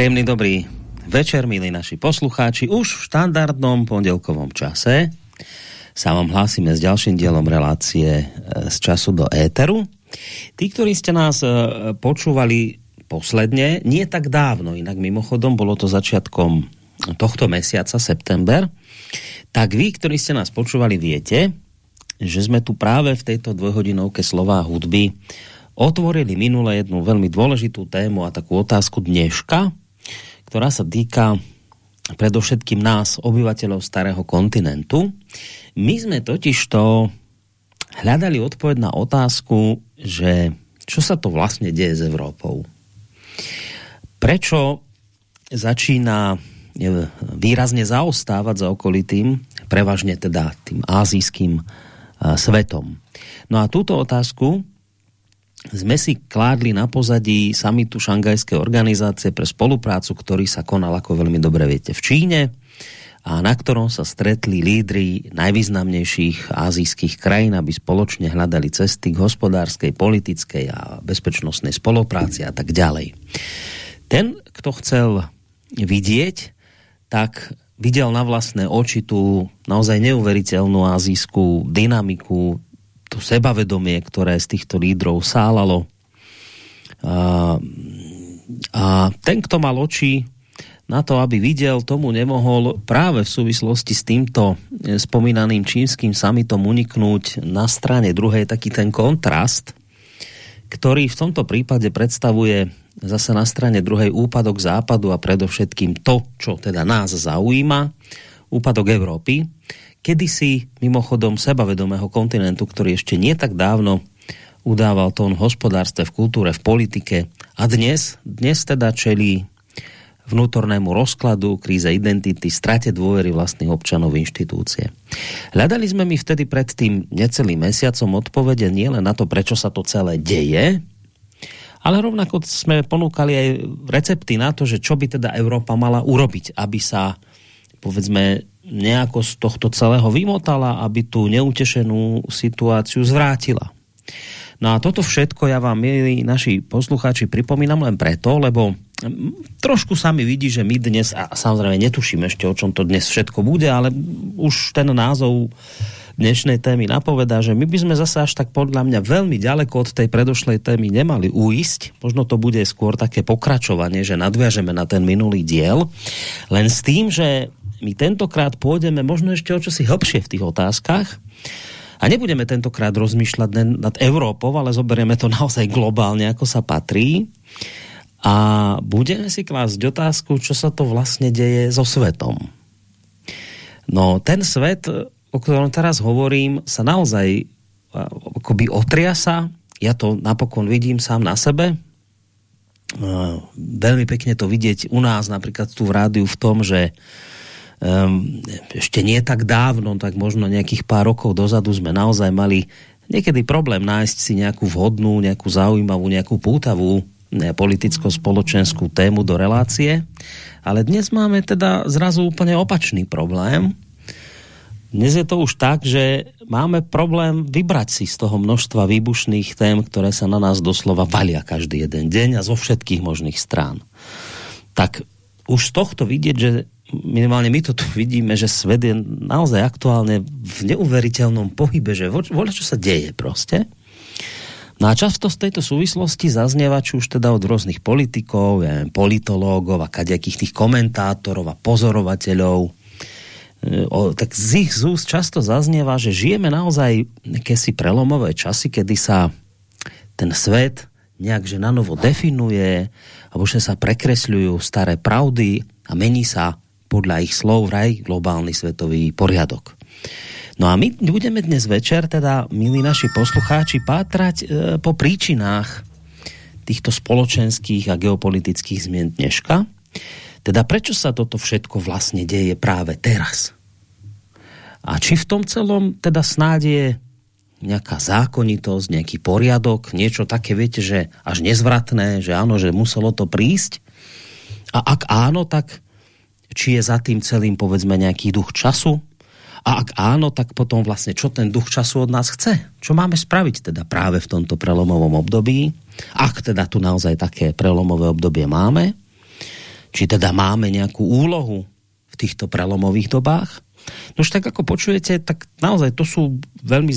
Príjemný dobrý večer, milí naši poslucháči. Už v štandardnom pondelkovom čase sa vám hlásime s ďalším dielom relácie e, z času do éteru. Tí, ktorí ste nás e, počúvali posledne, nie tak dávno, inak mimochodom bolo to začiatkom tohto mesiaca, september, tak vy, ktorí ste nás počúvali, viete, že sme tu práve v tejto dvojhodinovke slova hudby otvorili minule jednu veľmi dôležitú tému a takú otázku dneška, ktorá sa týka predovšetkým nás, obyvateľov starého kontinentu. My sme totiž to hľadali odpoveď na otázku, že čo sa to vlastne deje s Európou. Prečo začína výrazne zaostávať za okolitým, prevažne teda tým azijským svetom. No a túto otázku sme si kládli na pozadí samitu Šangajskej organizácie pre spoluprácu, ktorý sa konal, ako veľmi dobre viete, v Číne a na ktorom sa stretli lídry najvýznamnejších azijských krajín, aby spoločne hľadali cesty k hospodárskej, politickej a bezpečnostnej spolupráci a tak ďalej. Ten, kto chcel vidieť, tak videl na vlastné oči tú naozaj neuveriteľnú azijskú dynamiku, to sebavedomie, ktoré z týchto lídrov sálalo. A, a ten, kto mal oči na to, aby videl, tomu nemohol práve v súvislosti s týmto e, spomínaným čínským samitom uniknúť na strane druhej taký ten kontrast, ktorý v tomto prípade predstavuje zase na strane druhej úpadok západu a predovšetkým to, čo teda nás zaujíma, úpadok Európy, kedysi mimochodom sebavedomého kontinentu, ktorý ešte nie tak dávno udával tón v hospodárstve, v kultúre, v politike a dnes, dnes teda čelí vnútornému rozkladu, kríze identity, strate dôvery vlastných občanov inštitúcie. Hľadali sme mi vtedy pred tým necelým mesiacom odpovede nielen na to, prečo sa to celé deje, ale rovnako sme ponúkali aj recepty na to, že čo by teda Európa mala urobiť, aby sa povedzme nejako z tohto celého vymotala, aby tú neutešenú situáciu zvrátila. No a toto všetko ja vám, milí naši poslucháči, pripomínam len preto, lebo trošku sa mi vidí, že my dnes, a samozrejme netuším ešte, o čom to dnes všetko bude, ale už ten názov dnešnej témy napovedá, že my by sme zase až tak podľa mňa veľmi ďaleko od tej predošlej témy nemali uísť. Možno to bude skôr také pokračovanie, že nadviažeme na ten minulý diel. Len s tým, že my tentokrát pôjdeme možno ešte o čosi hlbšie v tých otázkach a nebudeme tentokrát rozmýšľať nad Európou, ale zoberieme to naozaj globálne, ako sa patrí a budeme si klásť otázku, čo sa to vlastne deje so svetom. No ten svet, o ktorom teraz hovorím, sa naozaj akoby otriasa. Ja to napokon vidím sám na sebe. Veľmi pekne to vidieť u nás napríklad tu v rádiu v tom, že um, ešte nie tak dávno, tak možno nejakých pár rokov dozadu sme naozaj mali niekedy problém nájsť si nejakú vhodnú, nejakú zaujímavú, nejakú pútavú politicko-spoločenskú tému do relácie. Ale dnes máme teda zrazu úplne opačný problém. Dnes je to už tak, že máme problém vybrať si z toho množstva výbušných tém, ktoré sa na nás doslova valia každý jeden deň a zo všetkých možných strán. Tak už z tohto vidieť, že minimálne my to tu vidíme, že svet je naozaj aktuálne v neuveriteľnom pohybe, že voľa čo sa deje proste. No a často z tejto súvislosti zaznieva, či už teda od rôznych politikov, ja neviem, politológov a kadejakých tých komentátorov a pozorovateľov, e, o, tak z ich zúst často zaznieva, že žijeme naozaj si prelomové časy, kedy sa ten svet nejak že na novo definuje, alebo že sa prekresľujú staré pravdy a mení sa podľa ich slov vraj globálny svetový poriadok. No a my budeme dnes večer, teda milí naši poslucháči, pátrať e, po príčinách týchto spoločenských a geopolitických zmien dneška. Teda prečo sa toto všetko vlastne deje práve teraz? A či v tom celom teda snáď je nejaká zákonitosť, nejaký poriadok, niečo také, viete, že až nezvratné, že áno, že muselo to prísť? A ak áno, tak či je za tým celým povedzme nejaký duch času a ak áno, tak potom vlastne čo ten duch času od nás chce? Čo máme spraviť teda práve v tomto prelomovom období? Ak teda tu naozaj také prelomové obdobie máme, či teda máme nejakú úlohu v týchto prelomových dobách. No už tak ako počujete, tak naozaj to sú veľmi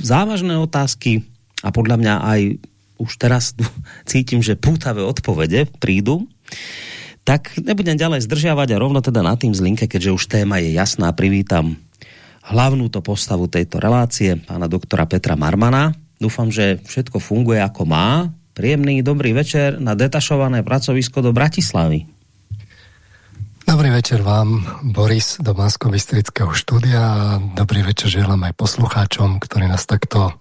závažné otázky a podľa mňa aj už teraz cítim, že pútavé odpovede prídu. Tak nebudem ďalej zdržiavať a rovno teda na tým zlinke, keďže už téma je jasná, privítam hlavnú to postavu tejto relácie, pána doktora Petra Marmana. Dúfam, že všetko funguje ako má. Príjemný dobrý večer na detašované pracovisko do Bratislavy. Dobrý večer vám, Boris, do bansko štúdia a dobrý večer želám aj poslucháčom, ktorí nás takto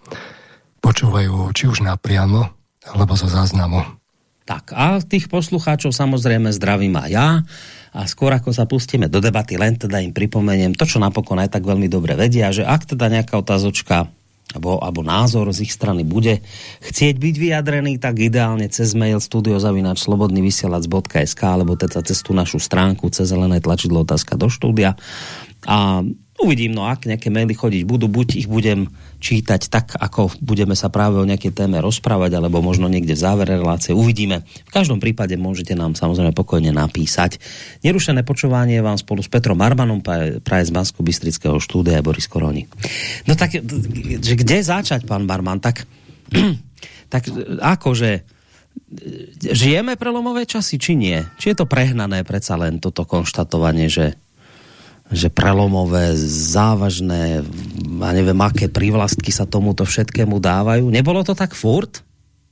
počúvajú či už napriamo, alebo zo záznamu. Tak a tých poslucháčov samozrejme zdravím aj ja. A skôr ako sa pustíme do debaty, len teda im pripomeniem to, čo napokon aj tak veľmi dobre vedia, že ak teda nejaká otázočka alebo, alebo názor z ich strany bude chcieť byť vyjadrený, tak ideálne cez mail studiozavinač slobodnyvysielac.sk alebo teda cez tú našu stránku cez zelené tlačidlo otázka do štúdia. A uvidím, no ak nejaké maily chodiť budú, buď ich budem čítať tak, ako budeme sa práve o nejakej téme rozprávať, alebo možno niekde v závere relácie. Uvidíme. V každom prípade môžete nám samozrejme pokojne napísať. Nerušené počúvanie vám spolu s Petrom Armanom praje z bansko bystrického štúdia Boris Koroni. No tak, že kde začať, pán Barman? Tak, tak akože žijeme prelomové časy, či nie? Či je to prehnané predsa len toto konštatovanie, že že prelomové, závažné a neviem, aké prívlastky sa tomuto všetkému dávajú. Nebolo to tak furt?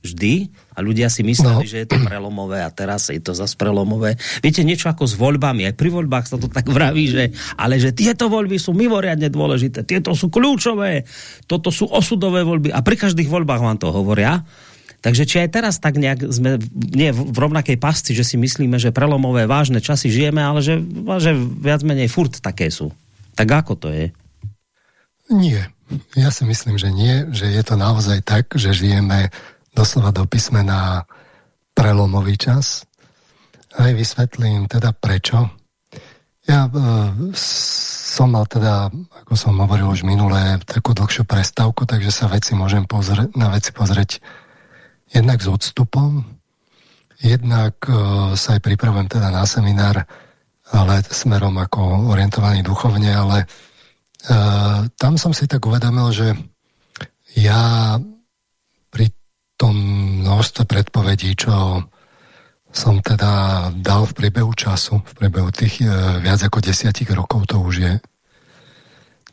Vždy? A ľudia si mysleli, no. že je to prelomové a teraz je to zase prelomové. Viete, niečo ako s voľbami. Aj pri voľbách sa to tak vraví, že ale že tieto voľby sú mimoriadne dôležité. Tieto sú kľúčové. Toto sú osudové voľby. A pri každých voľbách vám to hovoria. Takže či aj teraz tak nejak sme nie v rovnakej pasci, že si myslíme, že prelomové vážne časy žijeme, ale že, že viac menej furt také sú. Tak ako to je? Nie. Ja si myslím, že nie, že je to naozaj tak, že žijeme doslova do písmena prelomový čas. Aj vysvetlím teda prečo. Ja e, som mal teda, ako som hovoril už minulé, takú dlhšiu prestávku, takže sa veci môžem pozrieť, na veci pozrieť jednak s odstupom, jednak uh, sa aj pripravujem teda na seminár, ale smerom ako orientovaný duchovne, ale uh, tam som si tak uvedomil, že ja pri tom množstve predpovedí, čo som teda dal v priebehu času, v priebehu tých uh, viac ako desiatich rokov, to už je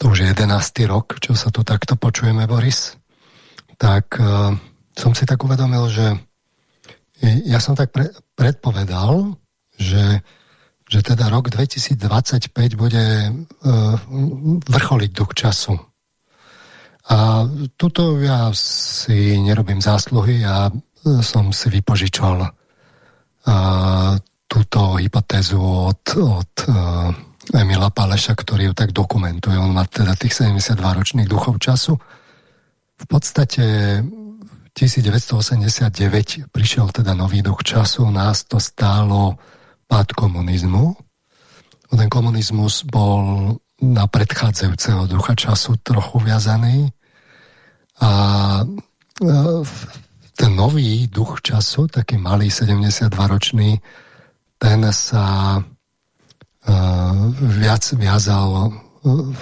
to už je jedenáctý rok, čo sa tu takto počujeme, Boris, tak uh, som si tak uvedomil, že ja som tak pre, predpovedal, že, že teda rok 2025 bude uh, vrcholiť duch času. A tuto ja si nerobím zásluhy, ja som si vypožičal uh, túto hypotézu od, od uh, Emila Paleša, ktorý ju tak dokumentuje. On má teda tých 72 ročných duchov času. V podstate 1989 prišiel teda nový duch času, nás to stálo pád komunizmu. Ten komunizmus bol na predchádzajúceho ducha času trochu viazaný a e, ten nový duch času, taký malý 72-ročný, ten sa uh, viac viazal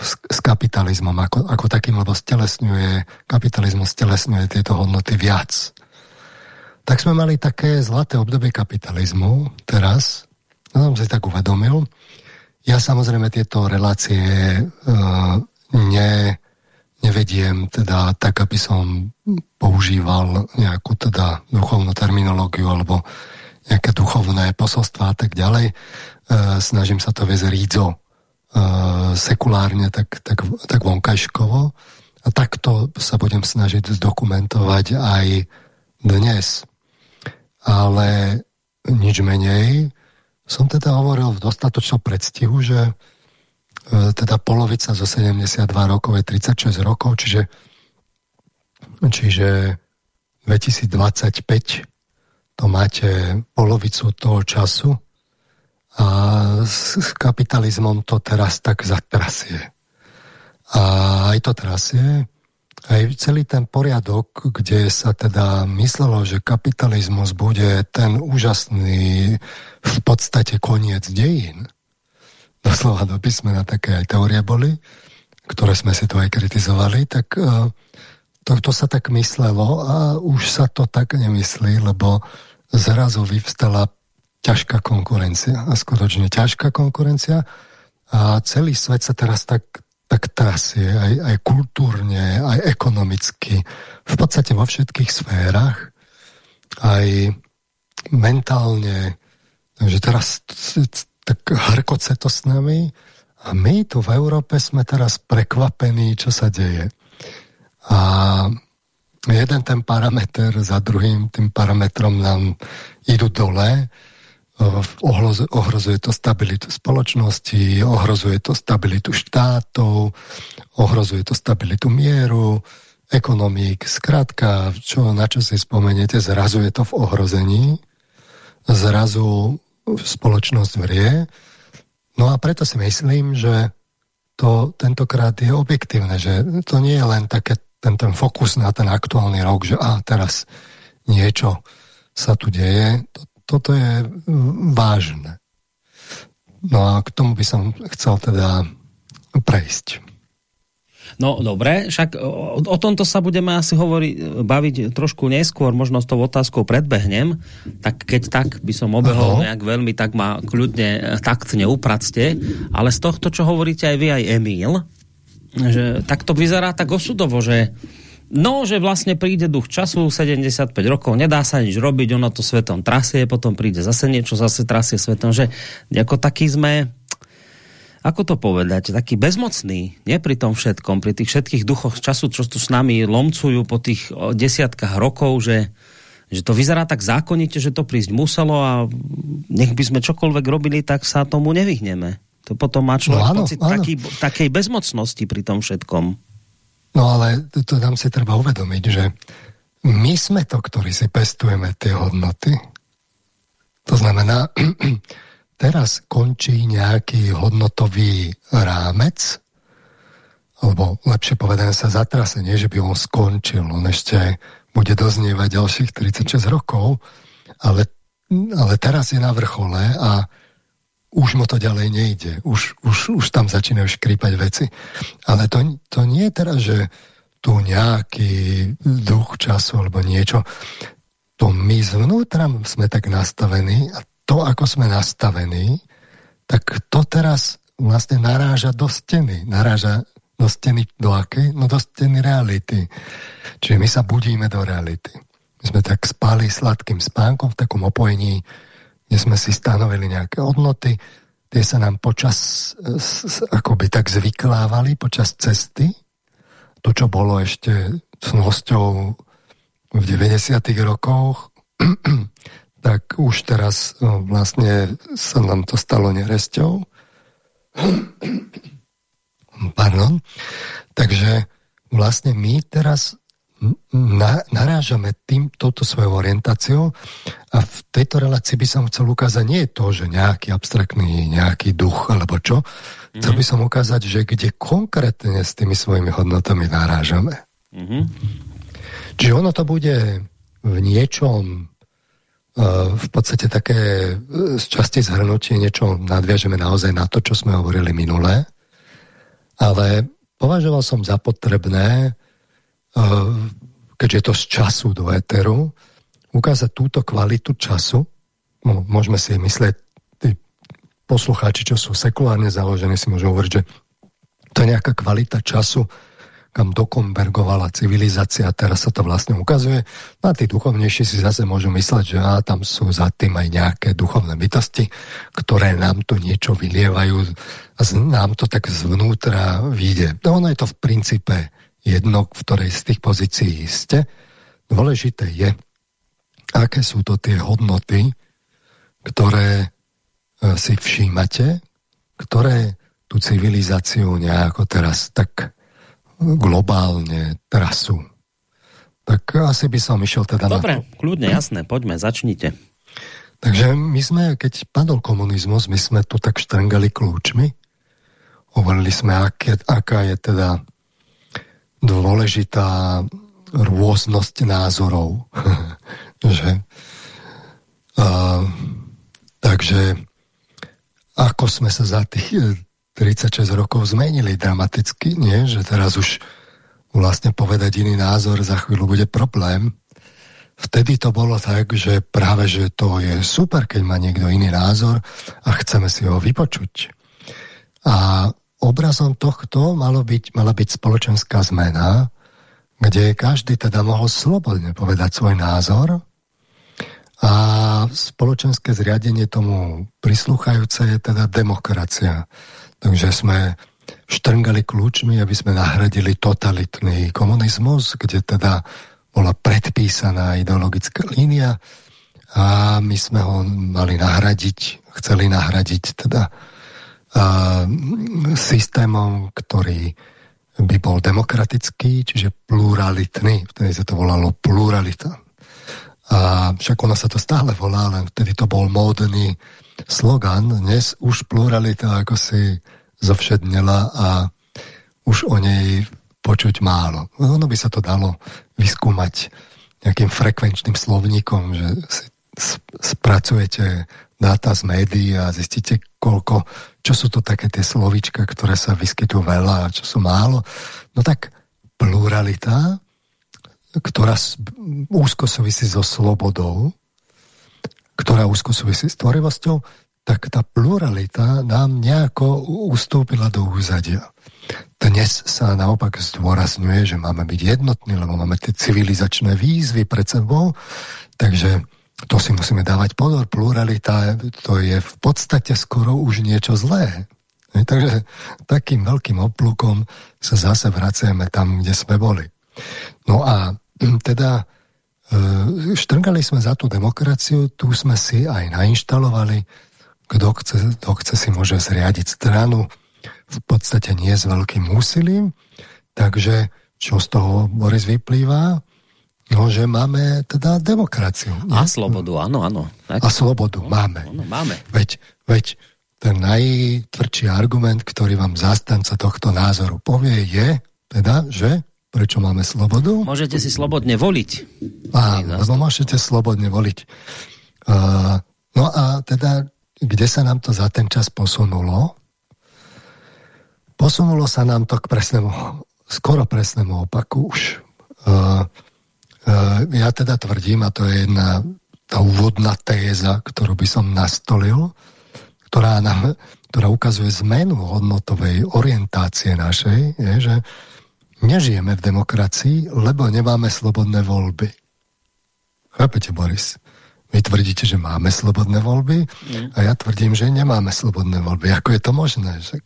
s kapitalizmom ako, ako takým, lebo stelesňuje, kapitalizmus stelesňuje tieto hodnoty viac. Tak sme mali také zlaté obdobie kapitalizmu teraz, no som si tak uvedomil. Ja samozrejme tieto relácie uh, ne, nevediem teda tak, aby som používal nejakú teda duchovnú terminológiu alebo nejaké duchovné posolstva a tak ďalej. Uh, snažím sa to viesť rídzo sekulárne, tak, tak, tak vonkajškovo. A takto sa budem snažiť zdokumentovať aj dnes. Ale nič menej som teda hovoril v dostatočnom predstihu, že uh, teda polovica zo 72 rokov je 36 rokov, čiže, čiže 2025 to máte polovicu toho času, a s kapitalizmom to teraz tak zatrasie. A aj to trasie, aj celý ten poriadok, kde sa teda myslelo, že kapitalizmus bude ten úžasný v podstate koniec dejín. Doslova do písmena také aj teórie boli, ktoré sme si to aj kritizovali, tak uh, to, to sa tak myslelo a už sa to tak nemyslí, lebo zrazu vyvstala ťažká konkurencia a skutočne ťažká konkurencia. A celý svet sa teraz tak, tak trasie aj, aj kultúrne, aj ekonomicky, v podstate vo všetkých sférach, aj mentálne, takže teraz tak hrkoce to s nami. A my tu v Európe sme teraz prekvapení, čo sa deje. A jeden ten parameter za druhým tým parametrom nám idú dole, ohrozuje to stabilitu spoločnosti, ohrozuje to stabilitu štátov, ohrozuje to stabilitu mieru, ekonomík, zkrátka, čo, na čo si spomeniete, zrazu je to v ohrození, zrazu spoločnosť vrie. No a preto si myslím, že to tentokrát je objektívne, že to nie je len také ten, ten fokus na ten aktuálny rok, že a teraz niečo sa tu deje, to, toto je vážne. No a k tomu by som chcel teda prejsť. No dobre, však o, o tomto sa budeme asi hovoriť, baviť trošku neskôr, možno s tou otázkou predbehnem, tak keď tak by som obehol Aho. nejak veľmi, tak ma kľudne taktne upracte, ale z tohto, čo hovoríte aj vy, aj Emil, že tak to vyzerá tak osudovo, že No, že vlastne príde duch času, 75 rokov, nedá sa nič robiť, ono to svetom trasie, potom príde zase niečo, zase trasie svetom, že ako taký sme, ako to povedať, taký bezmocný, nie pri tom všetkom, pri tých všetkých duchoch času, čo tu s nami lomcujú po tých desiatkách rokov, že, že to vyzerá tak zákonite, že to prísť muselo a nech by sme čokoľvek robili, tak sa tomu nevyhneme. To potom má človek no, áno, pocit áno. Taký, takej bezmocnosti pri tom všetkom. No ale to, nám si treba uvedomiť, že my sme to, ktorí si pestujeme tie hodnoty. To znamená, teraz končí nejaký hodnotový rámec, alebo lepšie povedané sa zatrase, nie že by on skončil, on ešte bude doznievať ďalších 36 rokov, ale, ale teraz je na vrchole a už mu to ďalej nejde. Už, už, už tam začínajú škrípať veci. Ale to, to nie je teraz, že tu nejaký duch času alebo niečo. To my zvnútra sme tak nastavení a to, ako sme nastavení, tak to teraz vlastne naráža do steny. Naráža do steny do akej? No do steny reality. Čiže my sa budíme do reality. My sme tak spali sladkým spánkom v takom opojení, kde sme si stanovili nejaké hodnoty, tie sa nám počas, akoby tak zvyklávali počas cesty. To, čo bolo ešte cnosťou v 90. rokoch, tak už teraz no, vlastne sa nám to stalo neresťou. Pardon. Takže vlastne my teraz na, narážame tým, touto svojou orientáciou a v tejto relácii by som chcel ukázať nie je to, že nejaký abstraktný nejaký duch alebo čo, mm-hmm. chcel by som ukázať, že kde konkrétne s tými svojimi hodnotami narážame. Mm-hmm. Čiže ono to bude v niečom uh, v podstate také uh, z časti zhrnutie, niečo nadviažeme naozaj na to, čo sme hovorili minule, ale považoval som za potrebné keďže je to z času do éteru, ukázať túto kvalitu času. No, môžeme si myslieť, tí poslucháči, čo sú sekulárne založení, si môžu hovoriť, že to je nejaká kvalita času, kam dokonvergovala civilizácia a teraz sa to vlastne ukazuje. No a tí duchovnejší si zase môžu mysleť, že á, tam sú za tým aj nejaké duchovné bytosti, ktoré nám tu niečo vylievajú a nám to tak zvnútra vyjde. No ono je to v princípe jedno, v ktorej z tých pozícií ste. Dôležité je, aké sú to tie hodnoty, ktoré e, si všímate, ktoré tú civilizáciu nejako teraz tak globálne trasú. Tak asi by som išiel teda Dobre, na to. kľudne, jasné, poďme, začnite. Takže my sme, keď padol komunizmus, my sme tu tak štrngali kľúčmi. Hovorili sme, aké, aká je teda dôležitá rôznosť názorov. že, uh, takže ako sme sa za tých 36 rokov zmenili dramaticky, nie? že teraz už vlastne povedať iný názor za chvíľu bude problém. Vtedy to bolo tak, že práve, že to je super, keď má niekto iný názor a chceme si ho vypočuť. A obrazom tohto malo byť, mala byť spoločenská zmena, kde každý teda mohol slobodne povedať svoj názor a spoločenské zriadenie tomu prislúchajúce je teda demokracia. Takže sme štrngali kľúčmi, aby sme nahradili totalitný komunizmus, kde teda bola predpísaná ideologická línia a my sme ho mali nahradiť, chceli nahradiť teda systémom, ktorý by bol demokratický, čiže pluralitný. Vtedy sa to volalo pluralita. A však ono sa to stále volá, len vtedy to bol módny slogan. Dnes už pluralita ako si zovšednela a už o nej počuť málo. Ono by sa to dalo vyskúmať nejakým frekvenčným slovníkom, že si spracujete dáta z médií a zistíte, koľko, čo sú to také tie slovíčka, ktoré sa vyskytujú veľa a čo sú málo. No tak pluralita ktorá úzko súvisí so slobodou, ktorá úzko súvisí s tvorivosťou, tak tá pluralita nám nejako ustúpila do úzadia. Dnes sa naopak zdôrazňuje, že máme byť jednotní, lebo máme tie civilizačné výzvy pred sebou, takže to si musíme dávať pozor. Pluralita to je v podstate skoro už niečo zlé. Takže takým veľkým oplúkom sa zase vraciame tam, kde sme boli. No a teda e, štrngali sme za tú demokraciu, tu sme si aj nainštalovali, kto chce, kto chce si môže zriadiť stranu, v podstate nie s veľkým úsilím, takže čo z toho Boris vyplýva? No, že máme teda demokraciu. Nie? A slobodu, áno, áno. Tak? A slobodu no, máme. Áno, máme. Veď, veď ten najtvrdší argument, ktorý vám zastanca tohto názoru povie, je teda, že Prečo máme slobodu? Môžete si slobodne voliť. Áno, lebo môžete slobodne voliť. Uh, no a teda, kde sa nám to za ten čas posunulo? Posunulo sa nám to k presnému, skoro presnému opaku už. Uh, ja teda tvrdím, a to je jedna tá úvodná téza, ktorú by som nastolil, ktorá, nám, ktorá ukazuje zmenu hodnotovej orientácie našej, je, že nežijeme v demokracii, lebo nemáme slobodné voľby. Chápete, Boris? Vy tvrdíte, že máme slobodné voľby mm. a ja tvrdím, že nemáme slobodné voľby. Ako je to možné? Že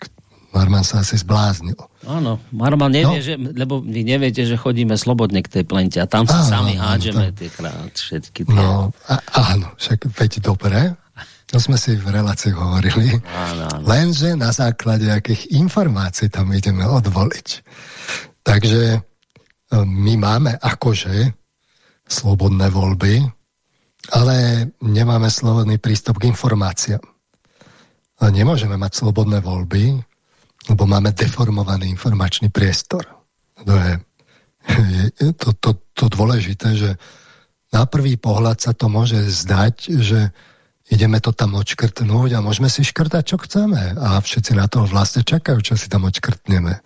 Marman sa asi zbláznil. Áno, Marman nevie, no? že, lebo vy neviete, že chodíme slobodne k tej plente a tam sa áno, sami hádžeme tie krát, všetky tie. No, a, áno, však veď dobre, to sme si v relácii hovorili. Áno, áno. Lenže na základe akých informácií tam ideme odvoliť. Takže e, my máme akože slobodné voľby, ale nemáme slobodný prístup k informáciám. A nemôžeme mať slobodné voľby, lebo máme deformovaný informačný priestor. To je, je to, to, to dôležité, že na prvý pohľad sa to môže zdať, že ideme to tam odškrtnúť a môžeme si škrtať, čo chceme. A všetci na to vlastne čakajú, čo si tam odškrtneme.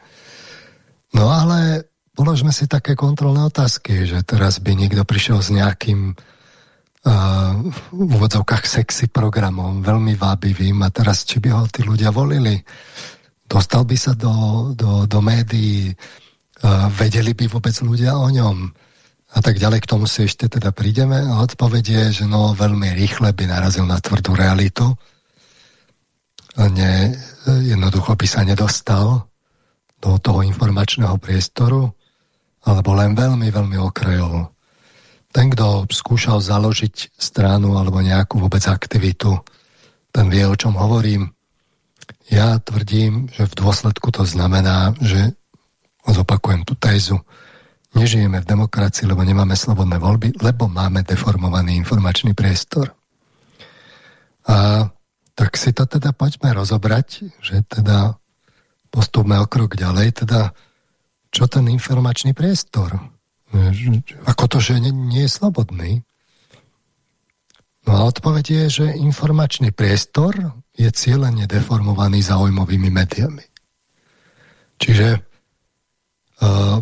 No ale položme si také kontrolné otázky, že teraz by niekto prišiel s nejakým uh, v úvodzovkách sexy programom, veľmi vábivým a teraz či by ho tí ľudia volili, dostal by sa do, do, do médií, uh, vedeli by vôbec ľudia o ňom a tak ďalej. K tomu si ešte teda prídeme a odpovedie, že no veľmi rýchle by narazil na tvrdú realitu. A ne, jednoducho by sa nedostal do toho informačného priestoru, alebo len veľmi, veľmi okrajol. Ten, kto skúšal založiť stranu alebo nejakú vôbec aktivitu, ten vie, o čom hovorím. Ja tvrdím, že v dôsledku to znamená, že zopakujem tú tézu, nežijeme v demokracii, lebo nemáme slobodné voľby, lebo máme deformovaný informačný priestor. A tak si to teda poďme rozobrať, že teda postupme o krok ďalej, teda čo ten informačný priestor? Ako to, že nie, nie je slobodný? No a odpoveď je, že informačný priestor je cieľene deformovaný záujmovými médiami. Čiže uh,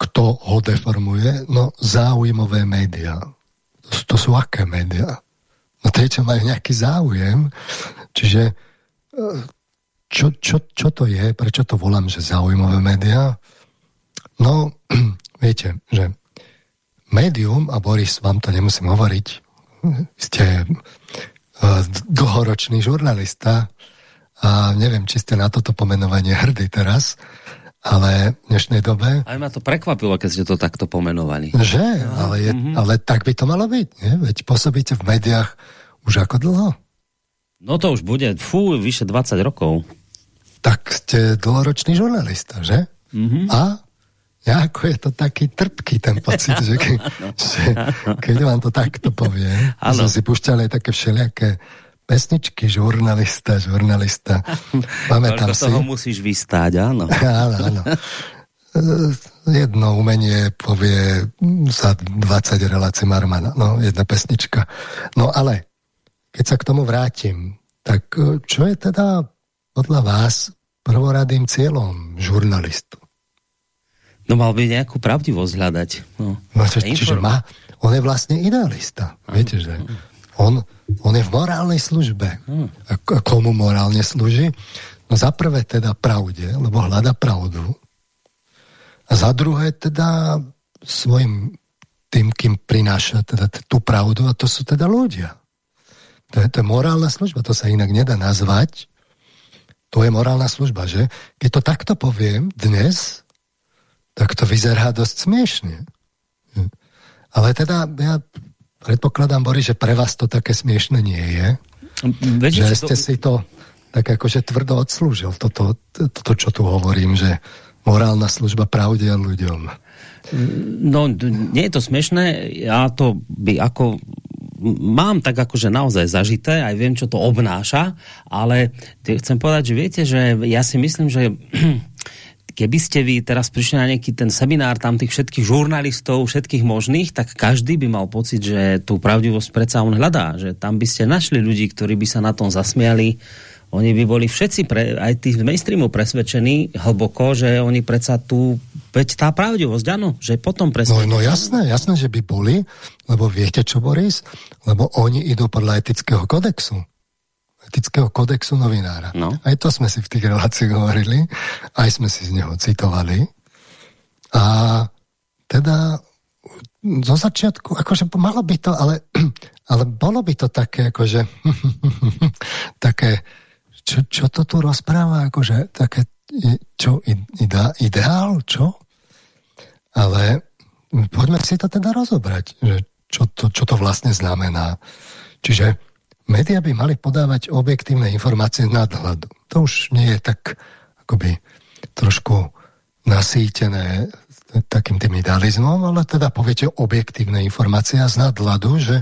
kto ho deformuje? No záujmové médiá. To, to sú aké médiá? No tie, čo majú nejaký záujem. Čiže uh, čo, čo, čo to je? Prečo to volám, že záujmové médiá? No, viete, že médium, a Boris, vám to nemusím hovoriť, ste dlhoročný žurnalista a neviem, či ste na toto pomenovanie hrdý teraz, ale v dnešnej dobe... Aj ma to prekvapilo, keď ste to takto pomenovali. Že? Ale, je, mm -hmm. ale tak by to malo byť. Nie? Veď pôsobíte v médiách už ako dlho? No to už bude, fú, vyše 20 rokov. Tak ste dlhoročný žurnalista, že? Mm -hmm. A ako je to taký trpký ten pocit, že, ke, že keď vám to takto povie, sme si pušťali také všelijaké pesničky, žurnalista, žurnalista. Pamätám si. toho musíš vystáť, áno. áno, áno. Jedno umenie povie za 20 relácií Marmana. No, jedna pesnička. No ale, keď sa k tomu vrátim, tak čo je teda podľa vás prvoradým cieľom žurnalistu? No mal by nejakú pravdivosť hľadať. No, čo, čiže má, on je vlastne idealista. Ano. Viete, že on, on je v morálnej službe. A komu morálne slúži? No za prvé teda pravde, lebo hľada pravdu. A za druhé teda svojim tým, kým prináša teda tú pravdu, a to sú teda ľudia. To je, to je morálna služba, to sa inak nedá nazvať. To je morálna služba, že? Keď to takto poviem dnes, tak to vyzerá dosť smiešne. Ale teda ja predpokladám, Boris, že pre vás to také smiešne nie je. Veď, že ste to... si to tak akože tvrdo odslúžil, toto, toto, čo tu hovorím, že morálna služba pravde a ľuďom. No, nie je to smiešné, ja to by ako mám tak akože naozaj zažité, aj viem, čo to obnáša, ale chcem povedať, že viete, že ja si myslím, že keby ste vy teraz prišli na nejaký ten seminár tam tých všetkých žurnalistov, všetkých možných, tak každý by mal pocit, že tú pravdivosť predsa on hľadá, že tam by ste našli ľudí, ktorí by sa na tom zasmiali. Oni by boli všetci, pre, aj tí z mainstreamu presvedčení hlboko, že oni predsa tu, veď tá pravdivosť, áno, že potom presvedčení. No, no jasné, jasné, že by boli, lebo viete čo, Boris? Lebo oni idú podľa etického kodexu etického kodexu novinára. No. Aj to sme si v tých reláciách hovorili, aj sme si z neho citovali. A teda zo začiatku, akože malo by to, ale, ale bolo by to také, akože také, čo, čo to tu rozpráva, akože také, čo, ide, ideál, čo? Ale poďme si to teda rozobrať, že čo to, čo to vlastne znamená. Čiže Média by mali podávať objektívne informácie nadhľadu. To už nie je tak akoby trošku nasýtené takým tým idealizmom, ale teda poviete objektívne informácie a z nadhľadu, že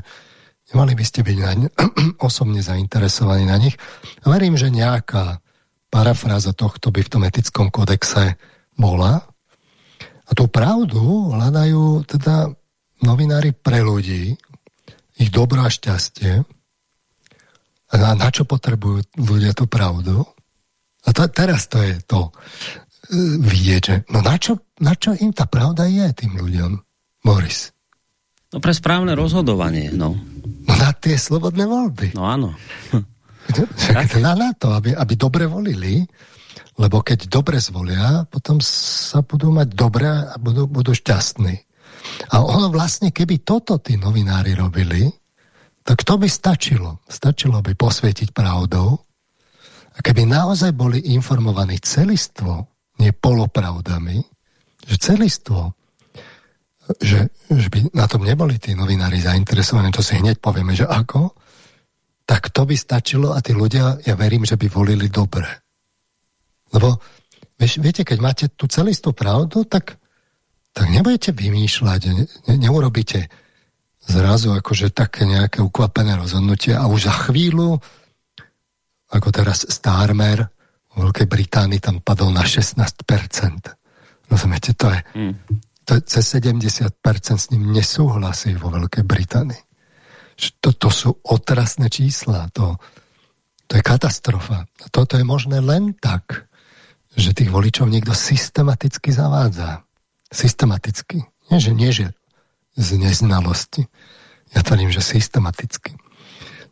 nemali by ste byť na ne, osobne zainteresovaní na nich. Verím, že nejaká parafráza tohto by v tom etickom kodexe bola. A tú pravdu hľadajú teda novinári pre ľudí, ich dobro a šťastie, a na čo potrebujú ľudia tú pravdu? A to, teraz to je to uh, vidieť, že no na čo, na čo im tá pravda je tým ľuďom, Boris? No pre správne rozhodovanie, no. No na tie slobodné voľby. No áno. na, na to, aby, aby dobre volili, lebo keď dobre zvolia, potom sa budú mať dobre a budú, budú šťastní. A ono vlastne, keby toto tí novinári robili, tak to by stačilo. Stačilo by posvietiť pravdou. A keby naozaj boli informovaní celistvo, nie polopravdami, že celistvo, že, že by na tom neboli tí novinári zainteresovaní, to si hneď povieme, že ako, tak to by stačilo a tí ľudia, ja verím, že by volili dobre. Lebo vieš, viete, keď máte tú celistú pravdu, tak, tak nebudete vymýšľať, ne, ne, neurobíte zrazu akože také nejaké ukvapené rozhodnutie a už za chvíľu, ako teraz Starmer v Veľkej Británii tam padol na 16%. Rozumiete, to je, mm. to je cez 70% s ním nesúhlasí vo Veľkej Británii. To, to sú otrasné čísla, to, to je katastrofa. A toto je možné len tak, že tých voličov niekto systematicky zavádza. Systematicky. Nie, že nie, že z neznalosti. Ja tvrdím, že systematicky.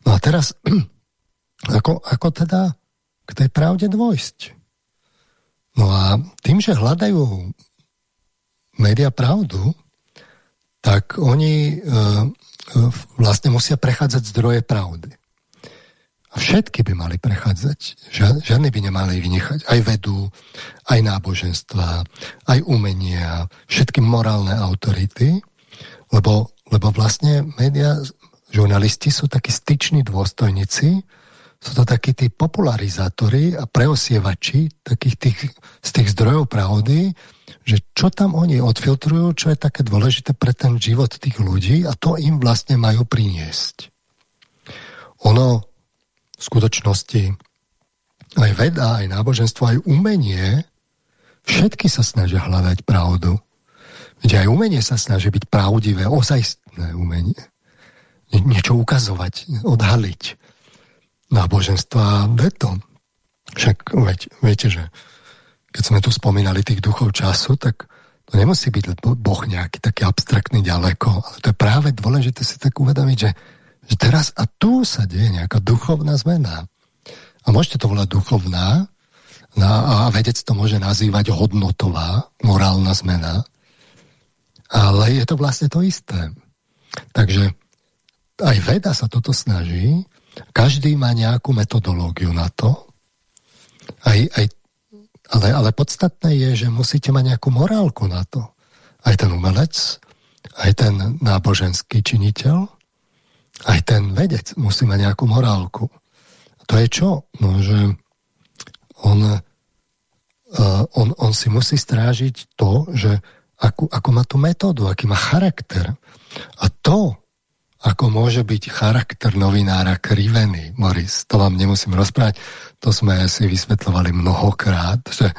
No a teraz, ako, ako teda k tej pravde dôjsť? No a tým, že hľadajú média pravdu, tak oni e, e, vlastne musia prechádzať zdroje pravdy. A všetky by mali prechádzať. Žiadny by nemali vynechať. Aj vedu, aj náboženstva, aj umenia, všetky morálne autority, lebo, lebo vlastne média, žurnalisti sú takí styční dôstojníci, sú to takí tí popularizátori a preosievači takých tých, z tých zdrojov pravdy, že čo tam oni odfiltrujú, čo je také dôležité pre ten život tých ľudí a to im vlastne majú priniesť. Ono v skutočnosti aj veda, aj náboženstvo, aj umenie, všetky sa snažia hľadať pravdu. Veď aj umenie sa snaží byť pravdivé, ozajstné umenie. Nie, niečo ukazovať, odhaliť. Náboženstva veto. Však veď, viete, že keď sme tu spomínali tých duchov času, tak to nemusí byť Boh nejaký taký abstraktný ďaleko, ale to je práve dôležité si tak uvedomiť, že že teraz a tu sa deje nejaká duchovná zmena. A môžete to volať duchovná, a vedec to môže nazývať hodnotová, morálna zmena, ale je to vlastne to isté. Takže aj veda sa toto snaží, každý má nejakú metodológiu na to, aj, aj, ale, ale podstatné je, že musíte mať nejakú morálku na to. Aj ten umelec, aj ten náboženský činiteľ, aj ten vedec musí mať nejakú morálku. To je čo? No, že on, uh, on, on si musí strážiť to, že ako, ako má tú metódu, aký má charakter. A to, ako môže byť charakter novinára krivený, Moris, to vám nemusím rozprávať, to sme si vysvetľovali mnohokrát, že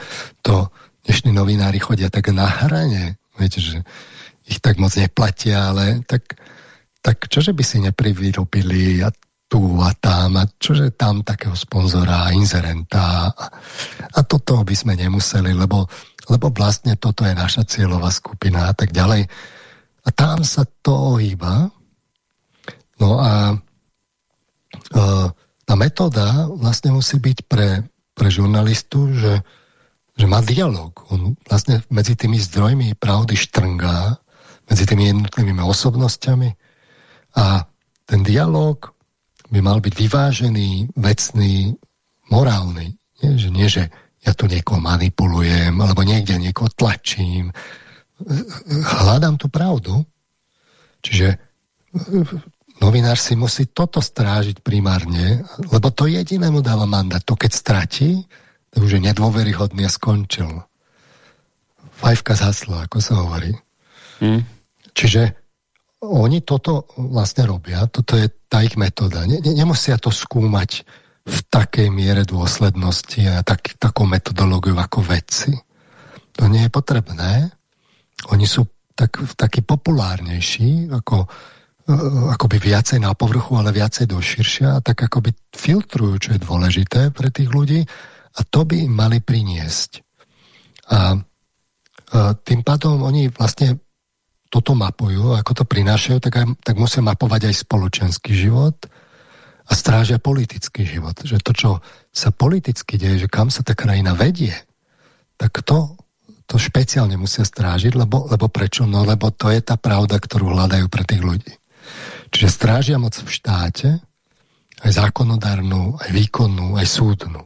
to dnešní novinári chodia tak na hrane, viete, že ich tak moc neplatia, ale tak tak čože by si neprivyrobili a tu a tam? A čože tam takého sponzora, inzerenta? A, a toto by sme nemuseli, lebo, lebo vlastne toto je naša cieľová skupina a tak ďalej. A tam sa to ohýba. No a e, tá metóda vlastne musí byť pre, pre žurnalistu, že, že má dialog. On vlastne medzi tými zdrojmi pravdy štrngá, medzi tými jednotlivými osobnosťami, a ten dialog by mal byť vyvážený, vecný, morálny. Nie, že, nie, že ja tu niekoho manipulujem, alebo niekde niekoho tlačím. Hľadám tú pravdu. Čiže novinár si musí toto strážiť primárne, lebo to jediné mu dáva mandát. To keď stratí, to už je nedôveryhodný a skončil. Fajfka zhasla, ako sa hovorí. Mm. Čiže oni toto vlastne robia, toto je tá ich metóda. Ne, ne, nemusia to skúmať v takej miere dôslednosti a tak, takou metodológiu ako vedci. To nie je potrebné. Oni sú tak, takí populárnejší, ako, e, akoby viacej na povrchu, ale viacej do širšia a tak akoby filtrujú, čo je dôležité pre tých ľudí a to by im mali priniesť. A, a tým pádom oni vlastne toto mapujú, ako to prinášajú, tak, aj, tak musia mapovať aj spoločenský život a strážia politický život. Že to, čo sa politicky deje, že kam sa tá krajina vedie, tak to, to špeciálne musia strážiť, lebo, lebo prečo? No lebo to je tá pravda, ktorú hľadajú pre tých ľudí. Čiže strážia moc v štáte, aj zákonodárnu, aj výkonnú, aj súdnu.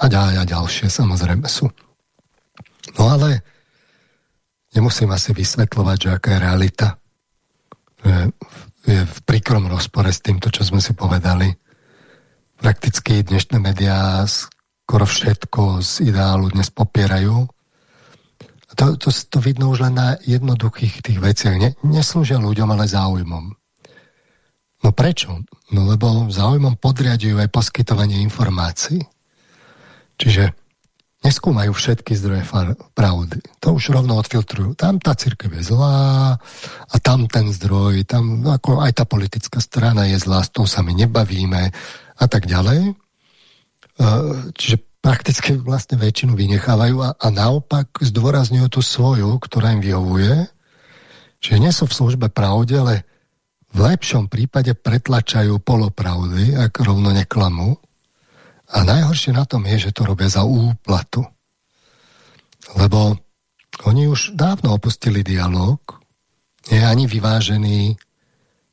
A ďalej a ďalšie samozrejme sú. No ale nemusím asi vysvetľovať, že aká je realita. Je, je v príkrom rozpore s týmto, čo sme si povedali. Prakticky dnešné médiá skoro všetko z ideálu dnes popierajú. To, to, to vidno už len na jednoduchých tých veciach. Ne, neslúžia ľuďom, ale záujmom. No prečo? No lebo záujmom podriadujú aj poskytovanie informácií. Čiže neskúmajú všetky zdroje pravdy. To už rovno odfiltrujú. Tam tá církev je zlá a tam ten zdroj, tam ako aj tá politická strana je zlá, s tou sa my nebavíme a tak ďalej. E, čiže prakticky vlastne väčšinu vynechávajú a, a naopak zdôrazňujú tú svoju, ktorá im vyhovuje. Čiže nie sú v službe pravde, ale v lepšom prípade pretlačajú polopravdy, ak rovno neklamú. A najhoršie na tom je, že to robia za úplatu. Lebo oni už dávno opustili dialog, je ani vyvážený,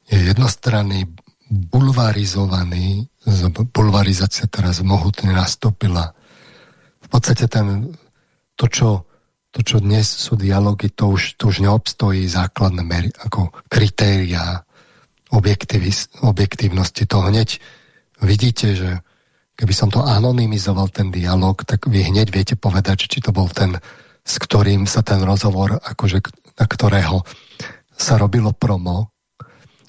je jednostranný, bulvarizovaný, bulvarizácia teraz mohutne nastúpila v podstate ten, to, čo, to, čo dnes sú dialógy, to už, to už neobstojí základné mery, ako kritéria objektívnosti. To hneď vidíte, že keby som to anonymizoval, ten dialog, tak vy hneď viete povedať, či to bol ten, s ktorým sa ten rozhovor, akože, na ktorého sa robilo promo,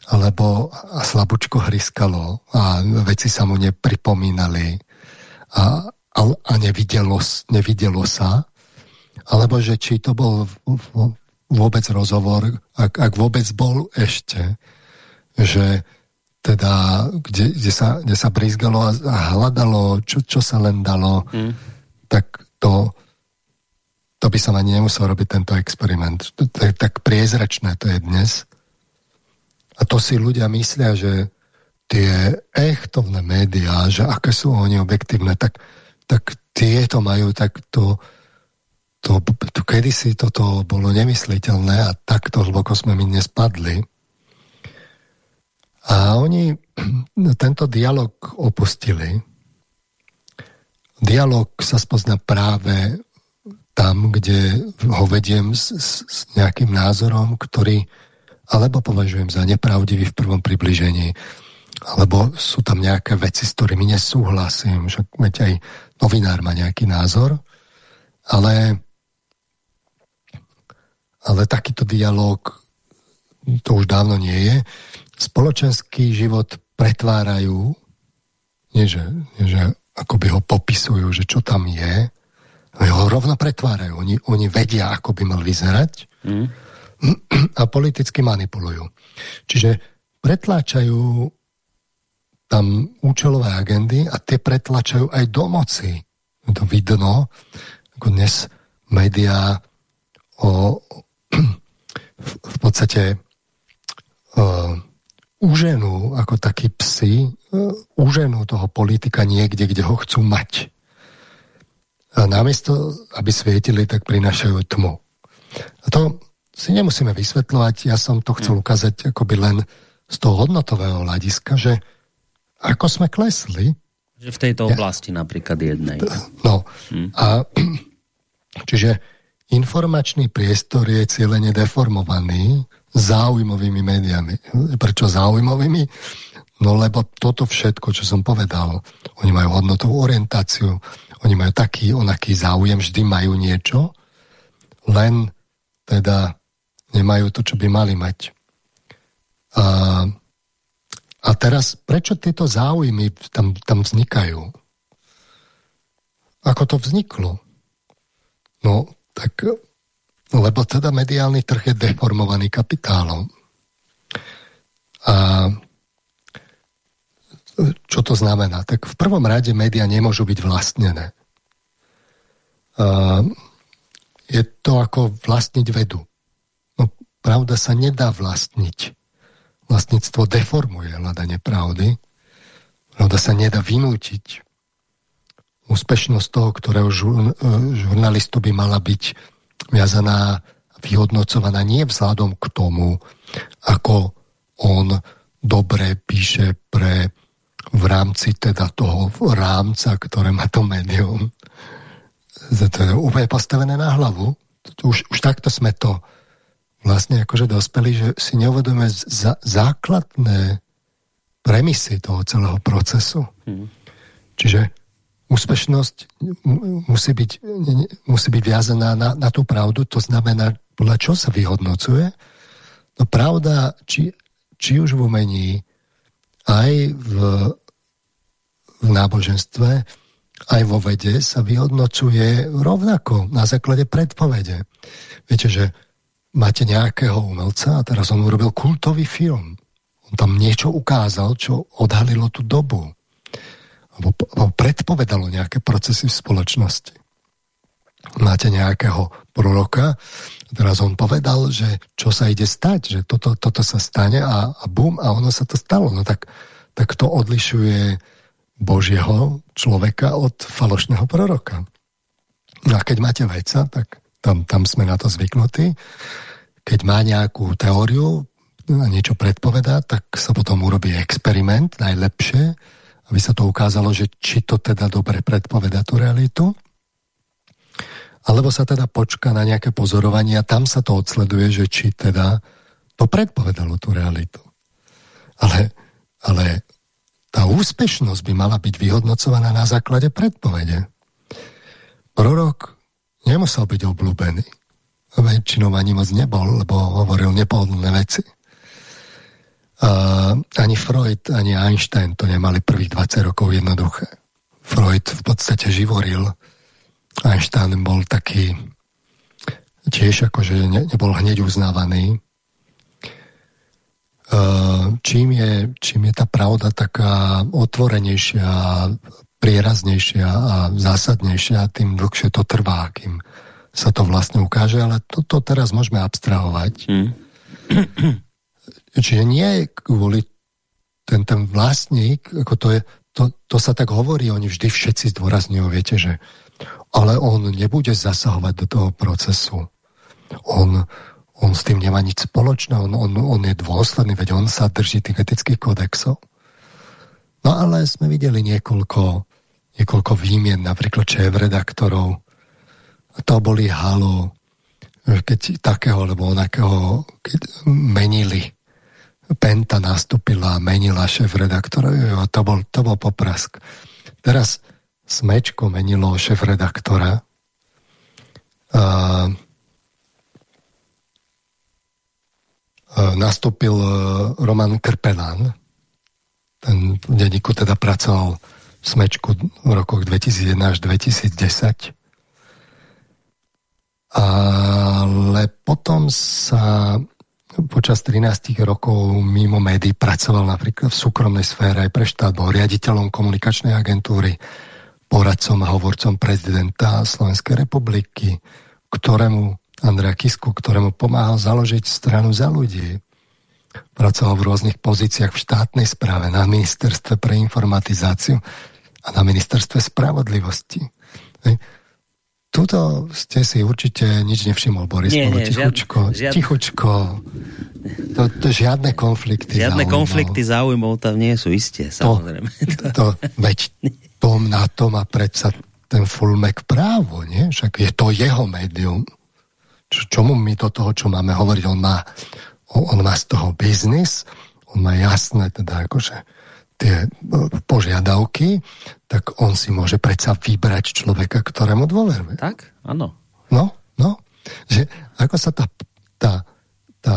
alebo a slabúčko hryskalo a veci sa mu nepripomínali a, a nevidelo, nevidelo sa, alebo že či to bol vôbec rozhovor, ak, ak vôbec bol ešte, že teda, kde, kde, sa, kde sa brizgalo a hľadalo, čo, čo sa len dalo, mm. tak to, to by som ani nemusel robiť tento experiment. To, to je tak priezračné to je dnes. A to si ľudia myslia, že tie echtovné médiá, že aké sú oni objektívne, tak tak tieto majú takto to, to kedysi toto bolo nemysliteľné a takto hlboko sme my nespadli. A oni tento dialog opustili. Dialog sa spozna práve tam, kde ho vediem s, s, s nejakým názorom, ktorý alebo považujem za nepravdivý v prvom približení, alebo sú tam nejaké veci, s ktorými nesúhlasím, že veď aj novinár má nejaký názor, ale, ale takýto dialog to už dávno nie je. Spoločenský život pretvárajú, nie že, nie že akoby ho popisujú, že čo tam je, ho rovno pretvárajú. Oni, oni vedia, ako by mal vyzerať mm. a politicky manipulujú. Čiže pretláčajú tam účelové agendy a tie pretlačajú aj do moci. To vidno, ako dnes médiá o, v podstate uh, uženú ako takí uh, uženú toho politika niekde, kde ho chcú mať. A namiesto, aby svietili, tak prinašajú tmu. A to si nemusíme vysvetľovať, ja som to chcel hm. ukázať akoby len z toho hodnotového hľadiska, že ako sme klesli. Že v tejto oblasti ja, napríklad jednej. No, hm. a čiže informačný priestor je cieľene deformovaný záujmovými médiami. Prečo záujmovými? No lebo toto všetko, čo som povedal, oni majú hodnotovú orientáciu, oni majú taký, onaký záujem, vždy majú niečo, len teda nemajú to, čo by mali mať. A a teraz, prečo tieto záujmy tam, tam vznikajú? Ako to vzniklo? No, tak, lebo teda mediálny trh je deformovaný kapitálom. A čo to znamená? Tak v prvom rade médiá nemôžu byť vlastnené. A je to ako vlastniť vedu. No, pravda sa nedá vlastniť vlastníctvo deformuje hľadanie pravdy. Pravda sa nedá vynútiť. Úspešnosť toho, ktorého žur, e, žurnalistu by mala byť viazaná, vyhodnocovaná nie vzhľadom k tomu, ako on dobre píše pre v rámci teda toho rámca, ktoré má to médium. To je úplne postavené na hlavu. Už, už takto sme to vlastne akože dospeli, že si neuvedome za, základné premisy toho celého procesu. Hmm. Čiže úspešnosť musí byť, musí byť viazaná na, na tú pravdu, to znamená, podľa čo sa vyhodnocuje. No pravda, či, či už v umení, aj v, v náboženstve, aj vo vede sa vyhodnocuje rovnako na základe predpovede. Viete, že máte nejakého umelca a teraz on urobil kultový film. On tam niečo ukázal, čo odhalilo tú dobu. Alebo, alebo predpovedalo nejaké procesy v spoločnosti. Máte nejakého proroka, teraz on povedal, že čo sa ide stať, že toto, toto sa stane a, a bum, a ono sa to stalo. No tak, tak to odlišuje Božieho človeka od falošného proroka. No a keď máte vajca, tak tam, tam sme na to zvyknutí. Keď má nejakú teóriu a niečo predpovedá, tak sa potom urobí experiment, najlepšie, aby sa to ukázalo, že či to teda dobre predpoveda tú realitu. Alebo sa teda počka na nejaké pozorovanie a tam sa to odsleduje, že či teda to predpovedalo tú realitu. Ale, ale tá úspešnosť by mala byť vyhodnocovaná na základe predpovede. Prorok nemusel byť obľúbený. Väčšinou ani moc nebol, lebo hovoril nepohodlné veci. Ani Freud, ani Einstein to nemali prvých 20 rokov jednoduché. Freud v podstate živoril. Einstein bol taký tiež akože ne, nebol hneď uznávaný. Eh, čím je, čím je tá pravda taká otvorenejšia, prieraznejšia a zásadnejšia, tým dlhšie to trvá, kým sa to vlastne ukáže, ale toto teraz môžeme abstrahovať. Mm. Čiže nie kvôli ten, ten vlastník, ako to, je, to, to sa tak hovorí, oni vždy všetci zdôrazňujú, viete, že ale on nebude zasahovať do toho procesu. On, on s tým nemá nič spoločné, on, on, on je dôsledný, veď on sa drží tých etických kodexov. No ale sme videli niekoľko, niekoľko výmien, napríklad šéf-redaktorov. To boli halo, keď takého alebo onakého keď menili. Penta nastúpila a menila šéf-redaktora. To bol, to bol poprask. Teraz Smečko menilo šéf-redaktora. Uh, nastúpil e, Roman Krpelán. Ten v denníku teda pracoval v Smečku v rokoch 2001 až 2010. Ale potom sa počas 13 rokov mimo médií pracoval napríklad v súkromnej sfére aj pre štát, bol riaditeľom komunikačnej agentúry, poradcom a hovorcom prezidenta Slovenskej republiky, ktorému Andrea Kisku, ktorému pomáhal založiť stranu za ľudí. Pracoval v rôznych pozíciách v štátnej správe, na ministerstve pre informatizáciu a na ministerstve spravodlivosti. Tuto ste si určite nič nevšimol, Boris, nie, nie, tichučko, žiad, tichučko. To, to žiadne konflikty Žiadne záujmov. konflikty záujmov tam nie sú isté, samozrejme. To, to, veď tom na to má predsa ten Fulmek právo, nie? Však je to jeho médium čo, čomu my do toho, čo máme hovoriť, on má, on má z toho biznis, on má jasné teda akože tie e, požiadavky, tak on si môže predsa vybrať človeka, ktorému dôveruje. Tak, áno. No, no. Že ako sa tá, tá, tá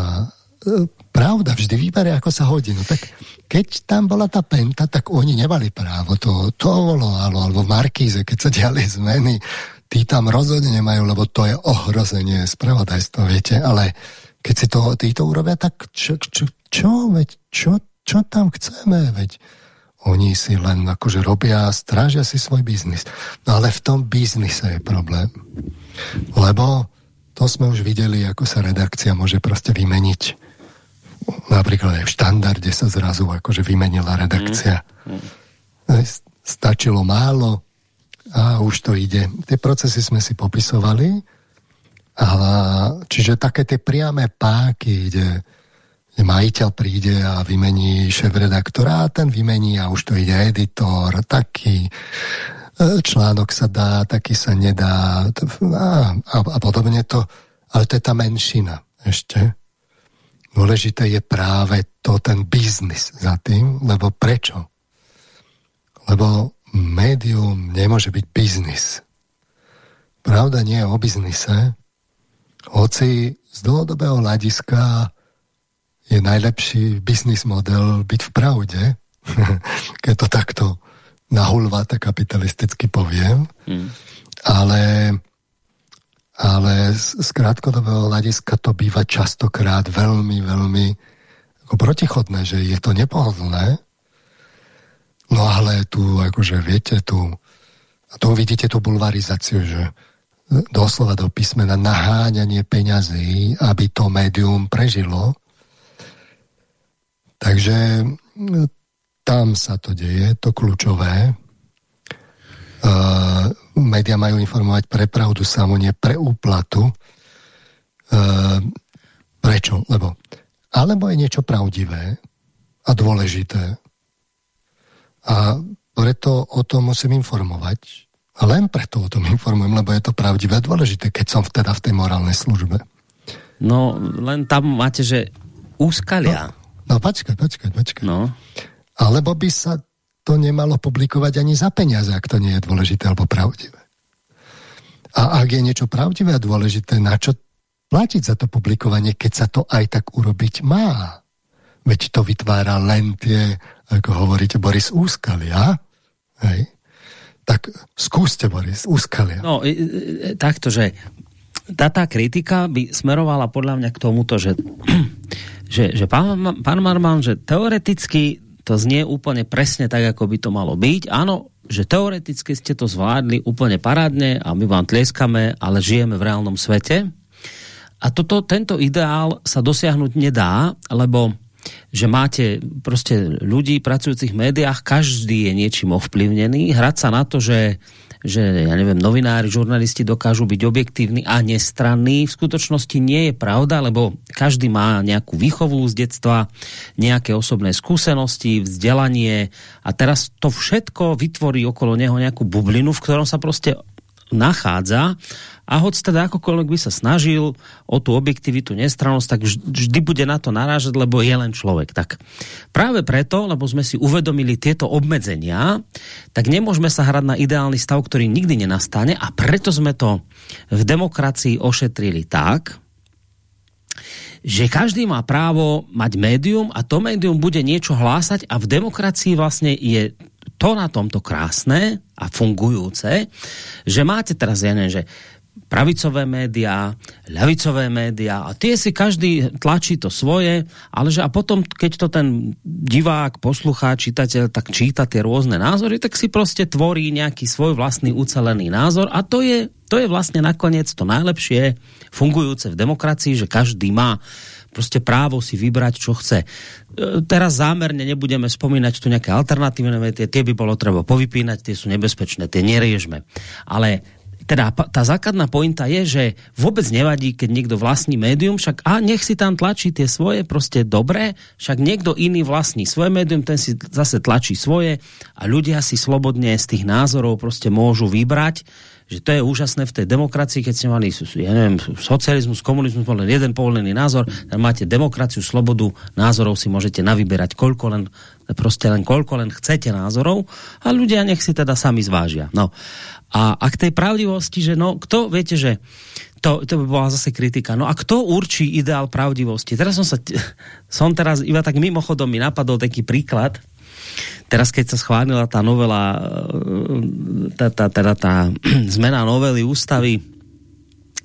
e, pravda vždy vyberie, ako sa hodí. No tak keď tam bola tá penta, tak oni nemali právo. To, to bolo, alebo v Markíze, keď sa diali zmeny, tí tam rozhodne nemajú, lebo to je ohrozenie spravodajstva, viete, ale keď si to títo urobia, tak čo, čo, čo, veď, čo, čo tam chceme, veď oni si len akože robia, strážia si svoj biznis. No ale v tom biznise je problém. Lebo to sme už videli, ako sa redakcia môže proste vymeniť. Napríklad aj v štandarde sa zrazu akože vymenila redakcia. Mm. mm. Stačilo málo, a už to ide. Tie procesy sme si popisovali, a, čiže také tie priame páky, kde majiteľ príde a vymení šéf-redaktora ten vymení a už to ide editor, taký e, článok sa dá, taký sa nedá a, a, a podobne to. Ale to je tá menšina ešte. Dôležité je práve to, ten biznis za tým, lebo prečo? Lebo médium nemôže byť biznis. Pravda nie je o biznise, hoci z dlhodobého hľadiska je najlepší biznis model byť v pravde, keď to takto nahulváte kapitalisticky poviem, mm. ale, ale z, z krátkodobého hľadiska to býva častokrát veľmi, veľmi ako protichodné, že je to nepohodlné. No ale tu, akože viete, tu, a tu vidíte tú bulvarizáciu, že doslova do písmena naháňanie peňazí, aby to médium prežilo. Takže tam sa to deje, to kľúčové. Uh, média majú informovať pre pravdu samo, nie pre úplatu. Uh, prečo? Lebo alebo je niečo pravdivé a dôležité a preto o tom musím informovať. A len preto o tom informujem, lebo je to pravdivé a dôležité, keď som teda v tej morálnej službe. No, len tam máte, že úskalia. No, no počkaj, počkaj, počkaj. No. Alebo by sa to nemalo publikovať ani za peniaze, ak to nie je dôležité alebo pravdivé. A ak je niečo pravdivé a dôležité, na čo platiť za to publikovanie, keď sa to aj tak urobiť má? Veď to vytvára len tie, ako hovoríte, Boris Úskalia. Hej? Tak skúste, Boris, úskalia. No, takto, že tá, tá kritika by smerovala podľa mňa k tomuto, že, že, že pán, pán Marman, že teoreticky to znie úplne presne tak, ako by to malo byť. Áno, že teoreticky ste to zvládli úplne parádne a my vám tlieskame, ale žijeme v reálnom svete. A toto, tento ideál sa dosiahnuť nedá, lebo že máte proste ľudí pracujúcich v médiách, každý je niečím ovplyvnený. Hrať sa na to, že že ja neviem, novinári, žurnalisti dokážu byť objektívni a nestranní. V skutočnosti nie je pravda, lebo každý má nejakú výchovu z detstva, nejaké osobné skúsenosti, vzdelanie a teraz to všetko vytvorí okolo neho nejakú bublinu, v ktorom sa proste nachádza a hoď teda akokoľvek by sa snažil o tú objektivitu, nestrannosť, tak vždy bude na to narážať, lebo je len človek. Tak práve preto, lebo sme si uvedomili tieto obmedzenia, tak nemôžeme sa hrať na ideálny stav, ktorý nikdy nenastane a preto sme to v demokracii ošetrili tak, že každý má právo mať médium a to médium bude niečo hlásať a v demokracii vlastne je to na tomto krásne a fungujúce, že máte teraz, ja neviem, že pravicové médiá, ľavicové médiá a tie si každý tlačí to svoje, ale že a potom, keď to ten divák, poslucháč, čitateľ tak číta tie rôzne názory, tak si proste tvorí nejaký svoj vlastný ucelený názor a to je, to je vlastne nakoniec to najlepšie fungujúce v demokracii, že každý má prostě právo si vybrať, čo chce. E, teraz zámerne nebudeme spomínať tu nejaké alternatívne tie, tie by bolo treba povypínať, tie sú nebezpečné, tie neriežme. Ale teda tá základná pointa je, že vôbec nevadí, keď niekto vlastní médium, však a nech si tam tlačí tie svoje, prostě dobré, však niekto iný vlastní svoje médium, ten si zase tlačí svoje a ľudia si slobodne z tých názorov prostě môžu vybrať, že to je úžasné v tej demokracii, keď ste mali, ja neviem, socializmus, komunizmus, len jeden povolený názor, máte demokraciu, slobodu názorov si môžete navyberať koľko len, prostě len koľko len chcete názorov a ľudia nech si teda sami zvážia. No. A, a k tej pravdivosti, že no, kto, viete, že to, to by bola zase kritika. No a kto určí ideál pravdivosti? Teraz som sa, som teraz iba tak mimochodom mi napadol taký príklad. Teraz keď sa schválila tá novela, e, tá, tá, teda tá zmena novely ústavy,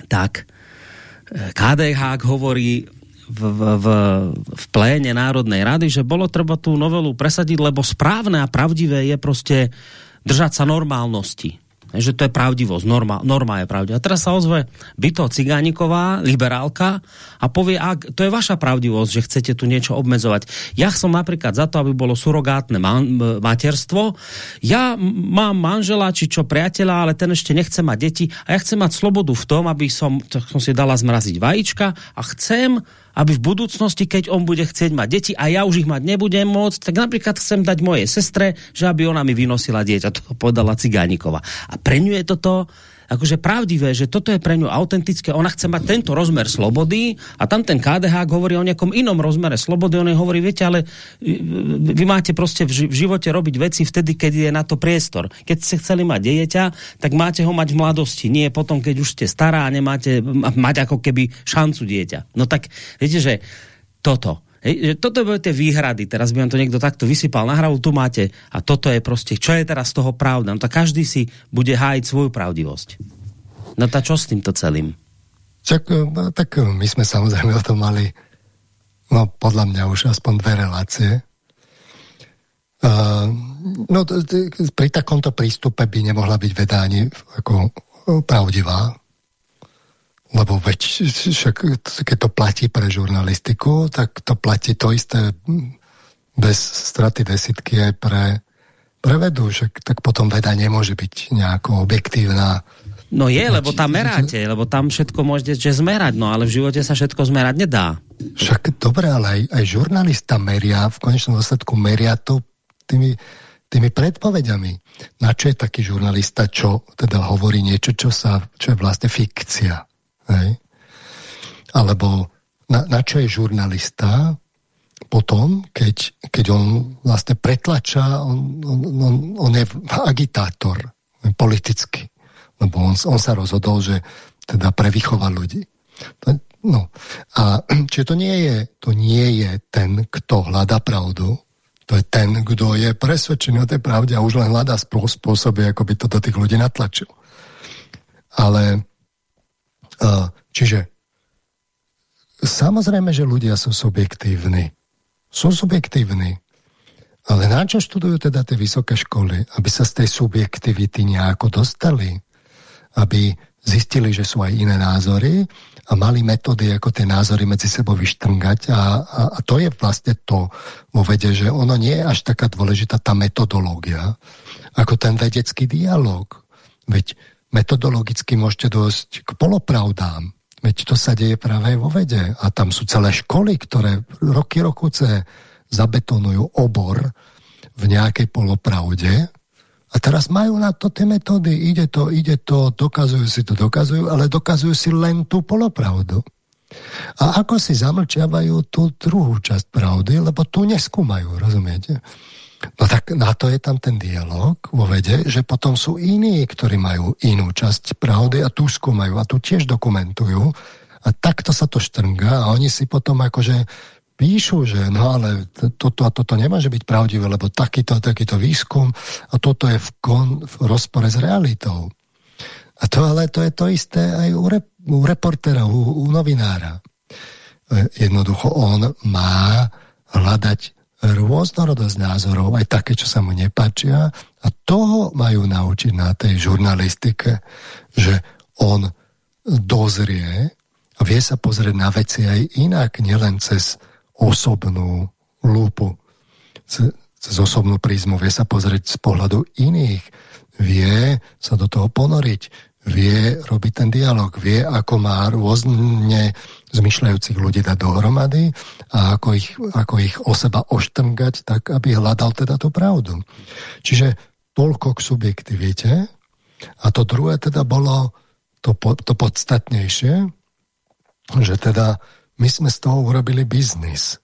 tak KDH hovorí v, v, v pléne Národnej rady, že bolo treba tú novelu presadiť, lebo správne a pravdivé je prostě držať sa normálnosti že to je pravdivosť, norma, norma je pravdivá. A teraz sa ozve Byto Cigániková, liberálka a povie, ak to je vaša pravdivosť, že chcete tu niečo obmedzovať. Ja som napríklad za to, aby bolo surogátne man, materstvo. Ja mám manžela, či čo priateľa, ale ten ešte nechce mať deti a ja chcem mať slobodu v tom, aby som, som si dala zmraziť vajíčka a chcem aby v budúcnosti, keď on bude chcieť mať deti a ja už ich mať nebudem môcť, tak napríklad chcem dať mojej sestre, že aby ona mi vynosila dieťa. To povedala Cigánikova. A pre ňu je toto akože pravdivé, že toto je pre ňu autentické, ona chce mať tento rozmer slobody a tam ten KDH hovorí o nejakom inom rozmere slobody, on hovorí, viete, ale vy máte prostě v živote robiť veci vtedy, keď je na to priestor. Keď ste chceli mať dieťa, tak máte ho mať v mladosti, nie potom, keď už ste stará a nemáte mať ako keby šancu dieťa. No tak, viete, že toto Hej, toto boli tie výhrady, teraz by vám to niekto takto vysypal na hravu, tu máte a toto je proste, čo je teraz z toho pravda? No tak každý si bude hájiť svoju pravdivosť. No tak čo s týmto celým? Čak, no, tak my sme samozrejme o tom mali no podľa mňa už aspoň dve relácie. Uh, no pri takomto prístupe by nemohla byť veda ani ako pravdivá, lebo veď, však, keď to platí pre žurnalistiku, tak to platí to isté bez straty desitky aj pre, pre vedu, však, tak potom veda nemôže byť nejako objektívna. No je, lebo tam meráte, lebo tam všetko môžete že zmerať, no ale v živote sa všetko zmerať nedá. Však dobre, ale aj, aj žurnalista meria, v konečnom dôsledku meria to tými, tými predpovediami. Na čo je taký žurnalista, čo teda hovorí niečo, čo, sa, čo je vlastne fikcia. Hej? Alebo na, na čo je žurnalista potom, keď, keď on vlastne pretlača, on, on, on, on je agitátor politicky. Lebo on, on sa rozhodol, že teda prevychová ľudí. No, a čiže to nie, je, to nie je ten, kto hľada pravdu, to je ten, kto je presvedčený o tej pravde a už len hľadá spôsoby, ako by to do tých ľudí natlačil. Ale Čiže samozrejme, že ľudia sú subjektívni. Sú subjektívni. Ale na čo študujú teda tie vysoké školy? Aby sa z tej subjektivity nejako dostali? Aby zistili, že sú aj iné názory a mali metódy, ako tie názory medzi sebou vyštrngať. A, a, a to je vlastne to vo vede, že ono nie je až taká dôležitá tá metodológia, ako ten vedecký dialog. Veď metodologicky môžete dosť k polopravdám. Veď to sa deje práve vo vede. A tam sú celé školy, ktoré roky rokuce zabetonujú obor v nejakej polopravde a teraz majú na to tie metódy. Ide to, ide to, dokazujú si to, dokazujú, ale dokazujú si len tú polopravdu. A ako si zamlčiavajú tú druhú časť pravdy, lebo tu neskúmajú, rozumiete? No tak na to je tam ten dialog vo vede, že potom sú iní, ktorí majú inú časť pravdy a tu skúmajú a tu tiež dokumentujú a takto sa to štrnga a oni si potom akože píšu, že no ale toto a toto nemôže byť pravdivé, lebo takýto a takýto výskum a toto je v, kon, v rozpore s realitou. A to ale to je to isté aj u, rep, u reportera, u, u novinára. Jednoducho on má hľadať rôznorodosť názorov, aj také, čo sa mu nepáčia a toho majú naučiť na tej žurnalistike, že on dozrie a vie sa pozrieť na veci aj inak, nielen cez osobnú lúpu, cez osobnú prízmu, vie sa pozrieť z pohľadu iných, vie sa do toho ponoriť, vie robiť ten dialog, vie, ako má rôzne zmyšľajúcich ľudí dať dohromady a ako ich, ako ich o seba oštrngať, tak aby hľadal teda tú pravdu. Čiže toľko k subjektivite. A to druhé teda bolo to, to podstatnejšie, že teda my sme z toho urobili biznis.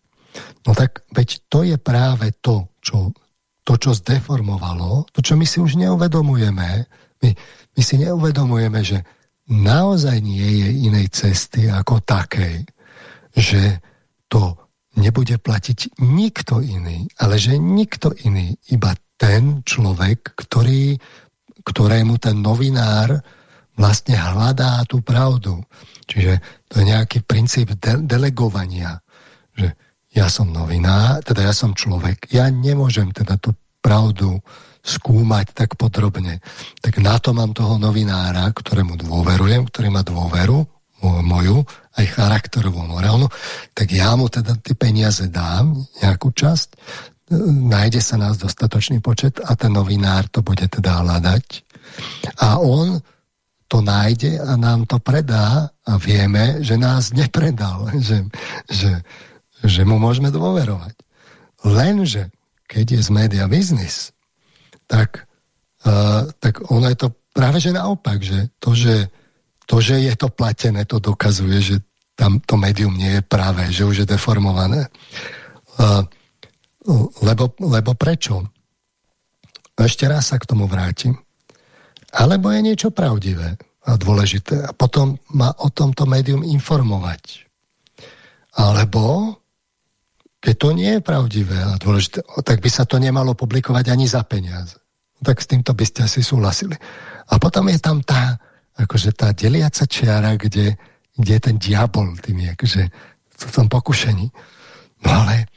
No tak veď to je práve to, čo, to, čo zdeformovalo, to, čo my si už neuvedomujeme. My, my si neuvedomujeme, že naozaj nie je inej cesty ako takej, že to nebude platiť nikto iný, ale že nikto iný, iba ten človek, ktorý, ktorému ten novinár vlastne hľadá tú pravdu. Čiže to je nejaký princíp de- delegovania, že ja som novinár, teda ja som človek, ja nemôžem teda tú pravdu skúmať tak podrobne. Tak na to mám toho novinára, ktorému dôverujem, ktorý má dôveru, moju, aj charakterovú, morálnu, tak ja mu teda tie peniaze dám, nejakú časť, nájde sa nás dostatočný počet a ten novinár to bude teda hľadať. A on to nájde a nám to predá a vieme, že nás nepredal, že, že, že mu môžeme dôverovať. Lenže, keď je z média biznis, tak, uh, tak ono je to práve že naopak, že to, že to, že je to platené, to dokazuje, že tam to médium nie je práve, že už je deformované. Uh, lebo, lebo prečo? Ešte raz sa k tomu vrátim. Alebo je niečo pravdivé a dôležité a potom má o tomto médium informovať. Alebo keď to nie je pravdivé a dôležité, tak by sa to nemalo publikovať ani za peniaze. Tak s týmto by ste asi súhlasili. A potom je tam tá, akože tá deliaca čiara, kde, kde je ten diabol tým, akože v tom pokušení. No ale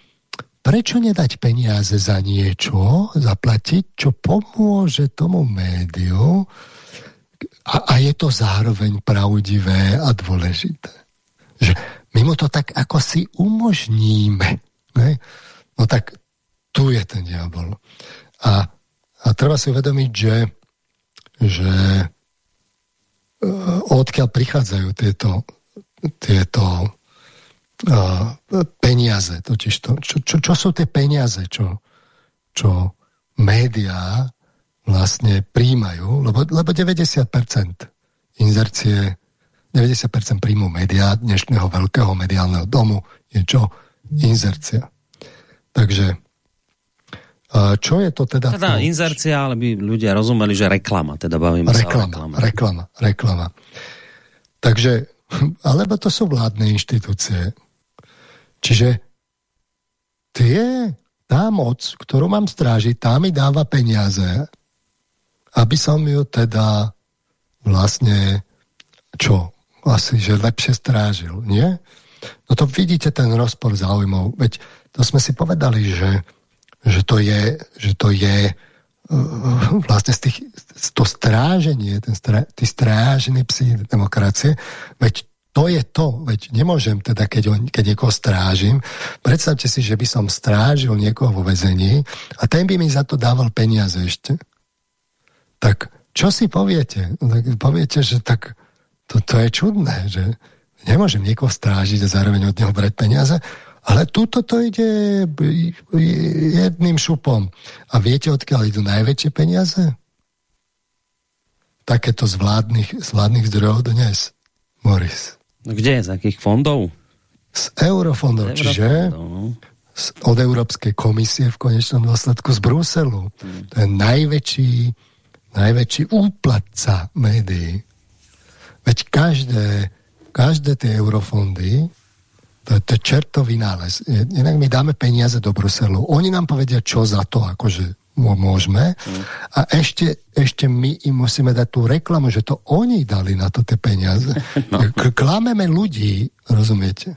prečo nedať peniaze za niečo, zaplatiť, čo pomôže tomu médiu a, a je to zároveň pravdivé a dôležité. Že my mu to tak ako si umožníme. Ne? No tak tu je ten diabol. A, a treba si uvedomiť, že, že e, odkiaľ prichádzajú tieto, tieto uh, peniaze. Totiž to, čo, čo, čo sú tie peniaze, čo, čo médiá vlastne príjmajú, lebo, lebo 90% inzercie 90% príjmu médiá dnešného veľkého mediálneho domu je čo? Inzercia. Takže čo je to teda? Teda inzercia, ale by ľudia rozumeli, že reklama, teda bavíme reklama, sa o reklame. Reklama, reklama. Takže, alebo to sú vládne inštitúcie. Čiže tie, tá moc, ktorú mám strážiť, tá mi dáva peniaze, aby som ju teda vlastne čo? asi, že lepšie strážil, nie? No to vidíte ten rozpor záujmov. Veď to sme si povedali, že, že to je, že to je uh, vlastne z tých, to stráženie, ten strá, tí strážený psi demokracie, veď to je to, veď nemôžem teda, keď, on, keď niekoho strážim, predstavte si, že by som strážil niekoho vo vezení a ten by mi za to dával peniaze ešte. Tak čo si poviete? No, tak poviete, že tak to, to je čudné, že nemôžem niekoho strážiť a zároveň od neho brať peniaze, ale túto to ide jedným šupom. A viete, odkiaľ idú najväčšie peniaze? Takéto z vládnych, z vládnych zdrojov dnes. Moris. No kde? Z akých fondov? Z eurofondov, z čiže no. z, od Európskej komisie v konečnom dôsledku z Bruselu. Hmm. To je najväčší, najväčší úplatca médií. Veď každé, každé tie eurofondy, to, to je čertový nález. Inak my dáme peniaze do Bruselu. Oni nám povedia, čo za to akože môžeme. A ešte, ešte my im musíme dať tú reklamu, že to oni dali na to tie peniaze. No. Klameme ľudí, rozumiete?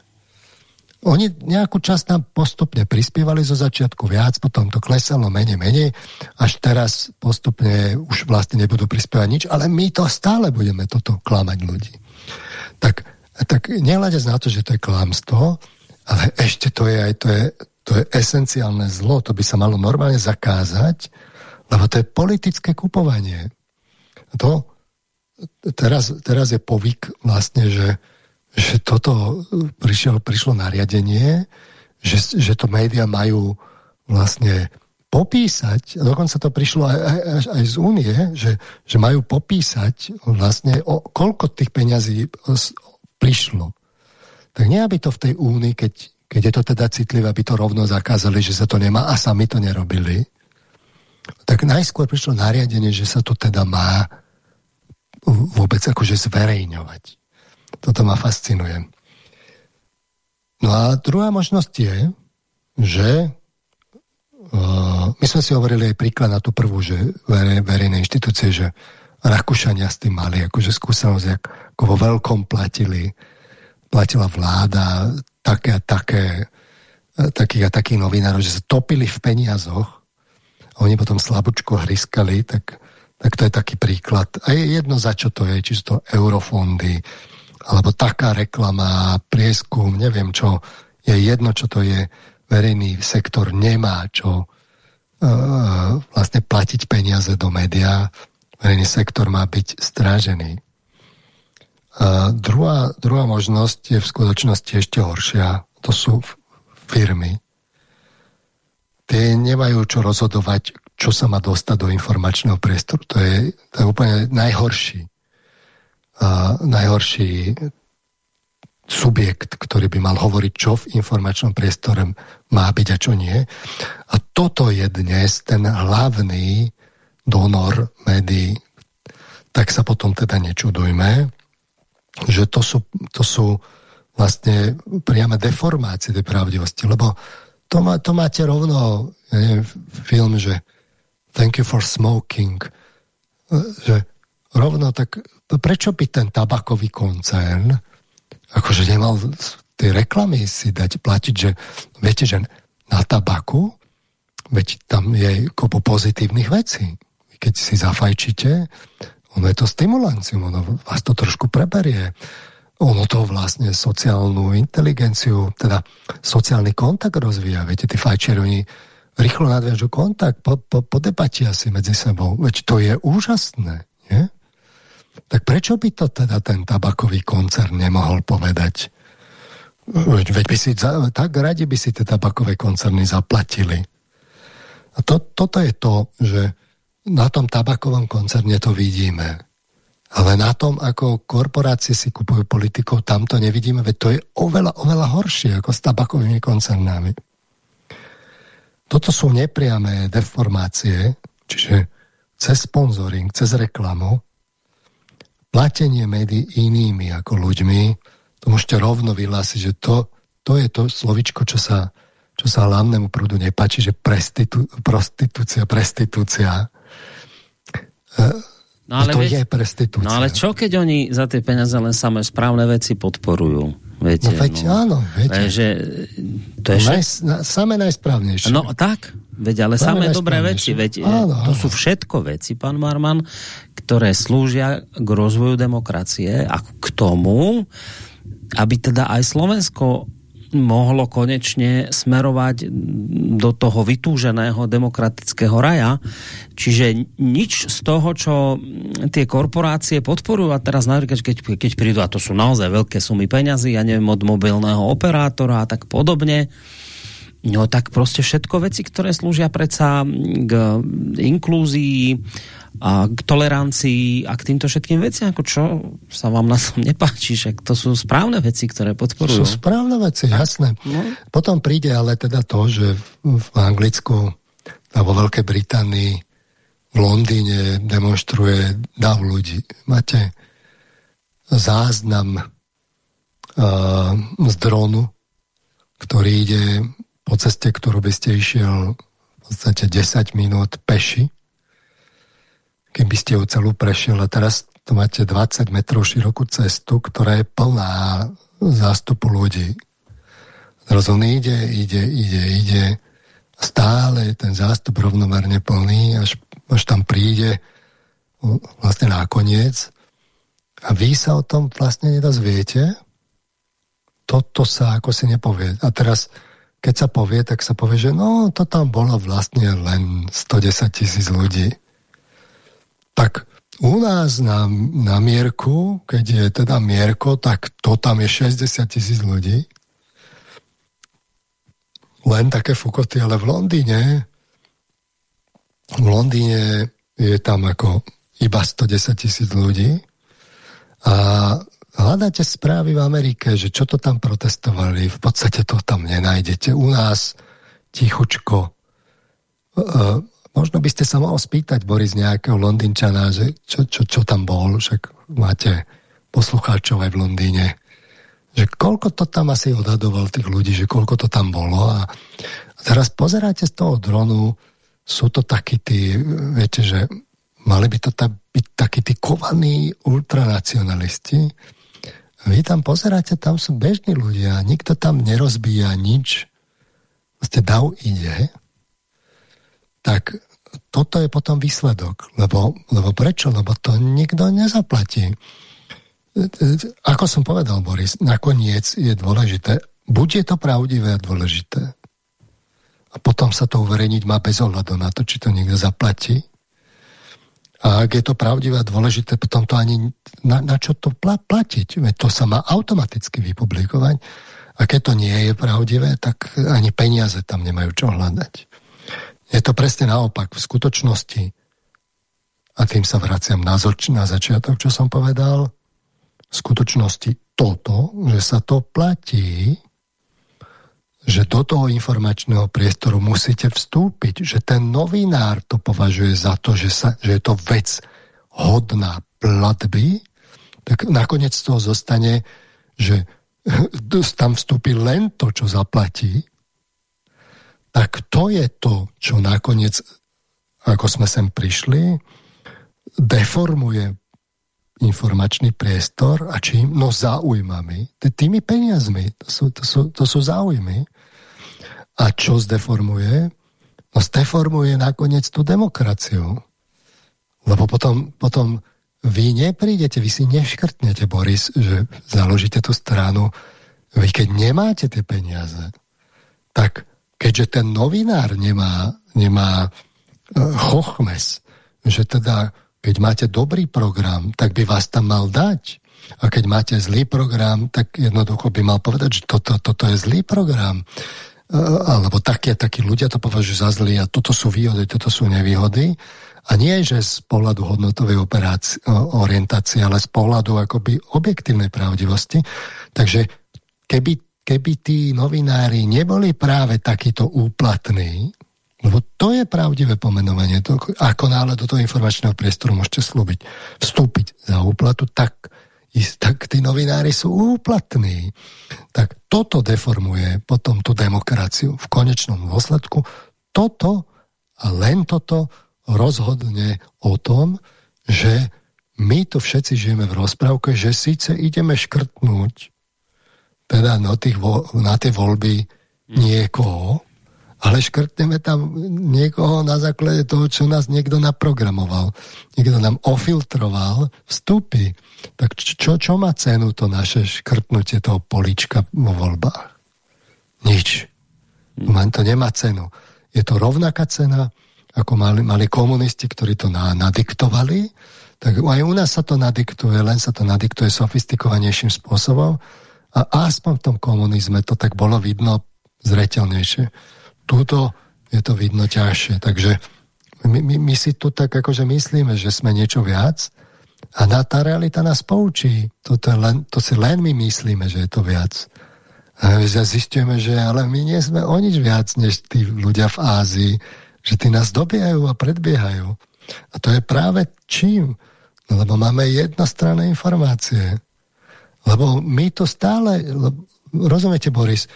Oni nejakú časť nám postupne prispievali zo začiatku viac, potom to klesalo menej, menej, až teraz postupne už vlastne nebudú prispievať nič, ale my to stále budeme toto klamať ľudí. Tak, tak nehľadec na to, že to je klamstvo, ale ešte to je aj to je, to je esenciálne zlo, to by sa malo normálne zakázať, lebo to je politické kupovanie. To, teraz, teraz je povyk vlastne, že že toto prišiel, prišlo nariadenie, že, že to médiá majú vlastne popísať, dokonca to prišlo aj, aj, aj z únie, že, že majú popísať vlastne, o, koľko tých peňazí prišlo. Tak nie, aby to v tej únii, keď, keď je to teda citlivé, aby to rovno zakázali, že sa to nemá a sami to nerobili, tak najskôr prišlo nariadenie, že sa to teda má vôbec akože zverejňovať. Toto ma fascinuje. No a druhá možnosť je, že uh, my sme si hovorili aj príklad na tú prvú, že verej, verejné inštitúcie, že Rakúšania s tým mali akože skúsenosť, ako vo veľkom platili, platila vláda také a také, takých a takých novinárov, že sa topili v peniazoch a oni potom slabúčko hryskali, tak, tak to je taký príklad. A je jedno, za čo to je, či sú to eurofondy, alebo taká reklama, prieskum, neviem čo, je jedno, čo to je, verejný sektor nemá čo uh, vlastne platiť peniaze do média, verejný sektor má byť strážený. Uh, druhá, druhá možnosť je v skutočnosti ešte horšia, to sú firmy. Tie nemajú čo rozhodovať, čo sa má dostať do informačného priestoru. To je, to je úplne najhorší najhorší subjekt, ktorý by mal hovoriť, čo v informačnom priestore má byť a čo nie. A toto je dnes ten hlavný donor médií. Tak sa potom teda nečudujme, že to sú, to sú vlastne priame deformácie tej pravdivosti, lebo to, má, to máte rovno ja neviem, film, že Thank you for smoking. Že rovno tak, prečo by ten tabakový koncern akože nemal tie reklamy si dať platiť, že viete, že na tabaku, veď tam je kopu pozitívnych vecí. Keď si zafajčíte, ono je to stimulancium, ono vás to trošku preberie. Ono to vlastne sociálnu inteligenciu, teda sociálny kontakt rozvíja. Viete, tí fajčeri, oni rýchlo nadviažu kontakt, po, po, podebatia si medzi sebou. Veď to je úžasné, nie? Tak prečo by to teda ten tabakový koncern nemohol povedať? Veď, veď by si, tak radi by si tie tabakové koncerny zaplatili. A to, toto je to, že na tom tabakovom koncerne to vidíme. Ale na tom, ako korporácie si kupujú politikov, tam to nevidíme, veď to je oveľa, oveľa horšie ako s tabakovými koncernami. Toto sú nepriamé deformácie, čiže cez sponsoring, cez reklamu, platenie médií inými ako ľuďmi, to môžete rovno vyhlásiť, že to, to je to slovičko, čo sa, čo sa hlavnému prúdu nepáči, že prestitu, prostitúcia, prestitúcia. E, no ale to veď, je prestitúcia. No ale čo, keď oni za tie peniaze len samé správne veci podporujú? Viete, no veď no, áno, viete. Že, to je Naj, na, samé najsprávnejšie. No tak, veď ale samé, samé dobré veci, veď áno, to áno. sú všetko veci, pán Marman, ktoré slúžia k rozvoju demokracie a k tomu, aby teda aj Slovensko mohlo konečne smerovať do toho vytúženého demokratického raja. Čiže nič z toho, čo tie korporácie podporujú a teraz napríklad, keď, keď prídu, a to sú naozaj veľké sumy peňazí, ja neviem, od mobilného operátora a tak podobne, No tak proste všetko veci, ktoré slúžia predsa k inklúzii, a k tolerancii a k týmto všetkým veciam, ako čo sa vám na tom nepáči, však to sú správne veci, ktoré podporujú. Sú správne veci, jasné. No. Potom príde ale teda to, že v Anglicku a vo Veľkej Británii v Londýne demonstruje dav ľudí. Máte záznam uh, z dronu, ktorý ide po ceste, ktorú by ste išiel v podstate 10 minút peši keby ste ju celú prešiel. A teraz tu máte 20 metrov širokú cestu, ktorá je plná zástupu ľudí. Teraz on ide, ide, ide, ide. Stále ten zástup rovnomerne plný, až, až tam príde vlastne nakoniec. A vy sa o tom vlastne nedozviete. Toto sa ako si nepovie. A teraz, keď sa povie, tak sa povie, že no, to tam bolo vlastne len 110 tisíc ľudí tak u nás na, na Mierku, keď je teda Mierko, tak to tam je 60 tisíc ľudí. Len také fukoty, ale v Londýne v Londýne je tam ako iba 110 tisíc ľudí a hľadáte správy v Amerike, že čo to tam protestovali, v podstate to tam nenájdete. U nás tichučko Možno by ste sa mohol spýtať, Boris, nejakého Londýnčana, že čo, čo, čo tam bol, však máte poslucháčov aj v Londýne, že koľko to tam asi odhadoval tých ľudí, že koľko to tam bolo a, a teraz pozeráte z toho dronu, sú to takí tí, viete, že mali by to tam byť takí tí kovaní ultranacionalisti. Vy tam pozeráte, tam sú bežní ľudia, nikto tam nerozbíja nič. Vlastne dav ide, tak toto je potom výsledok. Lebo, lebo prečo? Lebo to nikto nezaplatí. Ako som povedal, Boris, nakoniec je dôležité, buď je to pravdivé a dôležité, a potom sa to uverejniť má bez ohľadu na to, či to niekto zaplatí. A ak je to pravdivé a dôležité, potom to ani na, na čo to pla, platiť? Veď to sa má automaticky vypublikovať. A keď to nie je pravdivé, tak ani peniaze tam nemajú čo hľadať. Je to presne naopak. V skutočnosti, a tým sa vraciam na, zoč, na začiatok, čo som povedal, v skutočnosti toto, že sa to platí, že do toho informačného priestoru musíte vstúpiť, že ten novinár to považuje za to, že, sa, že je to vec hodná platby, tak nakoniec z toho zostane, že tam vstúpi len to, čo zaplatí tak to je to, čo nakoniec, ako sme sem prišli, deformuje informačný priestor a čím? No záujmami. Tými peniazmi. To sú, to sú, to sú záujmy. A čo zdeformuje? No zdeformuje nakoniec tú demokraciu. Lebo potom, potom vy neprídete, vy si neškrtnete, Boris, že založíte tú stranu. Vy keď nemáte tie peniaze, tak keďže ten novinár nemá, nemá uh, chochmes, že teda keď máte dobrý program, tak by vás tam mal dať. A keď máte zlý program, tak jednoducho by mal povedať, že toto, toto je zlý program. Alebo také, takí ľudia to považujú za zlý a toto sú výhody, toto sú nevýhody. A nie, že z pohľadu hodnotovej operácie, orientácie, ale z pohľadu akoby objektívnej pravdivosti. Takže keby, keby tí novinári neboli práve takíto úplatní, lebo to je pravdivé pomenovanie. To, ako náhle do toho informačného priestoru môžete slúbiť, vstúpiť za úplatu, tak, tak tí novinári sú úplatní. Tak toto deformuje potom tú demokraciu. V konečnom dôsledku toto a len toto rozhodne o tom, že my tu všetci žijeme v rozprávke, že síce ideme škrtnúť teda na, tých, na tie voľby niekoho, ale škrtneme tam niekoho na základe toho, čo nás niekto naprogramoval. Niekto nám ofiltroval vstupy. Tak čo, čo má cenu to naše škrtnutie toho polička vo voľbách? Nič. Hmm. To nemá cenu. Je to rovnaká cena, ako mali, mali komunisti, ktorí to na, nadiktovali, tak aj u nás sa to nadiktuje, len sa to nadiktuje sofistikovanejším spôsobom a aspoň v tom komunizme to tak bolo vidno zretelnejšie túto je to vidno ťažšie. Takže my, my, my si tu tak akože myslíme, že sme niečo viac a na tá realita nás poučí. To, to, len, to si len my myslíme, že je to viac. A zistíme, že ale my nie sme o nič viac, než tí ľudia v Ázii, že tí nás dobiehajú a predbiehajú. A to je práve čím? No, lebo máme jednostranné informácie. Lebo my to stále, rozumiete, Boris,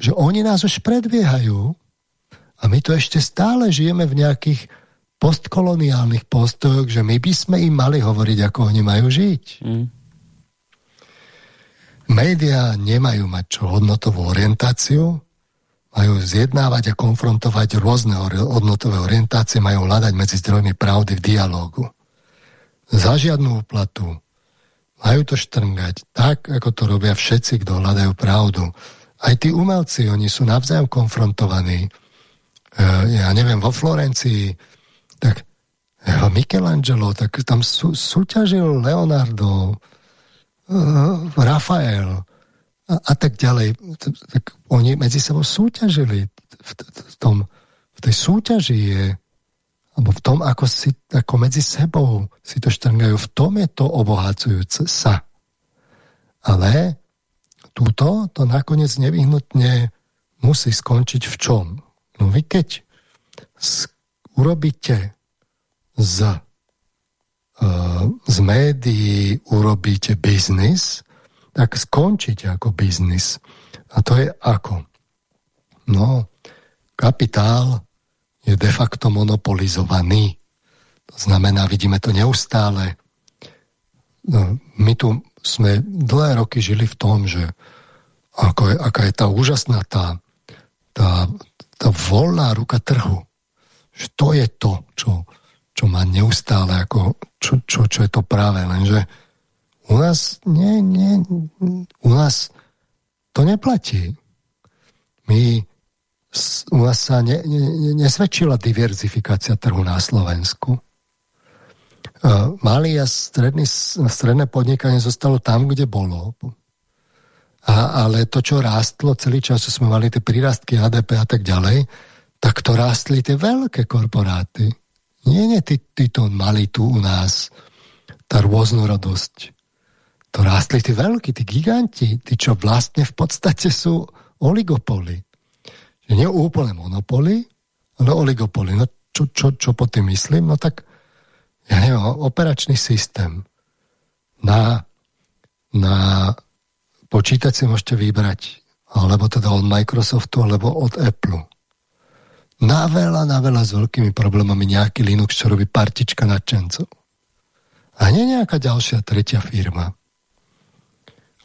že oni nás už predbiehajú a my to ešte stále žijeme v nejakých postkoloniálnych postojoch, že my by sme im mali hovoriť, ako oni majú žiť. Mm. Média nemajú mať čo hodnotovú orientáciu, majú zjednávať a konfrontovať rôzne hodnotové orientácie, majú hľadať medzi zdrojmi pravdy v dialógu. Za žiadnu úplatu. Majú to štrngať tak, ako to robia všetci, kto hľadajú pravdu aj tí umelci, oni sú navzájom konfrontovaní. E, ja neviem, vo Florencii, tak e, Michelangelo, tak tam sú, súťažil Leonardo, e, Rafael a, a tak ďalej. Tak oni medzi sebou súťažili. V, tom, v tej súťaži je alebo v tom, ako, si, ako medzi sebou si to štrngajú, v tom je to obohacujúce sa. Ale túto, to nakoniec nevyhnutne musí skončiť v čom? No vy keď urobíte z, uh, z médií urobíte biznis, tak skončíte ako biznis. A to je ako? No, kapitál je de facto monopolizovaný. To znamená, vidíme to neustále. No, my tu sme dlhé roky žili v tom, že ako je, aká je tá úžasná tá, tá, tá voľná ruka trhu. Že to je to, čo, čo má neustále, ako, čo, čo, čo je to práve, lenže u nás, nie, nie, u nás to neplatí. My, u nás sa ne, ne, nesvedčila diverzifikácia trhu na Slovensku malý a stredný, stredné podnikanie zostalo tam, kde bolo. A, ale to, čo rástlo celý čas, sme mali tie prírastky ADP a tak ďalej, tak to rástli tie veľké korporáty. Nie, nie, tí, tí to mali tu u nás, tá rôznorodosť. To rástli tí veľkí, tí giganti, tí, čo vlastne v podstate sú oligopoly. Nie úplne monopoly, ale oligopoly. No čo, čo, čo po tým myslím? No tak ja neviem, operačný systém na, na počítač si môžete vybrať alebo teda od Microsoftu, alebo od Apple. na veľa, na veľa s veľkými problémami nejaký Linux, čo robí partička nadšencov. A nie nejaká ďalšia tretia firma.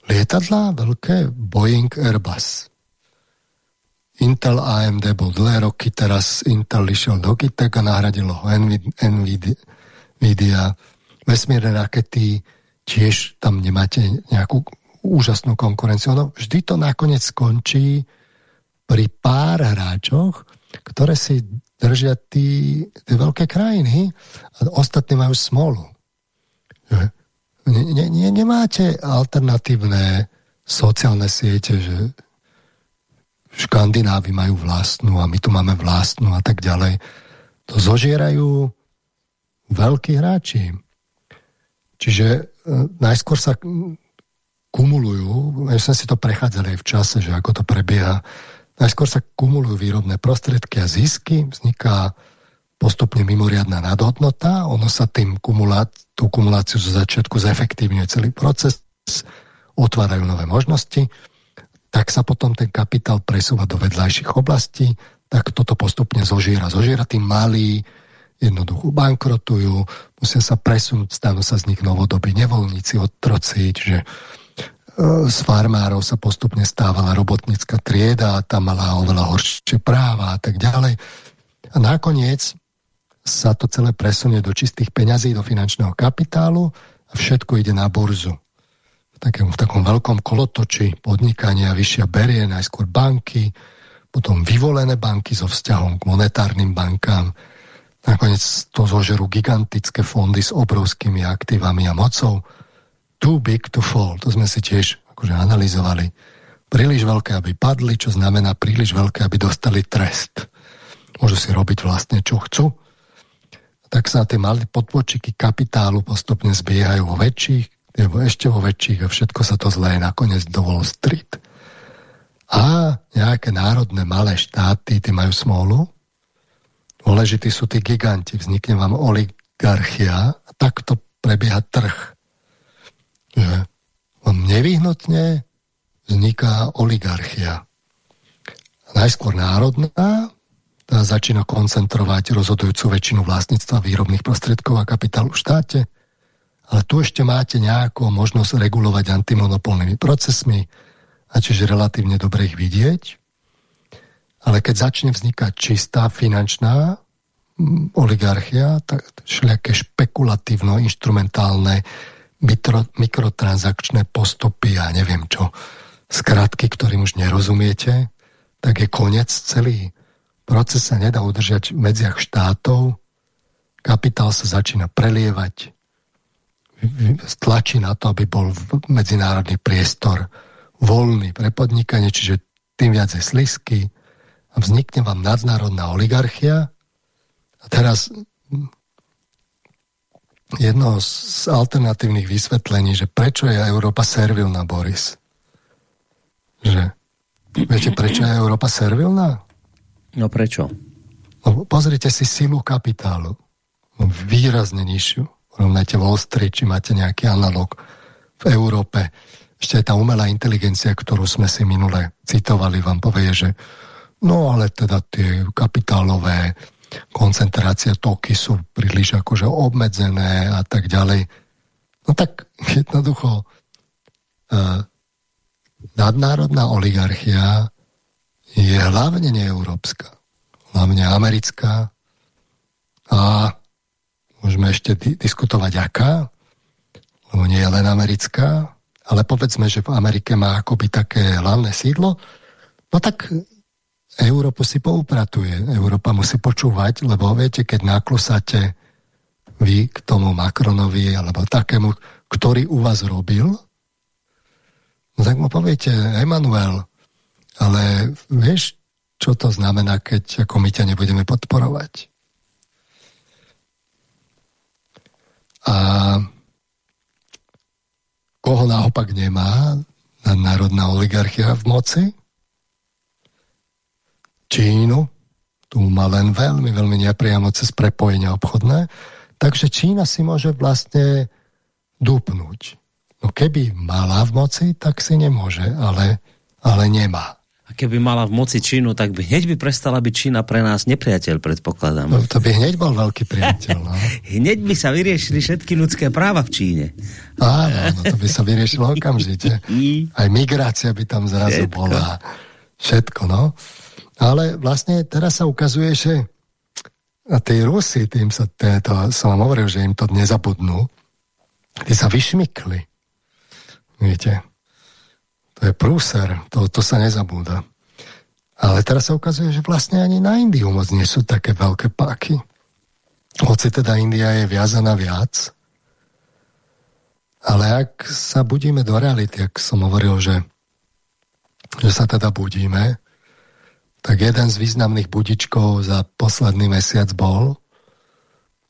Lietadla veľké Boeing Airbus. Intel AMD bol dlhé roky, teraz Intel išiel do Kitek a nahradilo ho Nvidia. Vesmírne rakety, tiež tam nemáte nejakú úžasnú konkurenciu. No, vždy to nakoniec skončí pri pár hráčoch, ktoré si držia tí, veľké krajiny a ostatní majú smolu. Ne, ne, nemáte alternatívne sociálne siete, že Škandinávi majú vlastnú a my tu máme vlastnú a tak ďalej. To zožierajú veľkí hráči. Čiže e, najskôr sa kumulujú, my sme si to prechádzali aj v čase, že ako to prebieha, najskôr sa kumulujú výrobné prostriedky a zisky, vzniká postupne mimoriadná nadhodnota, ono sa tým kumulát, tú kumuláciu zo začiatku zefektívňuje celý proces, otvárajú nové možnosti, tak sa potom ten kapitál presúva do vedľajších oblastí, tak toto postupne zožiera. Zožiera tí malí, jednoducho bankrotujú, musia sa presunúť, stanú sa z nich novodobí nevoľníci, otroci, čiže e, z farmárov sa postupne stávala robotnícka trieda, tam mala oveľa horšie práva a tak ďalej. A nakoniec sa to celé presunie do čistých peňazí, do finančného kapitálu a všetko ide na burzu. V takom, v takom veľkom kolotoči podnikania vyššia berie najskôr banky, potom vyvolené banky so vzťahom k monetárnym bankám. Nakoniec to zožerú gigantické fondy s obrovskými aktívami a mocou. Too big to fall, to sme si tiež akože analyzovali. Príliš veľké, aby padli, čo znamená príliš veľké, aby dostali trest. Môžu si robiť vlastne, čo chcú tak sa tie malé podpočiky kapitálu postupne zbiehajú vo väčších, ešte vo väčších a všetko sa to zlé nakoniec do Wall. A nejaké národné malé štáty, tie majú smolu. Dôležití sú tí giganti, vznikne vám oligarchia a takto prebieha trh. Že on nevyhnutne vzniká oligarchia. Najskôr národná, tá začína koncentrovať rozhodujúcu väčšinu vlastníctva výrobných prostriedkov a kapitálu v štáte. Ale tu ešte máte nejakú možnosť regulovať antimonopolnými procesmi a čiže relatívne dobre ich vidieť. Ale keď začne vznikať čistá finančná mm, oligarchia, tak všelijaké špekulatívno-instrumentálne mikrotransakčné postupy a neviem čo, skratky, ktorým už nerozumiete, tak je koniec celý. Proces sa nedá udržať v medziach štátov, kapitál sa začína prelievať, stlačí na to, aby bol medzinárodný priestor voľný pre podnikanie, čiže tým viac je slisky a vznikne vám nadnárodná oligarchia. A teraz jedno z alternatívnych vysvetlení, že prečo je Európa servilná, Boris? Že, viete, prečo je Európa servilná? No prečo? No, pozrite si silu kapitálu. No, výrazne nižšiu. Rovnajte Wall Street, či máte nejaký analog v Európe. Ešte aj tá umelá inteligencia, ktorú sme si minule citovali, vám povie, že no ale teda tie kapitálové koncentrácie toky sú príliš akože obmedzené a tak ďalej. No tak jednoducho uh, nadnárodná oligarchia je hlavne neeurópska, hlavne americká a môžeme ešte di- diskutovať aká, lebo nie je len americká, ale povedzme, že v Amerike má akoby také hlavné sídlo, no tak Európu si poupratuje. Európa musí počúvať, lebo viete, keď naklusáte vy k tomu Macronovi alebo takému, ktorý u vás robil, no tak mu poviete, Emanuel, ale vieš, čo to znamená, keď ako my ťa nebudeme podporovať? A koho naopak nemá národná oligarchia v moci? Čínu. Tu má len veľmi, veľmi nepriamo cez prepojenia obchodné. Takže Čína si môže vlastne dupnúť. No keby mala v moci, tak si nemôže, ale, ale nemá. Keby mala v moci Čínu, tak by hneď by prestala byť Čína pre nás nepriateľ, predpokladám. No, to by hneď bol veľký priateľ. No. hneď by sa vyriešili všetky ľudské práva v Číne. Áno, no, to by sa vyriešilo okamžite. Aj migrácia by tam zrazu všetko. bola. Všetko, no. Ale vlastne teraz sa ukazuje, že a tí Rusi, tým sa, to som vám hovoril, že im to nezabudnú, tí sa vyšmykli. Viete, to je prúser, to, to sa nezabúda. Ale teraz sa ukazuje, že vlastne ani na Indiu moc nie sú také veľké páky. Hoci teda India je viazaná viac, ale ak sa budíme do reality, ak som hovoril, že, že sa teda budíme, tak jeden z významných budičkov za posledný mesiac bol,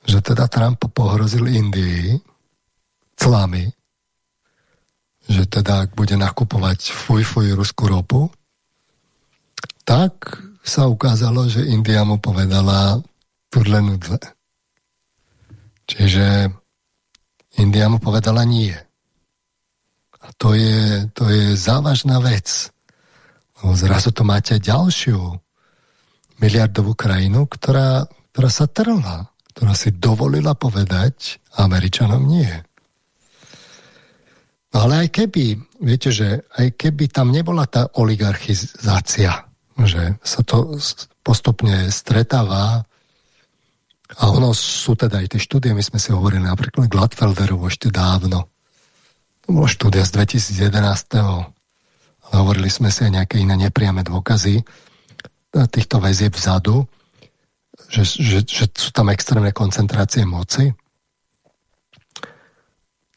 že teda Trump pohrozil Indii clami, že teda ak bude nakupovať fuj fuj ruskú ropu, tak sa ukázalo, že India mu povedala tudle nudle. Čiže India mu povedala nie. A to je, to je závažná vec. No, zrazu to máte ďalšiu miliardovú krajinu, ktorá, ktorá sa trhla, ktorá si dovolila povedať Američanom nie. Ale aj keby, viete, že aj keby tam nebola tá oligarchizácia, že sa to postupne stretáva a ono sú teda aj tie štúdie, my sme si hovorili napríklad Gladfelderovo ešte dávno. To bolo štúdia z 2011. Ale hovorili sme si aj nejaké iné nepriame dôkazy týchto väzieb vzadu, že, že, že sú tam extrémne koncentrácie moci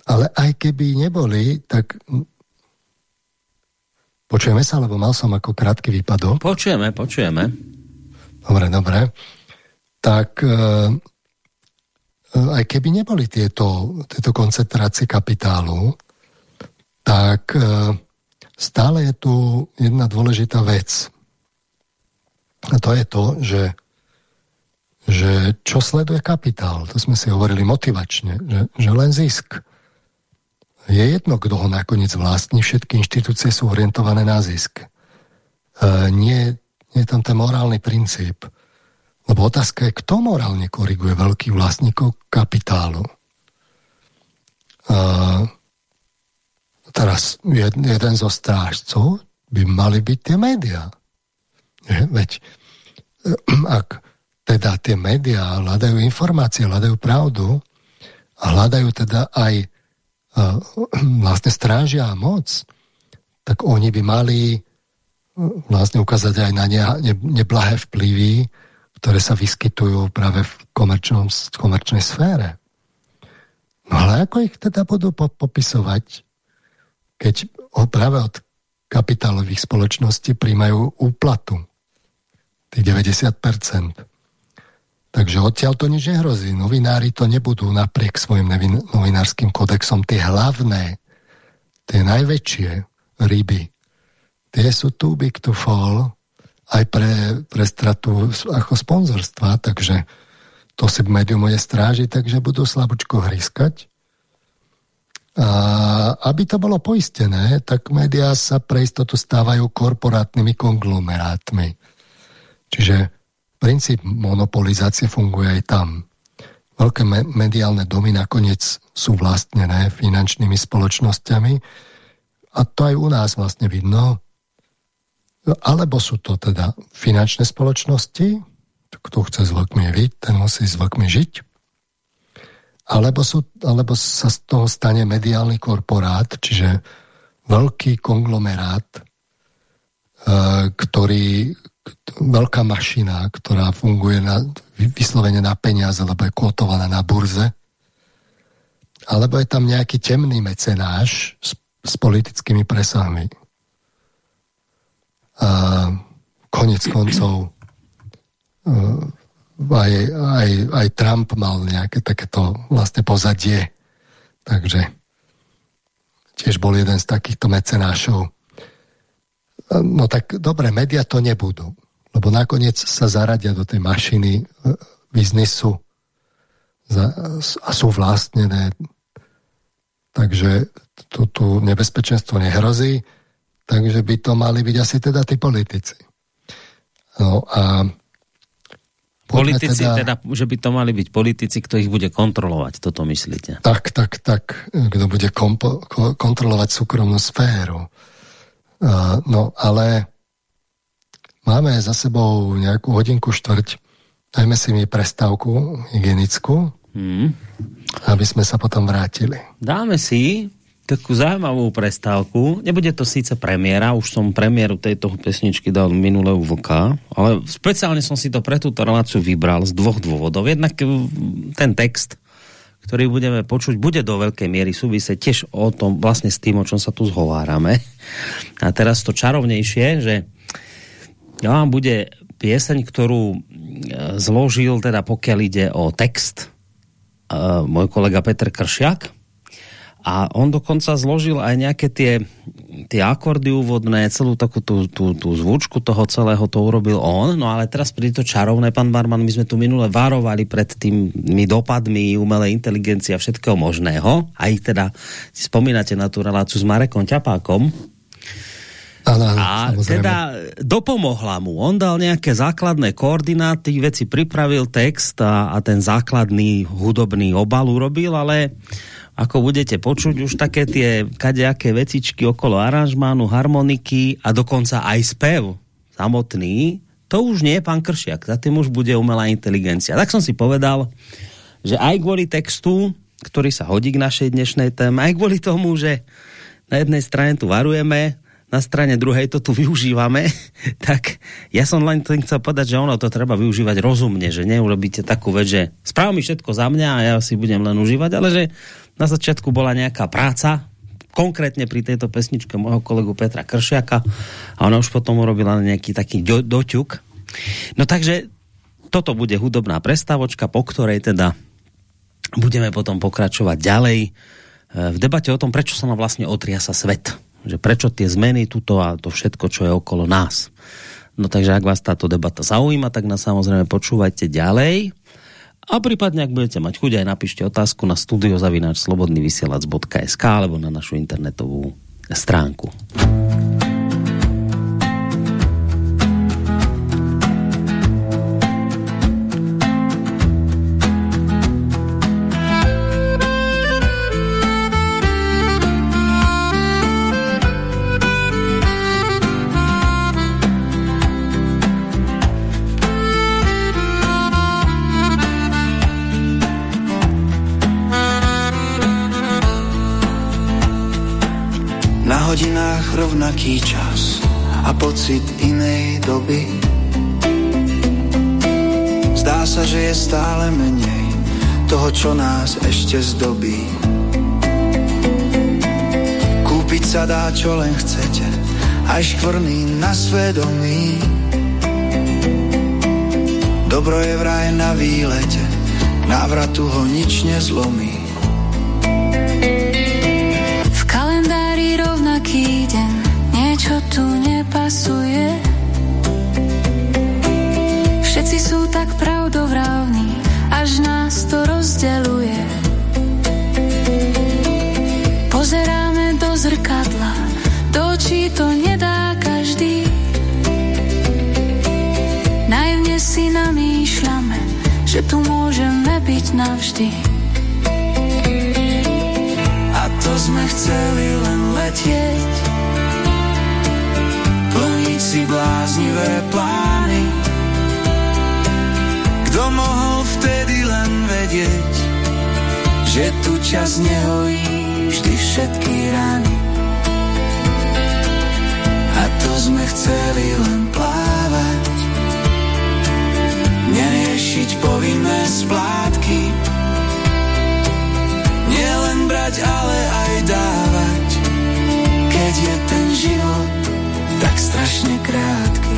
ale aj keby neboli, tak počujeme sa, lebo mal som ako krátky výpadok. Počujeme, počujeme. Dobre, dobre. Tak e, aj keby neboli tieto, tieto koncentrácie kapitálu, tak e, stále je tu jedna dôležitá vec. A to je to, že, že čo sleduje kapitál, to sme si hovorili motivačne, že, že len zisk je jedno, kto ho nakoniec vlastní, všetky inštitúcie sú orientované na zisk. Nie, nie je tam ten morálny princíp. Lebo otázka je, kto morálne koriguje veľkých vlastníkov kapitálu. E, teraz jed, jeden zo strážcov by mali byť tie médiá. Veď e, ak teda tie médiá hľadajú informácie, hľadajú pravdu a hľadajú teda aj vlastne strážia moc, tak oni by mali vlastne ukázať aj na ne, ne, neblahé vplyvy, ktoré sa vyskytujú práve v komerčnej sfére. No ale ako ich teda budú po, popisovať, keď práve od kapitálových spoločností príjmajú úplatu, tých 90%. Takže odtiaľ to nič nehrozí. Novinári to nebudú napriek svojim novinárskym kodexom. Tie hlavné, tie najväčšie ryby, tie sú too big to fall aj pre, pre stratu ako sponzorstva, takže to si médium bude strážiť, takže budú slabúčko hryskať. A aby to bolo poistené, tak médiá sa pre istotu stávajú korporátnymi konglomerátmi. Čiže princíp monopolizácie funguje aj tam. Veľké me mediálne domy nakoniec sú vlastnené finančnými spoločnosťami a to aj u nás vlastne vidno. Alebo sú to teda finančné spoločnosti, kto chce s vlkmi žiť, ten musí s vlkmi žiť. Alebo, sú, alebo sa z toho stane mediálny korporát, čiže veľký konglomerát, e, ktorý, veľká mašina, ktorá funguje na, vyslovene na peniaze, lebo je kotovaná na burze, alebo je tam nejaký temný mecenáš s, s politickými presahmi. A konec koncov uh, aj, aj, aj Trump mal nejaké takéto vlastne pozadie. Takže tiež bol jeden z takýchto mecenášov. No tak dobre, média to nebudú, lebo nakoniec sa zaradia do tej mašiny e, biznisu a sú vlastnené. Takže tu, tu nebezpečenstvo nehrozí. takže by to mali byť asi teda tí politici. No a Politici, teda... teda, že by to mali byť politici, kto ich bude kontrolovať, toto myslíte? Tak, tak, tak, kto bude kompo, kontrolovať súkromnú sféru. No, ale máme za sebou nejakú hodinku štvrť, dajme si mi prestávku hygienickú, hmm. aby sme sa potom vrátili. Dáme si, takú zaujímavú prestávku. Nebude to síce premiéra, už som premiéru tejto pesničky dal minulé vlka, ale speciálne som si to pre túto reláciu vybral z dvoch dôvodov. Jednak ten text, ktorý budeme počuť, bude do veľkej miery súvisieť tiež o tom, vlastne s tým, o čom sa tu zhovárame. A teraz to čarovnejšie, že ja vám bude pieseň, ktorú eh, zložil, teda pokiaľ ide o text, uh, môj kolega Petr Kršiak, a on dokonca zložil aj nejaké tie, tie akordy úvodné, celú takú tú, tú, tú zvučku toho celého to urobil on, no ale teraz pri to čarovné, pán Barman, my sme tu minule varovali pred tými dopadmi umelej inteligencie a všetkého možného, aj teda si spomínate na tú reláciu s Marekom Ťapákom, ale, a samozrejme. teda dopomohla mu. On dal nejaké základné koordináty, veci pripravil text a, a ten základný hudobný obal urobil, ale ako budete počuť už také tie kadejaké vecičky okolo aranžmánu, harmoniky a dokonca aj spev samotný, to už nie je pán Kršiak, za tým už bude umelá inteligencia. Tak som si povedal, že aj kvôli textu, ktorý sa hodí k našej dnešnej téme, aj kvôli tomu, že na jednej strane tu varujeme, na strane druhej to tu využívame, tak ja som len tým chcel povedať, že ono to treba využívať rozumne, že neurobíte takú vec, že správ mi všetko za mňa a ja si budem len užívať, ale že na začiatku bola nejaká práca, konkrétne pri tejto pesničke môjho kolegu Petra Kršiaka a ona už potom urobila nejaký taký do, doťuk. No takže toto bude hudobná prestávočka, po ktorej teda budeme potom pokračovať ďalej e, v debate o tom, prečo sa nám vlastne otriasa svet. Že prečo tie zmeny, tuto a to všetko, čo je okolo nás. No takže ak vás táto debata zaujíma, tak nás samozrejme počúvajte ďalej. A prípadne, ak budete mať chuť, aj napíšte otázku na studiozavináč.slobodnyvysielac.sk alebo na našu internetovú stránku. Rovnaký čas a pocit inej doby. Zdá sa, že je stále menej toho, čo nás ešte zdobí. Kúpiť sa dá, čo len chcete, aj škvrný na svedomí. Dobro je vraj na výlete, k návratu ho nič nezlomí. Nepasuje. Všetci sú tak pravdovravní, až nás to rozdeluje. Pozeráme do zrkadla, do očí to nedá každý. Najvne si namýšľame, že tu môžeme byť navždy. A to sme chceli len letieť si bláznivé plány. Kto mohol vtedy len vedieť, že tu čas nehojí vždy všetky rány. A to sme chceli len plávať, neriešiť povinné splátky. Nielen brať, ale aj dávať, keď je ten život strašne krátky.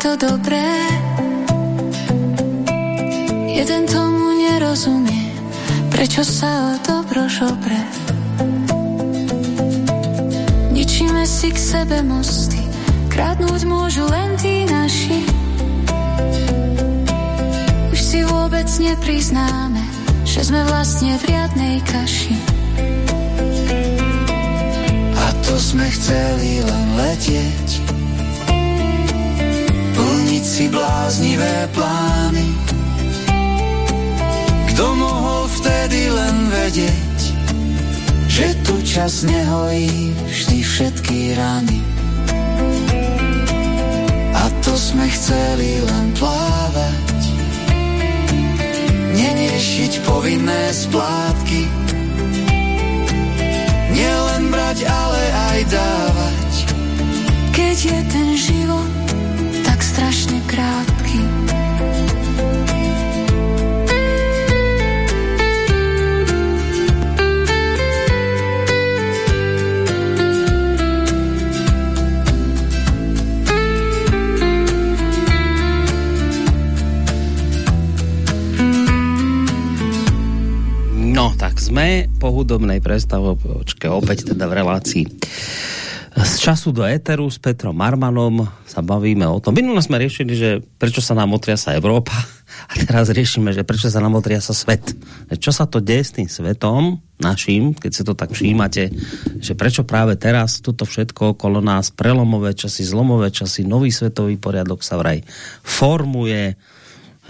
To dobré. Jeden tomu nerozumie, prečo sa o dobro žobre. Ničíme si k sebe mosty, kradnúť môžu len tí naši. Už si vôbec nepriznáme, že sme vlastne v riadnej kaši. A to sme chceli len letieť, si bláznivé plány. Kto mohol vtedy len vedieť, že tu čas nehojí vždy všetky rany. A to sme chceli len plávať, neriešiť povinné splátky. Nielen brať, ale aj dávať. Keď je ten život sme po hudobnej prestavočke opäť teda v relácii z času do éteru s Petrom Marmanom sa bavíme o tom. Minulé sme riešili, že prečo sa nám otriasa Európa a teraz riešime, že prečo sa nám otriasa svet. Čo sa to deje s tým svetom naším, keď si to tak všímate, že prečo práve teraz toto všetko okolo nás, prelomové časy, zlomové časy, nový svetový poriadok sa vraj formuje,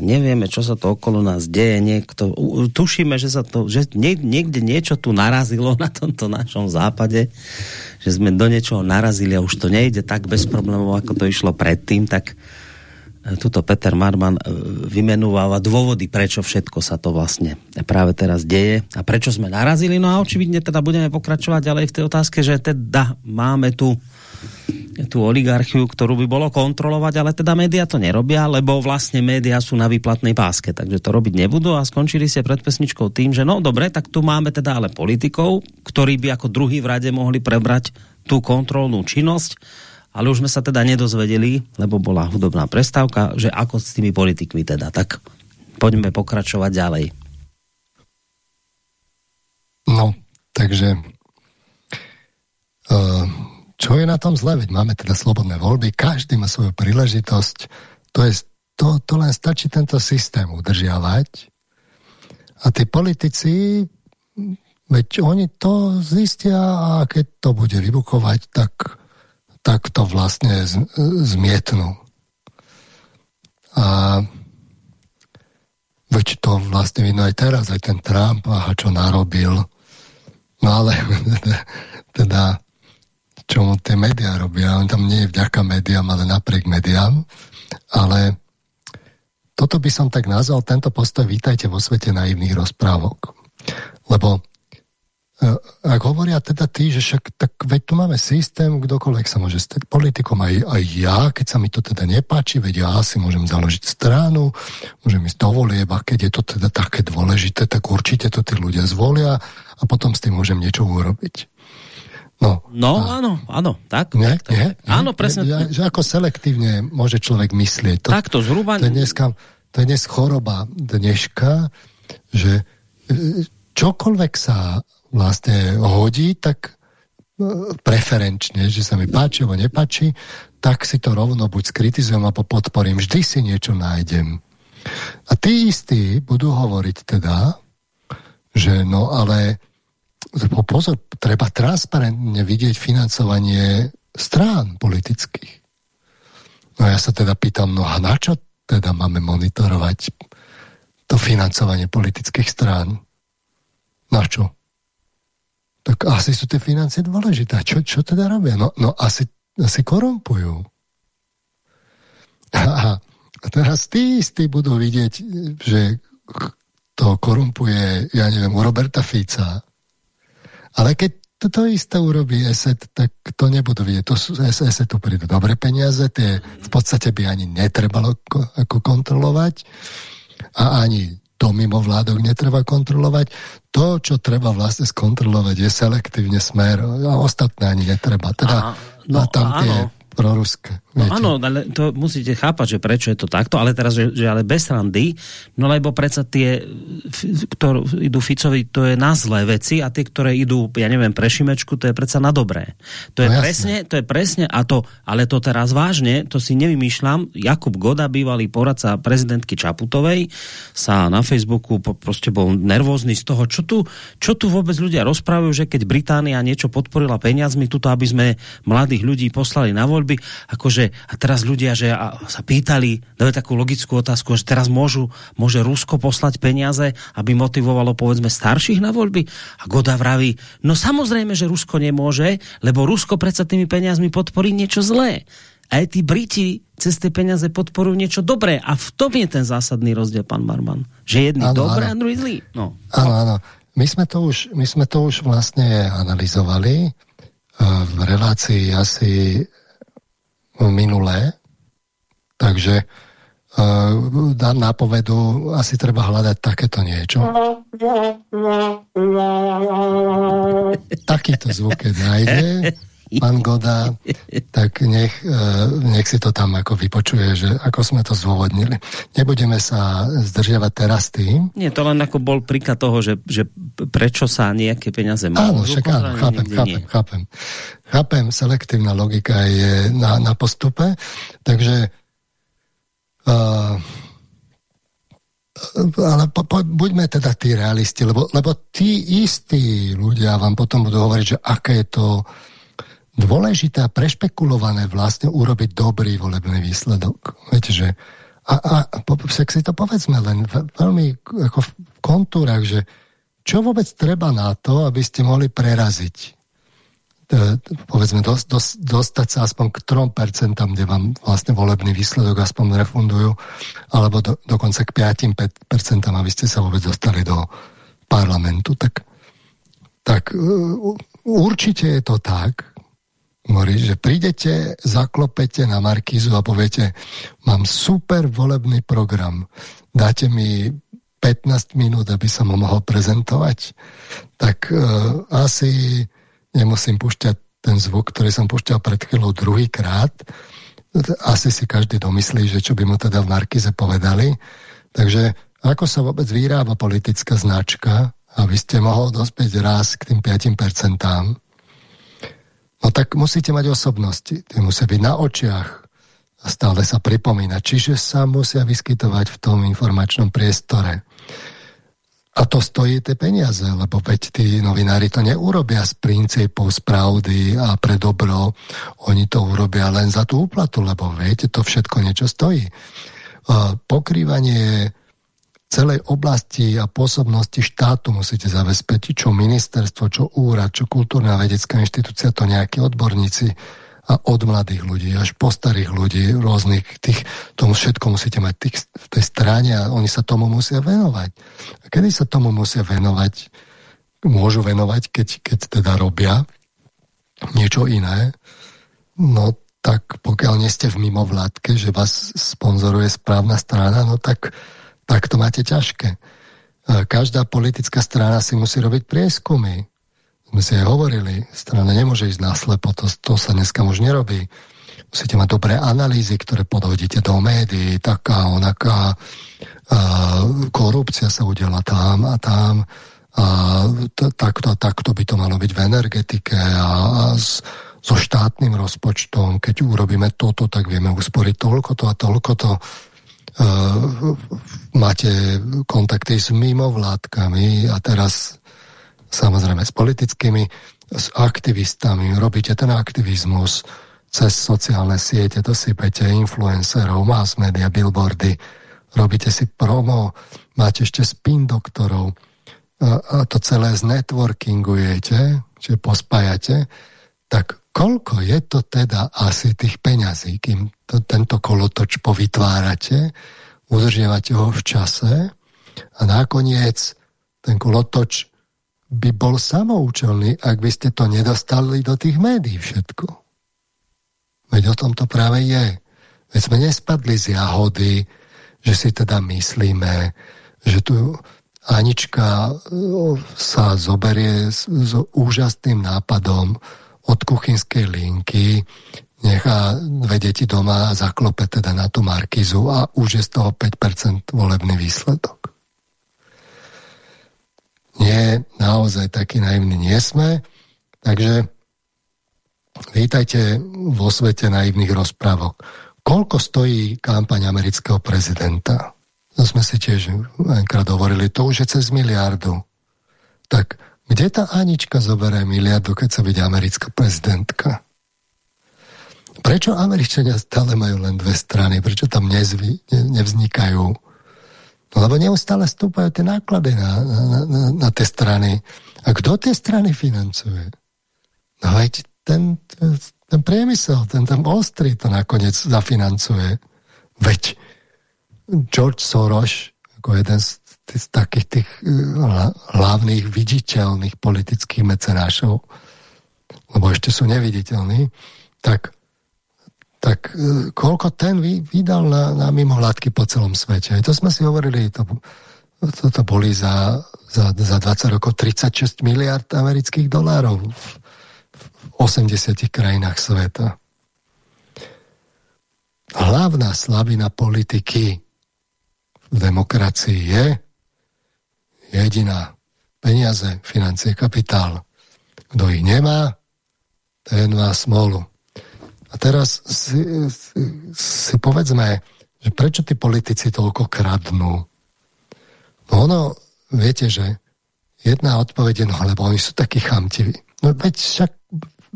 nevieme, čo sa to okolo nás deje, niekto, tušíme, že sa to, že niekde niečo tu narazilo na tomto našom západe, že sme do niečoho narazili a už to nejde tak bez problémov, ako to išlo predtým, tak e, tuto Peter Marman e, vymenúváva dôvody, prečo všetko sa to vlastne práve teraz deje a prečo sme narazili. No a očividne teda budeme pokračovať ďalej v tej otázke, že teda máme tu tú oligarchiu, ktorú by bolo kontrolovať, ale teda média to nerobia, lebo vlastne média sú na výplatnej páske, takže to robiť nebudú a skončili ste pred pesničkou tým, že no dobre, tak tu máme teda ale politikov, ktorí by ako druhý v rade mohli prebrať tú kontrolnú činnosť, ale už sme sa teda nedozvedeli, lebo bola hudobná prestávka, že ako s tými politikmi teda. Tak poďme pokračovať ďalej. No, takže uh, čo je na tom zle? Veď máme teda slobodné voľby, každý má svoju príležitosť. To, je, to, to len stačí tento systém udržiavať. A tí politici, veď oni to zistia a keď to bude vybukovať, tak, tak to vlastne z, zmietnú. A veď to vlastne vidno aj teraz, aj ten Trump, aha, čo narobil. No ale teda čo mu tie médiá robia. On tam nie je vďaka médiám, ale napriek médiám. Ale toto by som tak nazval, tento postoj vítajte vo svete naivných rozprávok. Lebo e, ak hovoria teda tí, že však tak veď tu máme systém, kdokoľvek sa môže stať politikom, aj, aj ja, keď sa mi to teda nepáči, veď ja si môžem založiť stranu, môžem ísť do volieb a keď je to teda také dôležité, tak určite to tí ľudia zvolia a potom s tým môžem niečo urobiť. No, no a, áno, áno, tak. Nie, tak, tak, nie, áno, presne. Ja, že ako selektívne môže človek myslieť. To, to zhruba... To je, dneska, to je dnes choroba dneška, že e, čokoľvek sa vlastne hodí, tak e, preferenčne, že sa mi páči alebo nepáči, tak si to rovno buď skritizujem alebo podporím. Vždy si niečo nájdem. A tí istí budú hovoriť teda, že no ale pozor, treba transparentne vidieť financovanie strán politických. No ja sa teda pýtam, no a na čo teda máme monitorovať to financovanie politických strán? Na čo? Tak asi sú tie financie dôležité. Čo, čo teda robia? No, no asi, asi korumpujú. A, a teraz tí istí budú vidieť, že to korumpuje, ja neviem, u Roberta Fica, ale keď toto isté urobí ESET, tak to nebudú vidieť. To sú, ESETu prídu dobre peniaze, tie v podstate by ani netrebalo ako kontrolovať a ani to mimo vládok netreba kontrolovať. To, čo treba vlastne skontrolovať, je selektívne smer a ostatné ani netreba. Teda, a, no, tam tie proruské. No áno, ale to musíte chápať, že prečo je to takto, ale teraz, že, že ale bez randy, no lebo predsa tie, ktoré idú Ficovi, to je na zlé veci a tie, ktoré idú, ja neviem, pre Šimečku, to je predsa na dobré. To je no, presne, to je presne, a to, ale to teraz vážne, to si nevymýšľam, Jakub Goda, bývalý poradca prezidentky Čaputovej, sa na Facebooku proste bol nervózny z toho, čo tu, čo tu vôbec ľudia rozprávajú, že keď Británia niečo podporila peniazmi, tuto, aby sme mladých ľudí poslali na voľby, akože, a teraz ľudia, že a, sa pýtali, dali takú logickú otázku, že teraz môžu, môže Rusko poslať peniaze, aby motivovalo povedzme starších na voľby? A Goda vraví, no samozrejme, že Rusko nemôže, lebo Rusko predsa tými peniazmi podporí niečo zlé. Aj tí Briti cez tie peniaze podporujú niečo dobré. A v tom je ten zásadný rozdiel, pán Marman. Že jedný ano, dobré ano. a druhý zlý. No. Áno, áno. My sme, to už, my sme to už vlastne analyzovali v relácii asi minulé, takže uh, dám nápovedu, asi treba hľadať takéto niečo. Takýto zvuk, keď nájde, pán Goda, tak nech, e, nech si to tam ako vypočuje, že ako sme to zdôvodnili. Nebudeme sa zdržiavať teraz tým. Nie, to len ako bol príklad toho, že, že prečo sa nejaké peniaze môžu. Áno, však áno, chápem, chápem, chápem. Chápem, selektívna logika je na, na postupe, takže uh, ale po, po, buďme teda tí realisti, lebo, lebo tí istí ľudia vám potom budú hovoriť, že aké je to dôležité a prešpekulované vlastne urobiť dobrý volebný výsledok. Viete, že a, a však si to povedzme len veľmi ako v kontúrach, že čo vôbec treba na to, aby ste mohli preraziť povedzme dos, dos, dostať sa aspoň k 3%, kde vám vlastne volebný výsledok aspoň refundujú, alebo do, dokonca k 5%, aby ste sa vôbec dostali do parlamentu. Tak, tak určite je to tak, Hovorí, že prídete, zaklopete na Markízu a poviete, mám super volebný program, dáte mi 15 minút, aby som ho mohol prezentovať, tak uh, asi nemusím púšťať ten zvuk, ktorý som púšťal pred chvíľou druhýkrát. Asi si každý domyslí, že čo by mu teda v Markize povedali. Takže ako sa vôbec vyrába politická značka, aby ste mohol dospieť raz k tým 5%, No tak musíte mať osobnosti. Tie musia byť na očiach a stále sa pripomínať. Čiže sa musia vyskytovať v tom informačnom priestore. A to stojí tie peniaze, lebo veď tí novinári to neurobia z princípov, z pravdy a pre dobro. Oni to urobia len za tú úplatu, lebo viete, to všetko niečo stojí. Pokrývanie celej oblasti a pôsobnosti štátu musíte zabezpečiť, čo ministerstvo, čo úrad, čo kultúrna vedecká inštitúcia, to nejakí odborníci a od mladých ľudí až po starých ľudí, rôznych tých, tomu všetko musíte mať tých, v tej strane a oni sa tomu musia venovať. A kedy sa tomu musia venovať, môžu venovať, keď, keď teda robia niečo iné, no tak pokiaľ nie ste v mimovládke, že vás sponzoruje správna strana, no tak tak to máte ťažké. E, každá politická strana si musí robiť prieskumy. My si aj hovorili, strana nemôže ísť na slepo, to, to sa dneska už nerobí. Musíte mať dobré analýzy, ktoré podhodíte do médií, taká, onaká, a, korupcia sa udela tam a tam, a takto takto by to malo byť v energetike a, a s, so štátnym rozpočtom, keď urobíme toto, tak vieme usporiť toľko to a toľko to máte kontakty s mimovládkami a teraz samozrejme s politickými, s aktivistami, robíte ten aktivizmus cez sociálne siete, to sypete influencerov, mass media, billboardy, robíte si promo, máte ešte spin doktorov. A, to celé znetworkingujete, čiže pospájate, tak koľko je to teda asi tých peňazí, kým tento kolotoč povytvárate, udržiavate ho v čase a nakoniec ten kolotoč by bol samoučelný, ak by ste to nedostali do tých médií všetko. Veď o tom to práve je. Veď sme nespadli z jahody, že si teda myslíme, že tu Anička sa zoberie s, s úžasným nápadom od kuchynskej linky nechá dve deti doma a zaklope teda na tú markizu a už je z toho 5% volebný výsledok. Nie, naozaj taký naivný nie sme, takže vítajte vo svete naivných rozprávok. Koľko stojí kampaň amerického prezidenta? To sme si tiež enkrát hovorili, to už je cez miliardu. Tak kde tá Anička zoberie miliardu, keď sa vidí americká prezidentka? Prečo Američania stále majú len dve strany? Prečo tam nezvy, ne, nevznikajú? No lebo neustále stúpajú tie náklady na, na, na, na tie strany. A kto tie strany financuje? No veď ten, ten, priemysel, ten, Wall Street to nakoniec zafinancuje. Veď George Soros, ako jeden z, z takých tých uh, hlavných viditeľných politických mecenášov, lebo ešte sú neviditeľní, tak tak e, koľko ten vy, vydal na, na mimovládky po celom svete. Aj to sme si hovorili, to, to, to boli za, za, za 20 rokov 36 miliard amerických dolárov v, v 80 krajinách sveta. Hlavná slabina politiky v demokracii je jediná peniaze, financie, kapitál. Kto ich nemá, ten má smolu. A teraz si, si, povedzme, že prečo tí politici toľko kradnú? No ono, viete, že jedna odpoveď je, no lebo oni sú takí chamtiví. No veď však,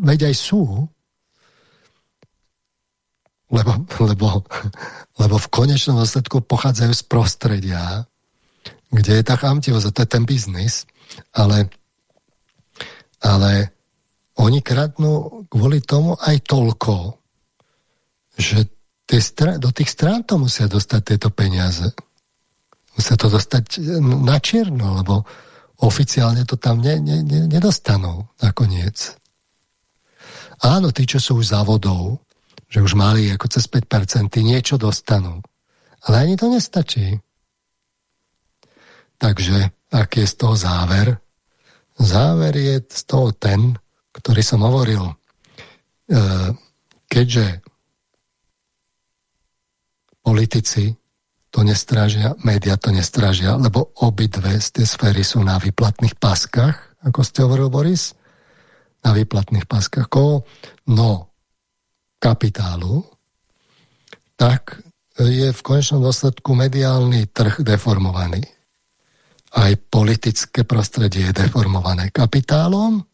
veď aj sú. Lebo, lebo, lebo v konečnom dôsledku pochádzajú z prostredia, kde je tá chamtivosť, a to je ten biznis, ale, ale oni kradnú kvôli tomu aj toľko, že do tých strán to musia dostať tieto peniaze. Musia to dostať na čierno, lebo oficiálne to tam ne, ne, ne, nedostanú nakoniec. Áno, tí, čo sú už závodov, že už mali ako cez 5%, niečo dostanú. Ale ani to nestačí. Takže, aký je z toho záver? Záver je z toho ten, ktorý som hovoril, e, keďže politici to nestrážia, média to nestrážia, lebo obidve z tie sféry sú na výplatných paskách, ako ste hovoril Boris, na výplatných paskách. Koho? No, kapitálu, tak je v konečnom dôsledku mediálny trh deformovaný. Aj politické prostredie je deformované kapitálom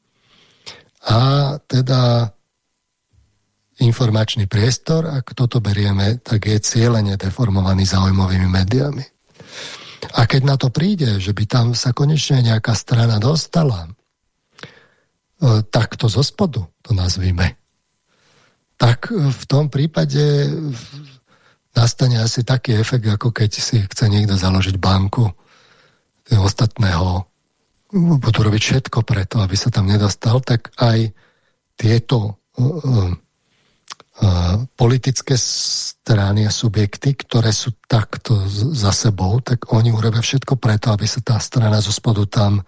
a teda informačný priestor, ak toto berieme, tak je cieľene deformovaný zaujímavými médiami. A keď na to príde, že by tam sa konečne nejaká strana dostala, e, takto zo spodu to nazvíme, tak v tom prípade nastane asi taký efekt, ako keď si chce niekto založiť banku ostatného budú robiť všetko preto, aby sa tam nedostal, tak aj tieto uh, uh, politické strany a subjekty, ktoré sú takto za sebou, tak oni urobia všetko preto, aby sa tá strana zo spodu tam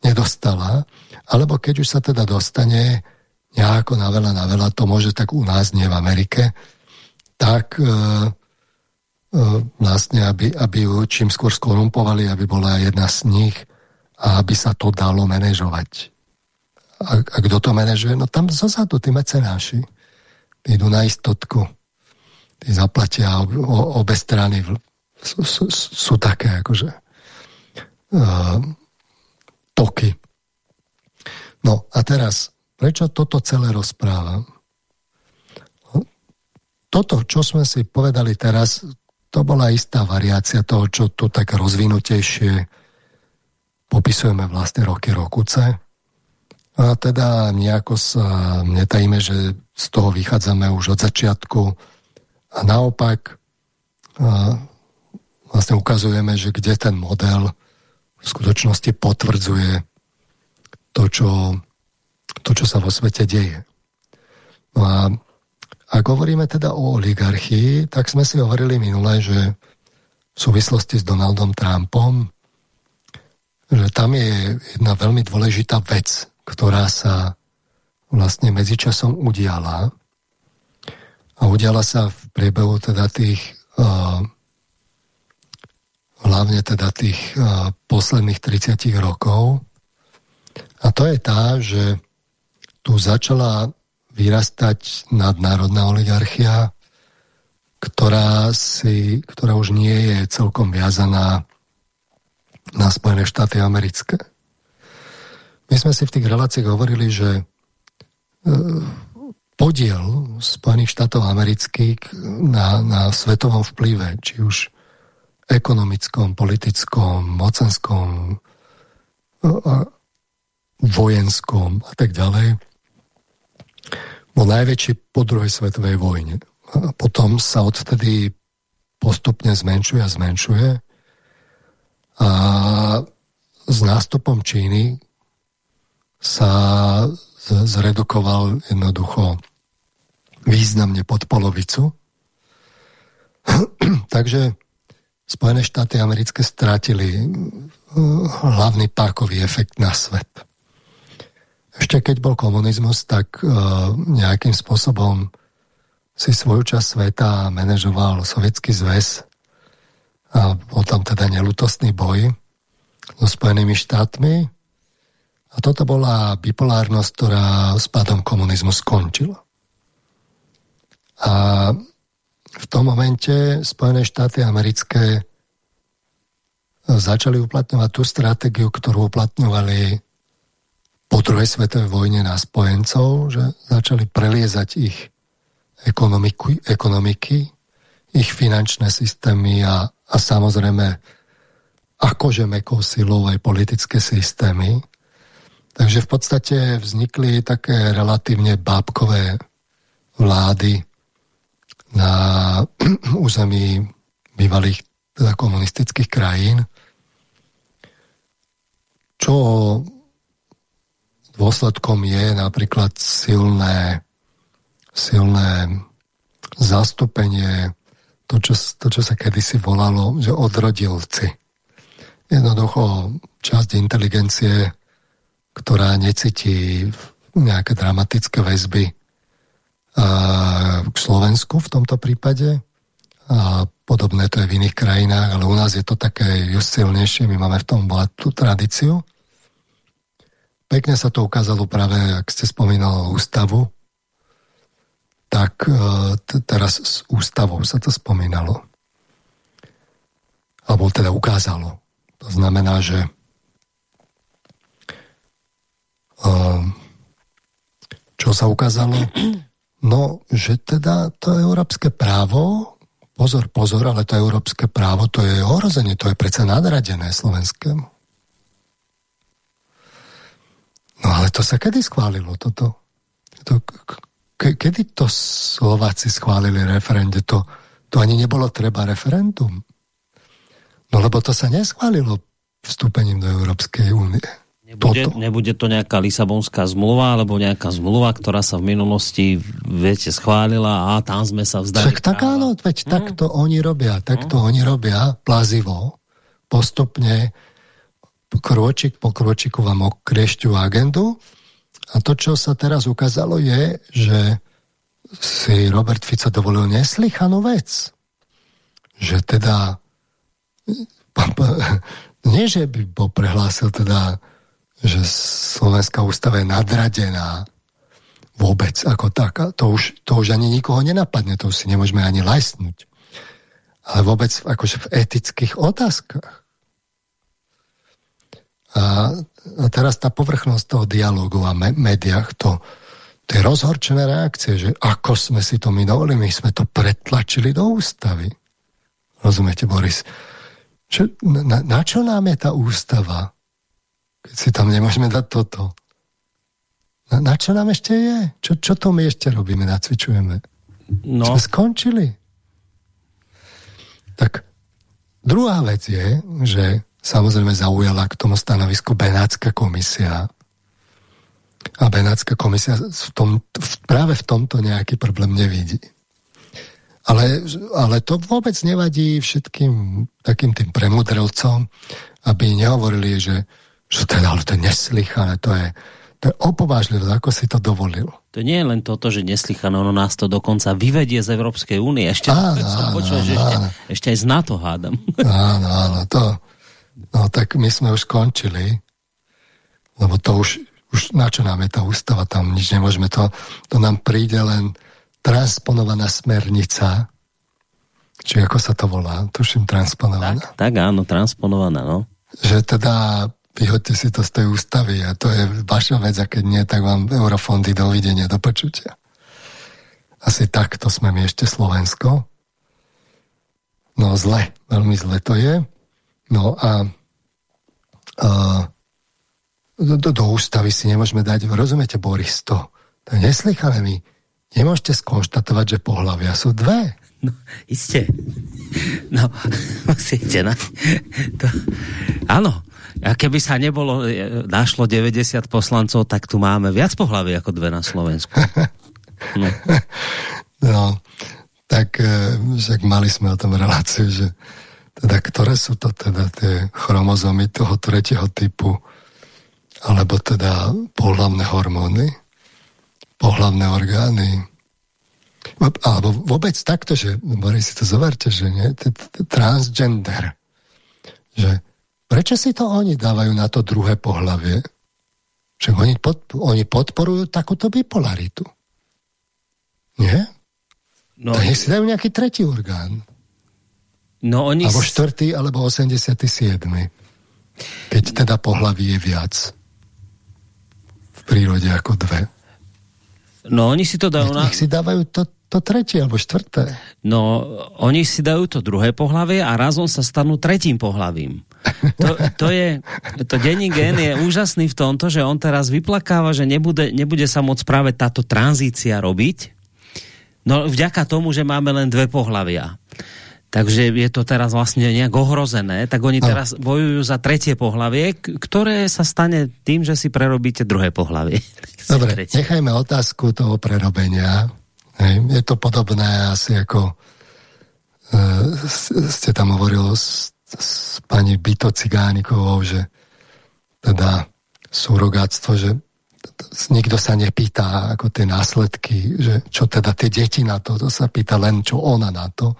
nedostala. Alebo keď už sa teda dostane nejako na veľa, na veľa, to môže tak u nás, nie v Amerike, tak uh, vlastne, aby, aby ju čím skôr skorumpovali, aby bola jedna z nich aby sa to dalo manažovať. A, a kto to manažuje? No tam zozadu tí mecenáši. Idú na istotku. Tí zaplatia ob, o, obe strany. Sú, sú, sú také akože uh, toky. No a teraz, prečo toto celé rozprávam? Toto, čo sme si povedali teraz, to bola istá variácia toho, čo tu tak rozvinutejšie popisujeme vlastne roky rokuce. A teda nejako sa netajíme, že z toho vychádzame už od začiatku a naopak a vlastne ukazujeme, že kde ten model v skutočnosti potvrdzuje to, čo, to, čo sa vo svete deje. No a ak hovoríme teda o oligarchii, tak sme si hovorili minule, že v súvislosti s Donaldom Trumpom že tam je jedna veľmi dôležitá vec, ktorá sa vlastne medzičasom udiala. A udiala sa v priebehu teda tých uh, hlavne teda tých uh, posledných 30 rokov. A to je tá, že tu začala vyrastať nadnárodná oligarchia, ktorá, si, ktorá už nie je celkom viazaná na Spojené štáty americké. My sme si v tých reláciách hovorili, že e, podiel Spojených štátov amerických na, na svetovom vplyve, či už ekonomickom, politickom, mocenskom, e, vojenskom a tak ďalej, bol najväčší po druhej svetovej vojne. A potom sa odtedy postupne zmenšuje a zmenšuje. A s nástupom Číny sa zredukoval jednoducho významne pod polovicu. Takže Spojené štáty americké strátili hlavný pákový efekt na svet. Ešte keď bol komunizmus, tak uh, nejakým spôsobom si svoju časť sveta manažoval Sovietský zväz a bol tam teda nelutostný boj so Spojenými štátmi. A toto bola bipolárnosť, ktorá s pádom komunizmu skončila. A v tom momente Spojené štáty americké začali uplatňovať tú stratégiu, ktorú uplatňovali po druhej svetovej vojne na spojencov, že začali preliezať ich ekonomiky, ekonomiky ich finančné systémy a, a samozrejme akože mekou silou aj politické systémy. Takže v podstate vznikli také relatívne bábkové vlády na území bývalých teda komunistických krajín, čo dôsledkom je napríklad silné silné zastúpenie, to čo, to, čo sa kedysi volalo, že odrodilci. Jednoducho časť inteligencie, ktorá necíti nejaké dramatické väzby k Slovensku v tomto prípade. A podobné to je v iných krajinách, ale u nás je to také silnejšie, my máme v tom tú tradíciu. Pekne sa to ukázalo práve, ak ste spomínali ústavu, tak e, teraz s ústavou sa to spomínalo. Alebo teda ukázalo. To znamená, že e, čo sa ukázalo? No, že teda to európske právo, pozor, pozor, ale to európske právo, to je ohrozenie, to je predsa nadradené slovenskému. No ale to sa kedy schválilo toto? To, ke, kedy to Slováci schválili referende? To, to ani nebolo treba referendum. No lebo to sa neschválilo vstúpením do Európskej únie. Nebude, nebude to nejaká Lisabonská zmluva, alebo nejaká zmluva, ktorá sa v minulosti, viete, schválila a tam sme sa vzdali. Tak, tak áno, veď mm. takto oni robia, takto mm. oni robia plazivo, postupne, krôčik po krôčiku vám okriešťujú agendu a to, čo sa teraz ukázalo, je, že si Robert Fico dovolil neslychanú vec. Že teda nie, že by bol prehlásil teda, že Slovenská ústava je nadradená vôbec ako tak. To už, to už ani nikoho nenapadne, to už si nemôžeme ani lajsnúť. Ale vôbec akože v etických otázkach. A teraz tá povrchnosť toho dialogu a médiách, to, tie rozhorčené reakcie, že ako sme si to my dovolili, my sme to pretlačili do ústavy. Rozumiete, Boris? Čo, na, na čo nám je tá ústava, keď si tam nemôžeme dať toto? Na, na čo nám ešte je? Čo, čo to my ešte robíme, nacvičujeme? No. Sme skončili. Tak druhá vec je, že samozrejme zaujala k tomu stanovisku Benátska komisia. A Benátska komisia v tom, v, práve v tomto nejaký problém nevidí. Ale, ale to vôbec nevadí všetkým takým tým premudrelcom, aby nehovorili, že, že teda, ale to je neslychané, to je, to je opovážlivé, ako si to dovolil. To nie je len toto, že neslychané, ono nás to dokonca vyvedie z Európskej únie. Ešte, áno, som počul, áno, že ešte, ešte aj z NATO hádam. Áno, áno, to, no tak my sme už skončili, lebo to už, už na čo nám je tá ústava, tam nič nemôžeme, to, to nám príde len transponovaná smernica, či ako sa to volá, tuším transponovaná. Tak, tak áno, transponovaná, no. Že teda vyhoďte si to z tej ústavy a to je vaša vec a keď nie, tak vám eurofondy dovidenia, do počutia. Asi takto sme my ešte Slovensko. No zle, veľmi zle to je. No a, a do, do ústavy si nemôžeme dať, rozumiete, Boris, to, to je neslychané. My nemôžete skonštatovať, že pohľavia sú dve. No, iste. No, musíte, no. To, áno, a keby sa nebolo, e, našlo 90 poslancov, tak tu máme viac pohlavy ako dve na Slovensku. No, no tak e, však mali sme o tom reláciu, že teda ktoré sú to teda tie chromozomy toho tretieho typu, alebo teda pohlavné hormóny, pohlavné orgány, alebo vôbec takto, že, Boris, si to zoverte, že nie, transgender, že Prečo si to oni dávajú na to druhé pohlavie? Však oni, pod, oni podporujú takúto bipolaritu. Nie? No, tak si dajú nejaký tretí orgán. No oni... Alebo štvrtý, alebo 87. Keď teda pohlaví je viac v prírode ako dve. No oni si to dajú na... Nech si dávajú to, to tretie alebo štvrté. No, oni si dajú to druhé pohlavie a razom sa stanú tretím pohlavím. To, to je, to denní gen je úžasný v tomto, že on teraz vyplakáva, že nebude, nebude sa môcť práve táto tranzícia robiť, no vďaka tomu, že máme len dve pohlavia. Takže je to teraz vlastne nejak ohrozené, tak oni teraz bojujú za tretie pohlavie, ktoré sa stane tým, že si prerobíte druhé pohlavie. Dobre, nechajme otázku toho prerobenia Hej. Je to podobné asi ako e, ste tam hovoril s, s pani Bito Cigánikovou, že teda surogáctvo, že nikto sa nepýta ako tie následky, že čo teda tie deti na to, to sa pýta len čo ona na to.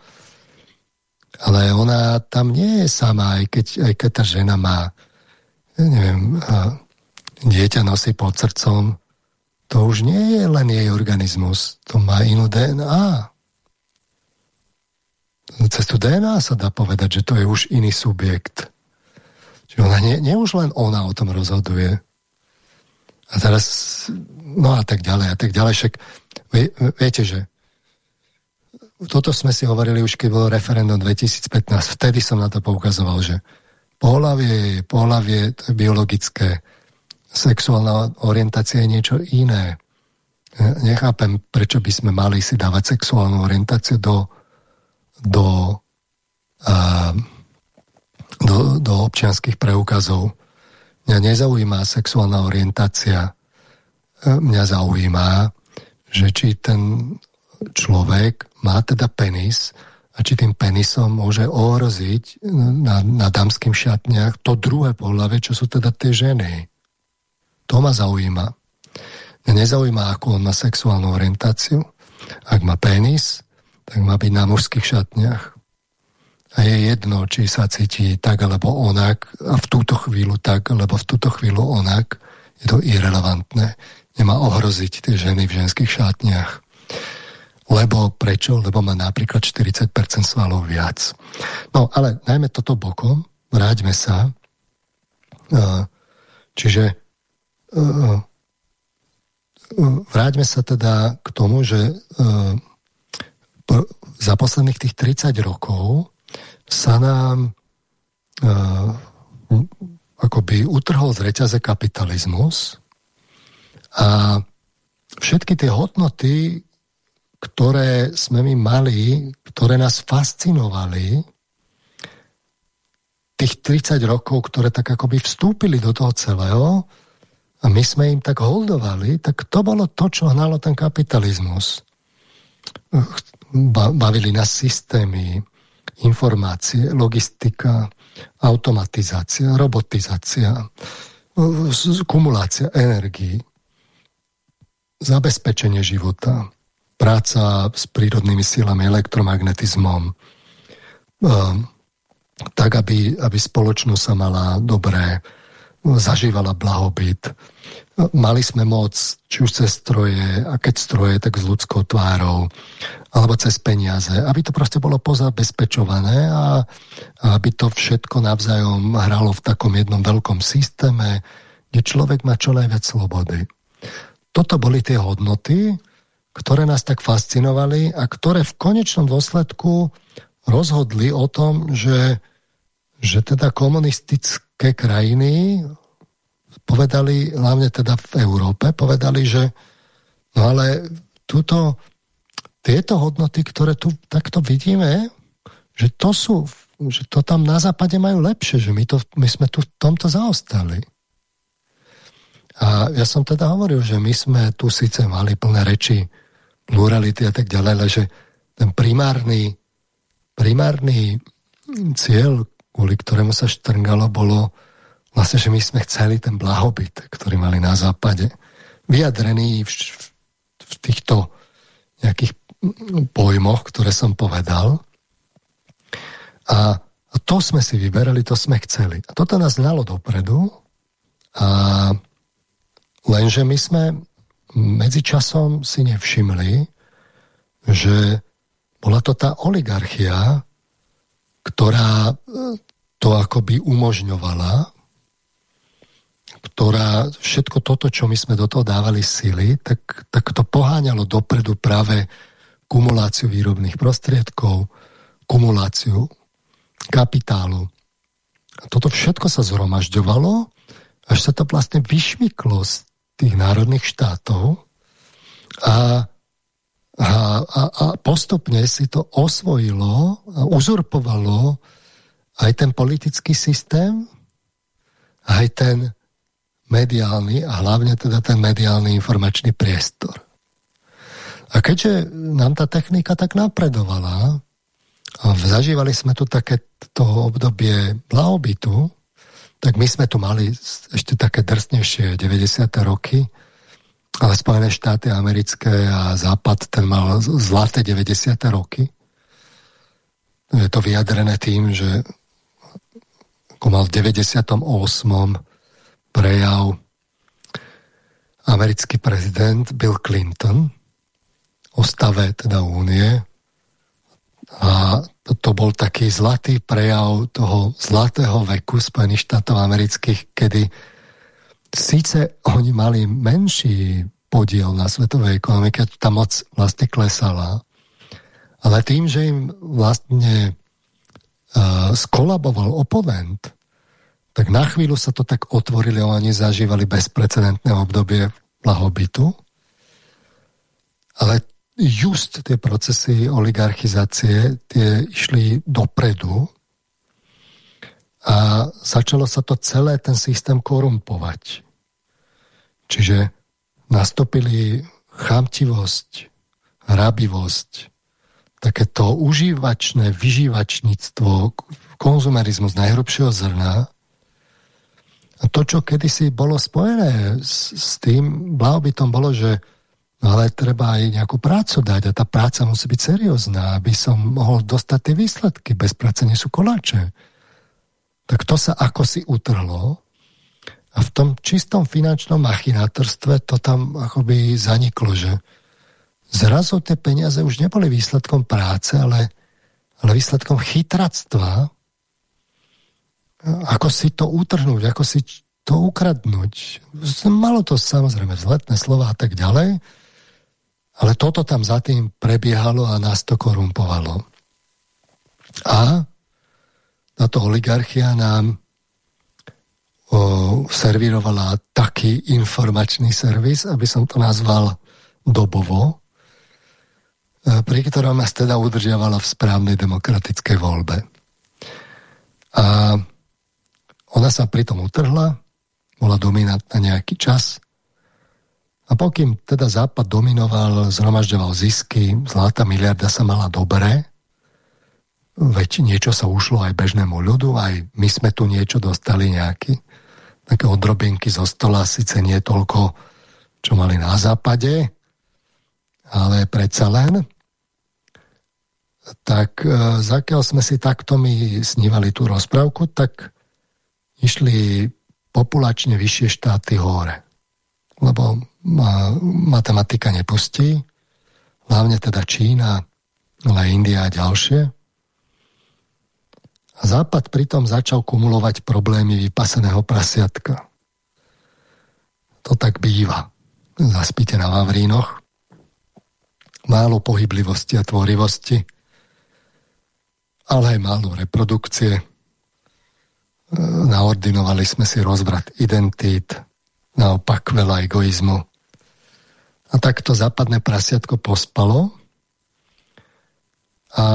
Ale ona tam nie je sama, aj keď, aj keď tá žena má, ja neviem, dieťa nosí pod srdcom, to už nie je len jej organizmus, to má inú DNA. Cez tú DNA sa dá povedať, že to je už iný subjekt. Čiže ona nie, nie už len ona o tom rozhoduje. A teraz, no a tak ďalej, a tak ďalej. Však vie, viete, že toto sme si hovorili už, keď bolo referendum 2015. Vtedy som na to poukazoval, že pohlavie je pohlavie, biologické sexuálna orientácia je niečo iné. Nechápem, prečo by sme mali si dávať sexuálnu orientáciu do, do, a, do, do občianských preukazov. Mňa nezaujíma sexuálna orientácia. Mňa zaujíma, že či ten človek má teda penis a či tým penisom môže ohroziť na, na dámským šatniach to druhé pohľave, čo sú teda tie ženy. To ma zaujíma. Mňa nezaujíma, ako on má sexuálnu orientáciu. Ak má penis, tak má byť na mužských šatniach. A je jedno, či sa cíti tak alebo onak, a v túto chvíľu tak, alebo v túto chvíľu onak. Je to irrelevantné. Nemá ohroziť tie ženy v ženských šatniach. Lebo prečo? Lebo má napríklad 40% svalov viac. No ale najmä toto bokom, vráťme sa. Čiže vráťme sa teda k tomu, že za posledných tých 30 rokov sa nám akoby utrhol z reťaze kapitalizmus a všetky tie hodnoty, ktoré sme my mali, ktoré nás fascinovali, tých 30 rokov, ktoré tak akoby vstúpili do toho celého, a my sme im tak holdovali, tak to bolo to, čo hnalo ten kapitalizmus. Bavili nás systémy, informácie, logistika, automatizácia, robotizácia, kumulácia energií. zabezpečenie života, práca s prírodnými silami, elektromagnetizmom, e, tak, aby, aby spoločnosť sa mala dobré, zažívala blahobyt. Mali sme moc, či už cez stroje, a keď stroje, tak s ľudskou tvárou, alebo cez peniaze, aby to proste bolo pozabezpečované a aby to všetko navzájom hralo v takom jednom veľkom systéme, kde človek má čo najviac slobody. Toto boli tie hodnoty, ktoré nás tak fascinovali a ktoré v konečnom dôsledku rozhodli o tom, že, že teda komunistické krajiny povedali, hlavne teda v Európe, povedali, že no ale túto, tieto hodnoty, ktoré tu takto vidíme, že to sú, že to tam na západe majú lepšie, že my, to, my sme tu v tomto zaostali. A ja som teda hovoril, že my sme tu síce mali plné reči plurality a tak ďalej, ale že ten primárny, primárny cieľ, kvôli ktorému sa štrngalo, bolo vlastne, že my sme chceli ten blahobyt, ktorý mali na západe, vyjadrený v, v týchto nejakých pojmoch, ktoré som povedal. A, a to sme si vyberali, to sme chceli. A toto nás znalo dopredu a Lenže my sme medzičasom si nevšimli, že bola to tá oligarchia, ktorá e, to akoby umožňovala, ktorá všetko toto, čo my sme do toho dávali sily, tak, tak to poháňalo dopredu práve kumuláciu výrobných prostriedkov, kumuláciu kapitálu. A toto všetko sa zhromažďovalo, až sa to vlastne vyšmyklo z tých národných štátov a, a, a, a postupne si to osvojilo a uzurpovalo aj ten politický systém, aj ten mediálny a hlavne teda ten mediálny informačný priestor. A keďže nám tá technika tak napredovala, a zažívali sme tu také toho obdobie blahobytu, tak my sme tu mali ešte také drsnejšie 90. roky, ale Spojené štáty americké a Západ ten mal zlaté 90. roky. Je to vyjadrené tým, že ako mal v 98. prejav americký prezident Bill Clinton o stave teda únie a to, to bol taký zlatý prejav toho zlatého veku Spojených štátov amerických, kedy síce oni mali menší podiel na svetovej ekonomike, tá moc vlastne klesala, ale tým, že im vlastne uh, skolaboval oponent, tak na chvíľu sa to tak otvorili oni zažívali bezprecedentné obdobie blahobytu. Ale just tie procesy oligarchizácie, tie išli dopredu a začalo sa to celé ten systém korumpovať. Čiže nastopili chamtivosť, hrabivosť, takéto užívačné vyžívačníctvo, konzumerizmus najhrubšieho zrna. A to, čo kedysi bolo spojené s, s tým blahobytom, bolo, že No ale treba aj nejakú prácu dať a tá práca musí byť seriózna, aby som mohol dostať tie výsledky. Bez práce nie sú koláče. Tak to sa ako si utrhlo a v tom čistom finančnom machinátorstve to tam akoby zaniklo, že zrazu tie peniaze už neboli výsledkom práce, ale, ale výsledkom chytractva. Ako si to utrhnúť, ako si to ukradnúť. Malo to samozrejme vzletné slova a tak ďalej, ale toto tam za tým prebiehalo a nás to korumpovalo. A táto oligarchia nám o, servírovala taký informačný servis, aby som to nazval dobovo, e, pri ktorom nás teda udržiavala v správnej demokratickej voľbe. A ona sa pritom utrhla, bola dominantná nejaký čas a pokým teda Západ dominoval, zhromažďoval zisky, zlatá miliarda sa mala dobre, veď niečo sa ušlo aj bežnému ľudu, aj my sme tu niečo dostali nejaký, také odrobinky zo stola, síce nie toľko, čo mali na západe, ale predsa len, tak e, zakiaľ sme si takto my snívali tú rozprávku, tak išli populačne vyššie štáty hore. Lebo ma, matematika nepustí, hlavne teda Čína, ale India a ďalšie. A Západ pritom začal kumulovať problémy vypaseného prasiatka. To tak býva. Zaspíte na Vavrínoch. Málo pohyblivosti a tvorivosti, ale aj málo reprodukcie. E, naordinovali sme si rozvrat identít, naopak veľa egoizmu. A takto západné prasiatko pospalo a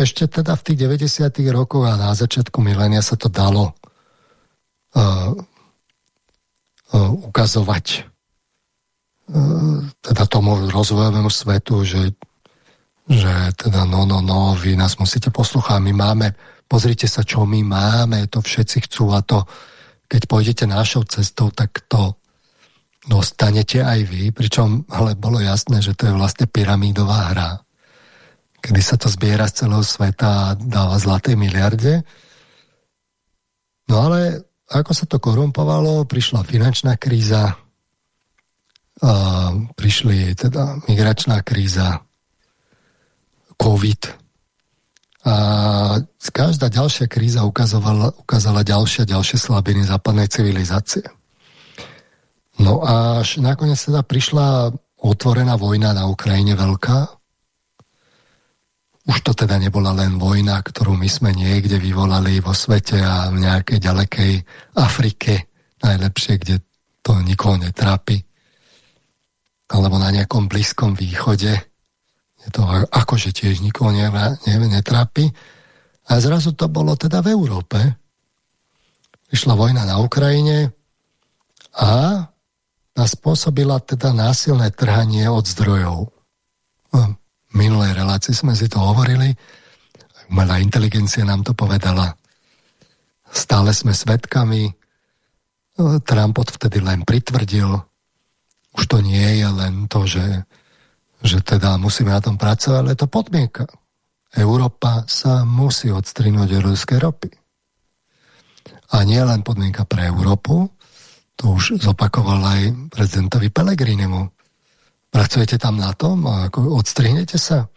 ešte teda v tých 90. rokoch a na začiatku milénia sa to dalo uh, uh, ukazovať uh, teda tomu rozvojovému svetu, že, že teda no, no, no, vy nás musíte poslúchať, my máme, pozrite sa, čo my máme, to všetci chcú a to, keď pôjdete našou cestou, tak to dostanete aj vy, pričom ale bolo jasné, že to je vlastne pyramídová hra kedy sa to zbiera z celého sveta a dáva zlaté miliarde. No ale ako sa to korumpovalo, prišla finančná kríza, a prišli teda migračná kríza, COVID a každá ďalšia kríza ukazovala, ukázala ďalšie ďalšie slabiny západnej civilizácie. No a až nakoniec teda prišla otvorená vojna na Ukrajine veľká, už to teda nebola len vojna, ktorú my sme niekde vyvolali vo svete a v nejakej ďalekej Afrike, najlepšie, kde to nikoho netrápi, alebo na nejakom blízkom východe, je to akože tiež nikoho ne, ne, netrápi. A zrazu to bolo teda v Európe. Išla vojna na Ukrajine a spôsobila teda násilné trhanie od zdrojov. Hm minulej relácii sme si to hovorili. Umelá inteligencia nám to povedala. Stále sme svetkami. Trump vtedy len pritvrdil. Už to nie je len to, že, že teda musíme na tom pracovať, ale to podmienka. Európa sa musí odstrinúť od ruskej ropy. A nie len podmienka pre Európu, to už zopakoval aj prezidentovi Pelegrinemu. Pracujete tam na tom? A ako odstrihnete sa?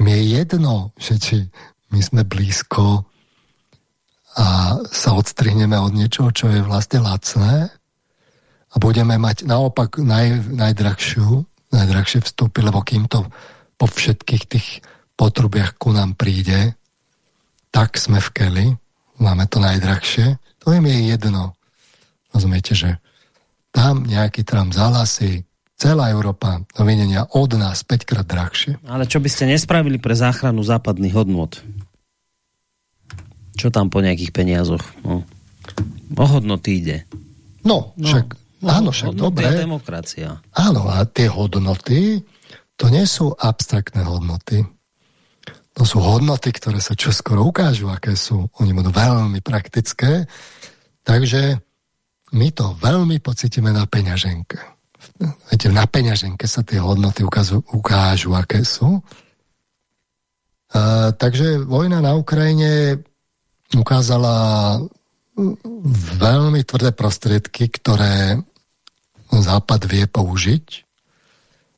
Mi je jedno, že či my sme blízko a sa odstrihneme od niečoho, čo je vlastne lacné a budeme mať naopak naj, najdrahšiu, najdrahšie vstupy, lebo kým to po všetkých tých potrubiach ku nám príde, tak sme v keli, máme to najdrahšie, to im je jedno. Rozumiete, že tam nejaký tram zalasy, celá Európa dovinenia od nás 5 krát drahšie. Ale čo by ste nespravili pre záchranu západných hodnot? Čo tam po nejakých peniazoch? No. O hodnoty ide. No, no však, no, áno, však dobre. demokracia. Áno, a tie hodnoty, to nie sú abstraktné hodnoty. To sú hodnoty, ktoré sa čoskoro ukážu, aké sú. Oni budú veľmi praktické. Takže my to veľmi pocítime na peňaženke viete, na peňaženke sa tie hodnoty ukážu, ukážu aké sú. Uh, takže vojna na Ukrajine ukázala veľmi tvrdé prostriedky, ktoré Západ vie použiť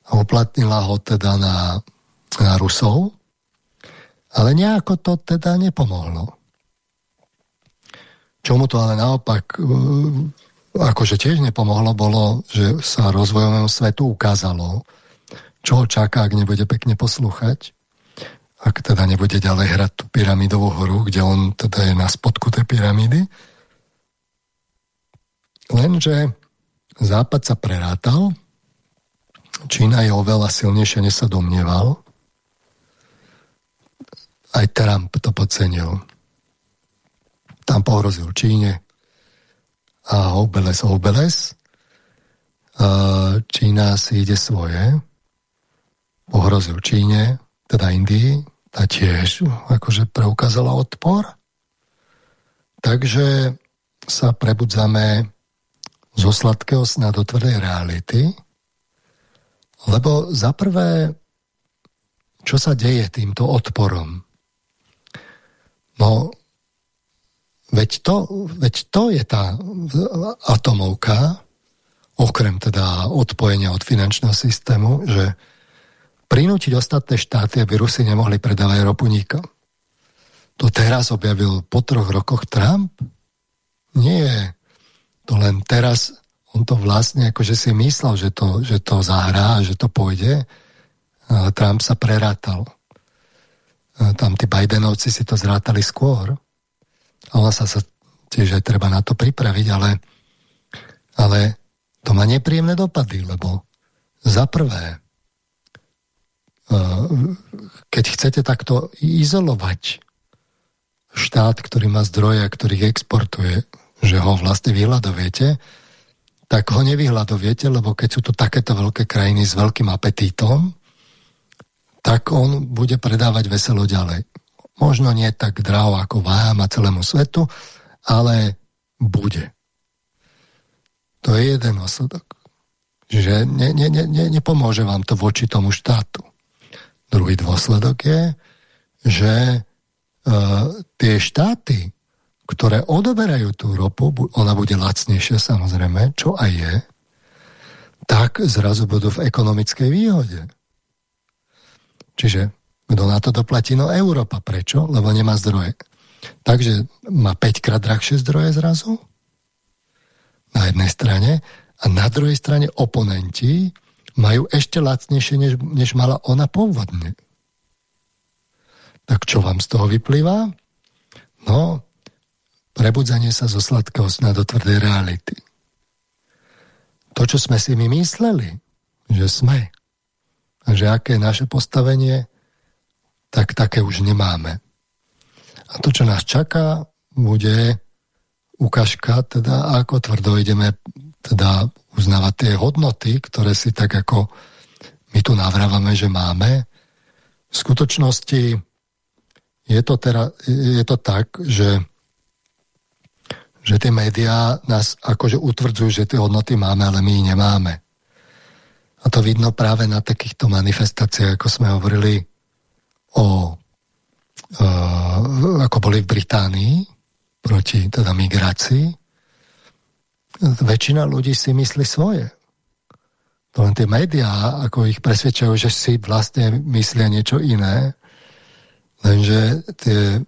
a uplatnila ho teda na, na Rusov, ale nejako to teda nepomohlo. Čomu to ale naopak akože tiež nepomohlo, bolo, že sa rozvojovému svetu ukázalo, čo ho čaká, ak nebude pekne poslúchať, ak teda nebude ďalej hrať tú pyramidovú horu, kde on teda je na spodku tej pyramídy. Lenže Západ sa prerátal, Čína je oveľa silnejšia, než sa domnieval. Aj Trump to podcenil. Tam pohrozil Číne, a Hobeles Hobeles. Čína si ide svoje, pohrozil Číne, teda Indii, tá tiež akože preukázala odpor. Takže sa prebudzame zo sladkého sna do tvrdej reality, lebo za prvé, čo sa deje týmto odporom? No, veď to, veď to je tá atomovka, okrem teda odpojenia od finančného systému, že prinútiť ostatné štáty, aby Rusi nemohli predávať ropu nikam. To teraz objavil po troch rokoch Trump? Nie. To len teraz on to vlastne akože si myslel, že to, že to zahrá, že to pôjde, Trump sa prerátal. Tam tí Bidenovci si to zrátali skôr. Ale sa, sa tiež aj treba na to pripraviť, ale, ale to má nepríjemné dopady, lebo za prvé, keď chcete takto izolovať štát, ktorý má zdroje a ktorých exportuje, že ho vlastne vyhľadoviete, tak ho nevyhľadoviete, lebo keď sú to takéto veľké krajiny s veľkým apetítom, tak on bude predávať veselo ďalej. Možno nie tak draho ako vám a celému svetu, ale bude. To je jeden osledok. Že ne, ne, ne, ne, nepomôže vám to voči tomu štátu. Druhý dôsledok je, že uh, tie štáty, ktoré odoberajú tú ropu, ona bude lacnejšia samozrejme, čo aj je, tak zrazu budú v ekonomickej výhode. Čiže kto na to doplatí? No Európa. Prečo? Lebo nemá zdroje. Takže má 5 krát drahšie zdroje zrazu na jednej strane a na druhej strane oponenti majú ešte lacnejšie, než, než mala ona pôvodne. Tak čo vám z toho vyplýva? No, prebudzanie sa zo sladkého sna do tvrdej reality. To, čo sme si my mysleli, že sme, a že aké je naše postavenie, tak také už nemáme. A to, čo nás čaká, bude ukážka, teda ako tvrdo ideme teda uznávať tie hodnoty, ktoré si tak ako my tu navrávame, že máme. V skutočnosti je to, teda, je to tak, že že tie médiá nás akože utvrdzujú, že tie hodnoty máme, ale my ich nemáme. A to vidno práve na takýchto manifestáciách, ako sme hovorili o, uh, ako boli v Británii proti teda migrácii. Väčšina ľudí si myslí svoje. To len tie médiá, ako ich presvedčajú, že si vlastne myslia niečo iné. Lenže tie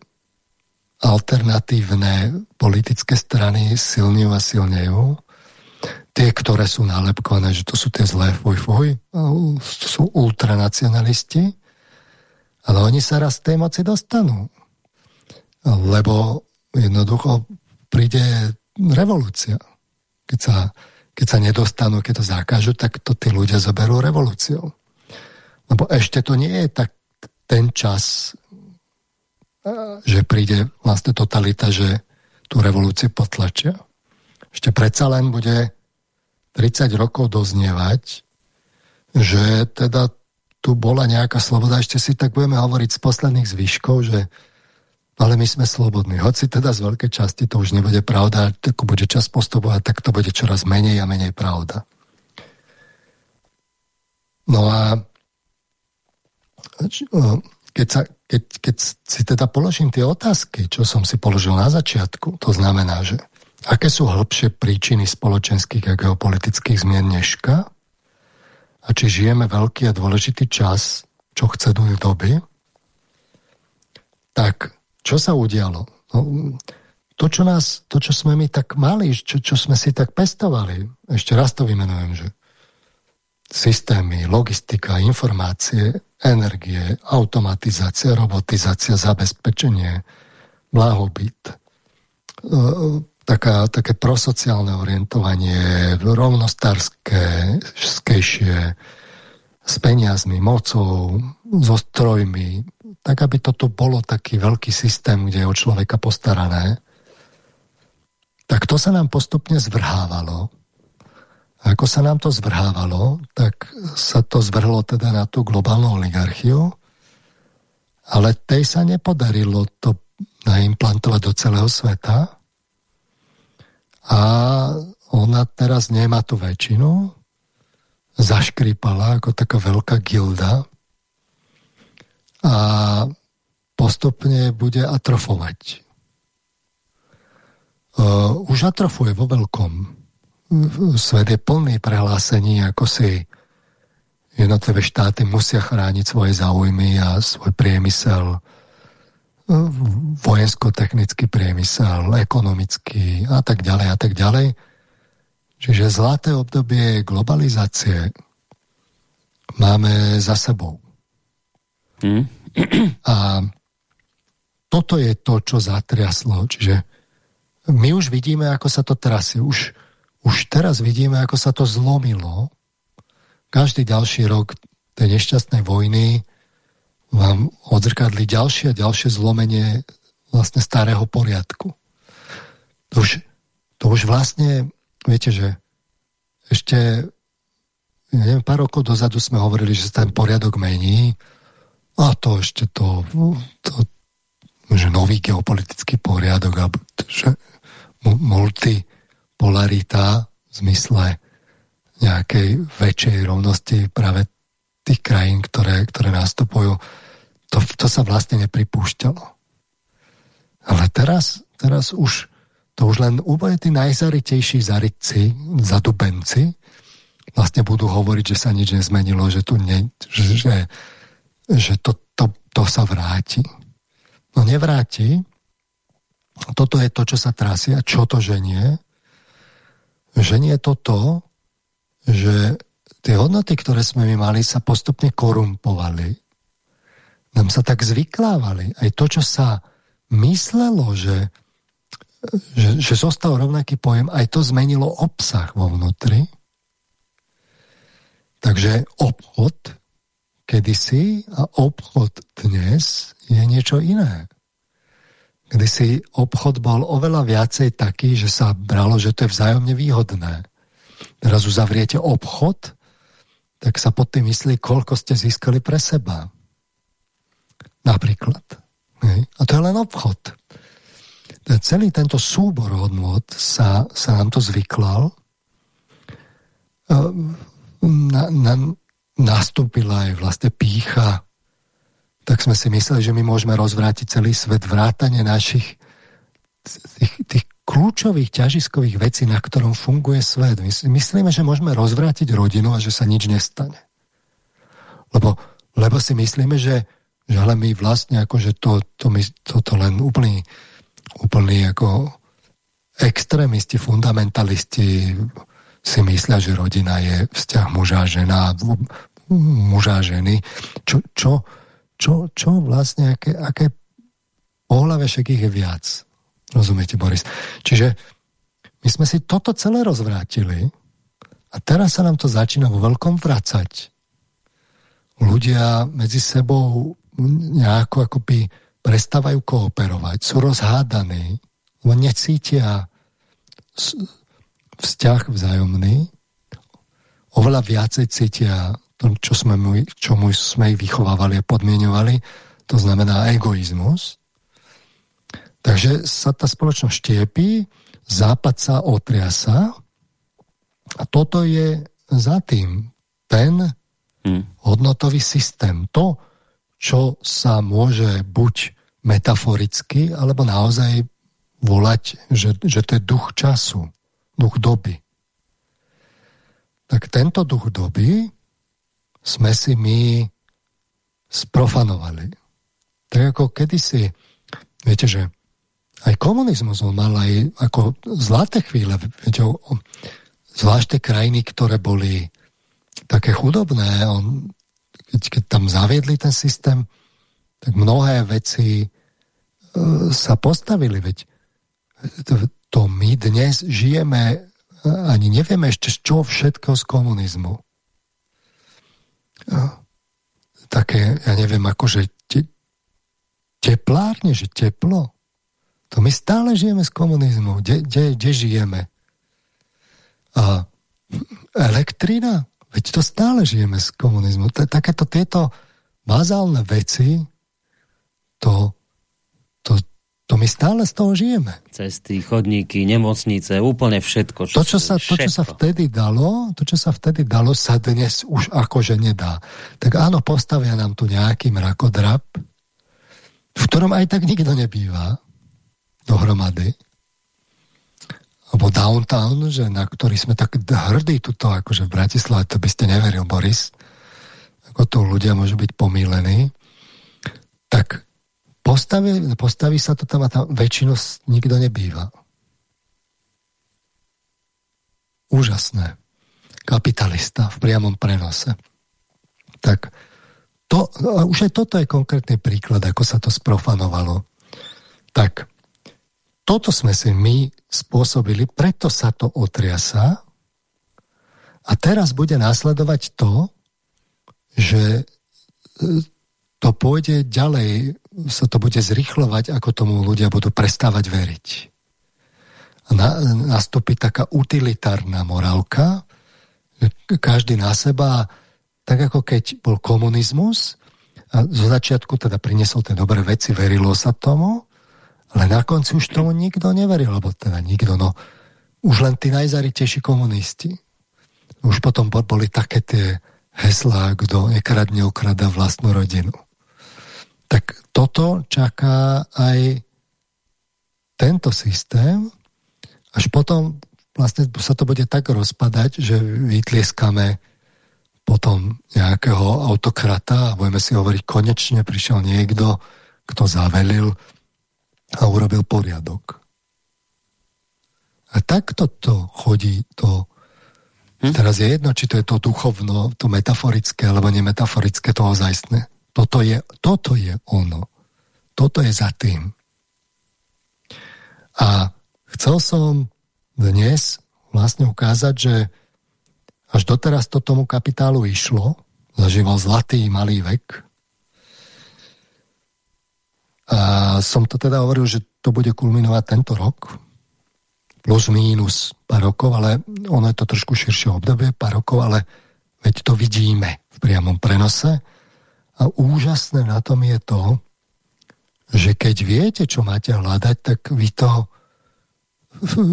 alternatívne politické strany silňujú a silnejú. Tie, ktoré sú nálepkované, že to sú tie zlé fuj, to sú ultranacionalisti, ale oni sa raz tej moci dostanú. Lebo jednoducho príde revolúcia. Keď sa, keď sa nedostanú, keď to zakážu, tak to tí ľudia zoberú revolúciou. Lebo ešte to nie je tak ten čas, že príde vlastne totalita, že tú revolúciu potlačia. Ešte predsa len bude 30 rokov doznievať, že teda tu bola nejaká sloboda. Ešte si tak budeme hovoriť z posledných zvyškov, že ale my sme slobodní. Hoci teda z veľkej časti to už nebude pravda, ako bude čas postupovať, tak to bude čoraz menej a menej pravda. No a keď, sa, keď, keď si teda položím tie otázky, čo som si položil na začiatku, to znamená, že aké sú hĺbšie príčiny spoločenských a geopolitických zmien dneška a či žijeme veľký a dôležitý čas, čo chce doby, tak čo sa udialo? No, to, čo, nás, to, čo sme my tak mali, čo, čo sme si tak pestovali, ešte raz to vymenujem, že systémy, logistika, informácie, energie, automatizácia, robotizácia, zabezpečenie, blahobyt, e, taká, také prosociálne orientovanie, rovnostárske, skejšie, s peniazmi, mocou, so strojmi, tak aby toto bolo taký veľký systém, kde je o človeka postarané, tak to sa nám postupne zvrhávalo. A ako sa nám to zvrhávalo, tak sa to zvrhlo teda na tú globálnu oligarchiu, ale tej sa nepodarilo to naimplantovať do celého sveta a ona teraz nemá tú väčšinu, zaškripala ako taká veľká gilda a postupne bude atrofovať. Uh, už atrofuje vo veľkom. Svet je plný prehlásení, ako si jednotlivé štáty musia chrániť svoje záujmy a svoj priemysel, vojensko-technický priemysel, ekonomický a tak ďalej a tak ďalej. Čiže zlaté obdobie globalizácie máme za sebou. Hmm. A toto je to, čo zatriaslo. Čiže my už vidíme, ako sa to trasie. Už, už teraz vidíme, ako sa to zlomilo. Každý ďalší rok tej nešťastnej vojny vám odzrkadli ďalšie a ďalšie zlomenie vlastne starého poriadku. To už, to už vlastne, viete, že ešte neviem, pár rokov dozadu sme hovorili, že sa ten poriadok mení a to ešte to, to že nový geopolitický poriadok alebo že multipolarita v zmysle nejakej väčšej rovnosti práve tých krajín, ktoré, ktoré nastupujú to, to sa vlastne nepripúšťalo. Ale teraz, teraz už to už len úplne tí najzaritejší zarytci, zadubenci vlastne budú hovoriť, že sa nič nezmenilo, že tu ne, že, že, že to, to, to sa vráti. No nevráti. Toto je to, čo sa trasie. Čo to ženie? Ženie to to, že tie hodnoty, ktoré sme my mali, sa postupne korumpovali nám sa tak zvyklávali. Aj to, čo sa myslelo, že, že, že zostal rovnaký pojem, aj to zmenilo obsah vo vnútri. Takže obchod kedysi a obchod dnes je niečo iné. Kdysi obchod bol oveľa viacej taký, že sa bralo, že to je vzájomne výhodné. Teraz uzavriete obchod, tak sa pod tým myslí, koľko ste získali pre seba. Napríklad. Hej. A to je len obchod. Celý tento súbor hodnot sa, sa nám to zvyklal. Na, na, nastúpila aj vlastne pícha. Tak sme si mysleli, že my môžeme rozvrátiť celý svet vrátane našich tých, tých kľúčových ťažiskových vecí, na ktorom funguje svet. Myslíme, že môžeme rozvrátiť rodinu a že sa nič nestane. Lebo, lebo si myslíme, že že ale my vlastne akože to, to, my, toto len úplný, úplný ako extrémisti, fundamentalisti si myslia, že rodina je vzťah muža a žena, muža a ženy. Čo, čo, čo, čo vlastne, aké, aké pohľave všetkých je viac. Rozumiete, Boris? Čiže my sme si toto celé rozvrátili a teraz sa nám to začína vo veľkom vracať. Ľudia medzi sebou nejako akoby prestávajú kooperovať, sú rozhádaní, lebo necítia vzťah vzájomný, oveľa viacej cítia to, čo sme, čomu sme ich vychovávali a podmienovali, to znamená egoizmus. Takže sa tá spoločnosť štiepí, západ sa otriasa a toto je za tým ten hmm. hodnotový systém. To, čo sa môže buď metaforicky, alebo naozaj volať, že, že to je duch času, duch doby. Tak tento duch doby sme si my sprofanovali. Tak ako kedysi, viete, že aj komunizmus on mal aj ako zlaté chvíle, viete, zvlášť tie krajiny, ktoré boli také chudobné, on keď, tam zaviedli ten systém, tak mnohé veci e, sa postavili. Veď to, to my dnes žijeme, e, ani nevieme ešte z čoho všetko z komunizmu. E, také, ja neviem, akože te, teplárne, že teplo. To my stále žijeme z komunizmu. Kde žijeme? A elektrina? Veď to stále žijeme z komunizmu. Takéto tieto bazálne veci, to, to, To my stále z toho žijeme. Cesty, chodníky, nemocnice, úplne všetko. Čo to, čo sa, to, čo sa vtedy dalo, to, čo sa vtedy dalo, sa dnes už akože nedá. Tak áno, postavia nám tu nejaký mrakodrap, v ktorom aj tak nikto nebýva dohromady. Alebo downtown, že na ktorý sme tak hrdí tuto, akože v Bratislave, to by ste neveril, Boris, ako tu ľudia môžu byť pomílení, tak Postaví, postaví sa to tam a tam väčšinou nikto nebýva. Úžasné. Kapitalista v priamom prenose. Tak to, už aj toto je konkrétny príklad, ako sa to sprofanovalo. Tak toto sme si my spôsobili, preto sa to otriasa a teraz bude následovať to, že to pôjde ďalej, sa to bude zrychlovať, ako tomu ľudia budú prestávať veriť. Na, nastúpi taká utilitárna morálka, každý na seba, tak ako keď bol komunizmus, a zo začiatku teda priniesol tie dobré veci, verilo sa tomu, ale na konci už tomu nikto neveril, lebo teda nikto, no už len tí najzaritejší komunisti. Už potom boli také tie heslá, kto nekradne, okrada vlastnú rodinu. Tak toto čaká aj tento systém, až potom vlastne sa to bude tak rozpadať, že vytlieskame potom nejakého autokrata a budeme si hovoriť, konečne prišiel niekto, kto zavelil a urobil poriadok. A takto to chodí to Hm? Teraz je jedno, či to je to duchovno, to metaforické, alebo nemetaforické, to ozajstné. Toto je, toto je ono. Toto je za tým. A chcel som dnes vlastne ukázať, že až doteraz to tomu kapitálu išlo, zažíval zlatý malý vek. A som to teda hovoril, že to bude kulminovať tento rok, plus mínus pár rokov, ale ono je to trošku širšie obdobie, pár rokov, ale veď to vidíme v priamom prenose a úžasné na tom je to, že keď viete, čo máte hľadať, tak vy to,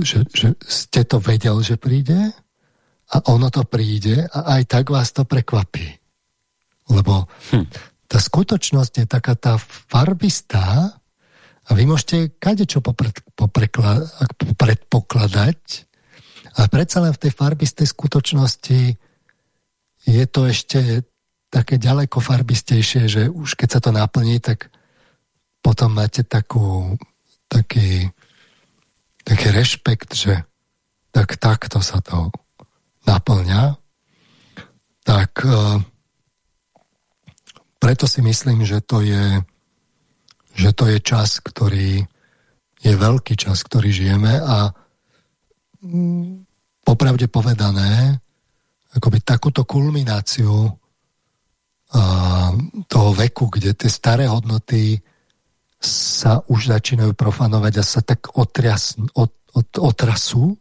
že, že ste to vedel, že príde a ono to príde a aj tak vás to prekvapí. Lebo hm. Tá skutočnosť je taká tá farbistá a vy môžete kade čo predpokladať, ale predsa len v tej farbistej skutočnosti je to ešte také ďaleko farbistejšie, že už keď sa to naplní, tak potom máte takú, taký, taký rešpekt, že tak takto sa to naplňa. Tak e, preto si myslím, že to je že to je čas, ktorý je veľký čas, ktorý žijeme a mm, popravde povedané, akoby takúto kulmináciu toho veku, kde tie staré hodnoty sa už začínajú profanovať a sa tak otrias, ot, ot, otrasú.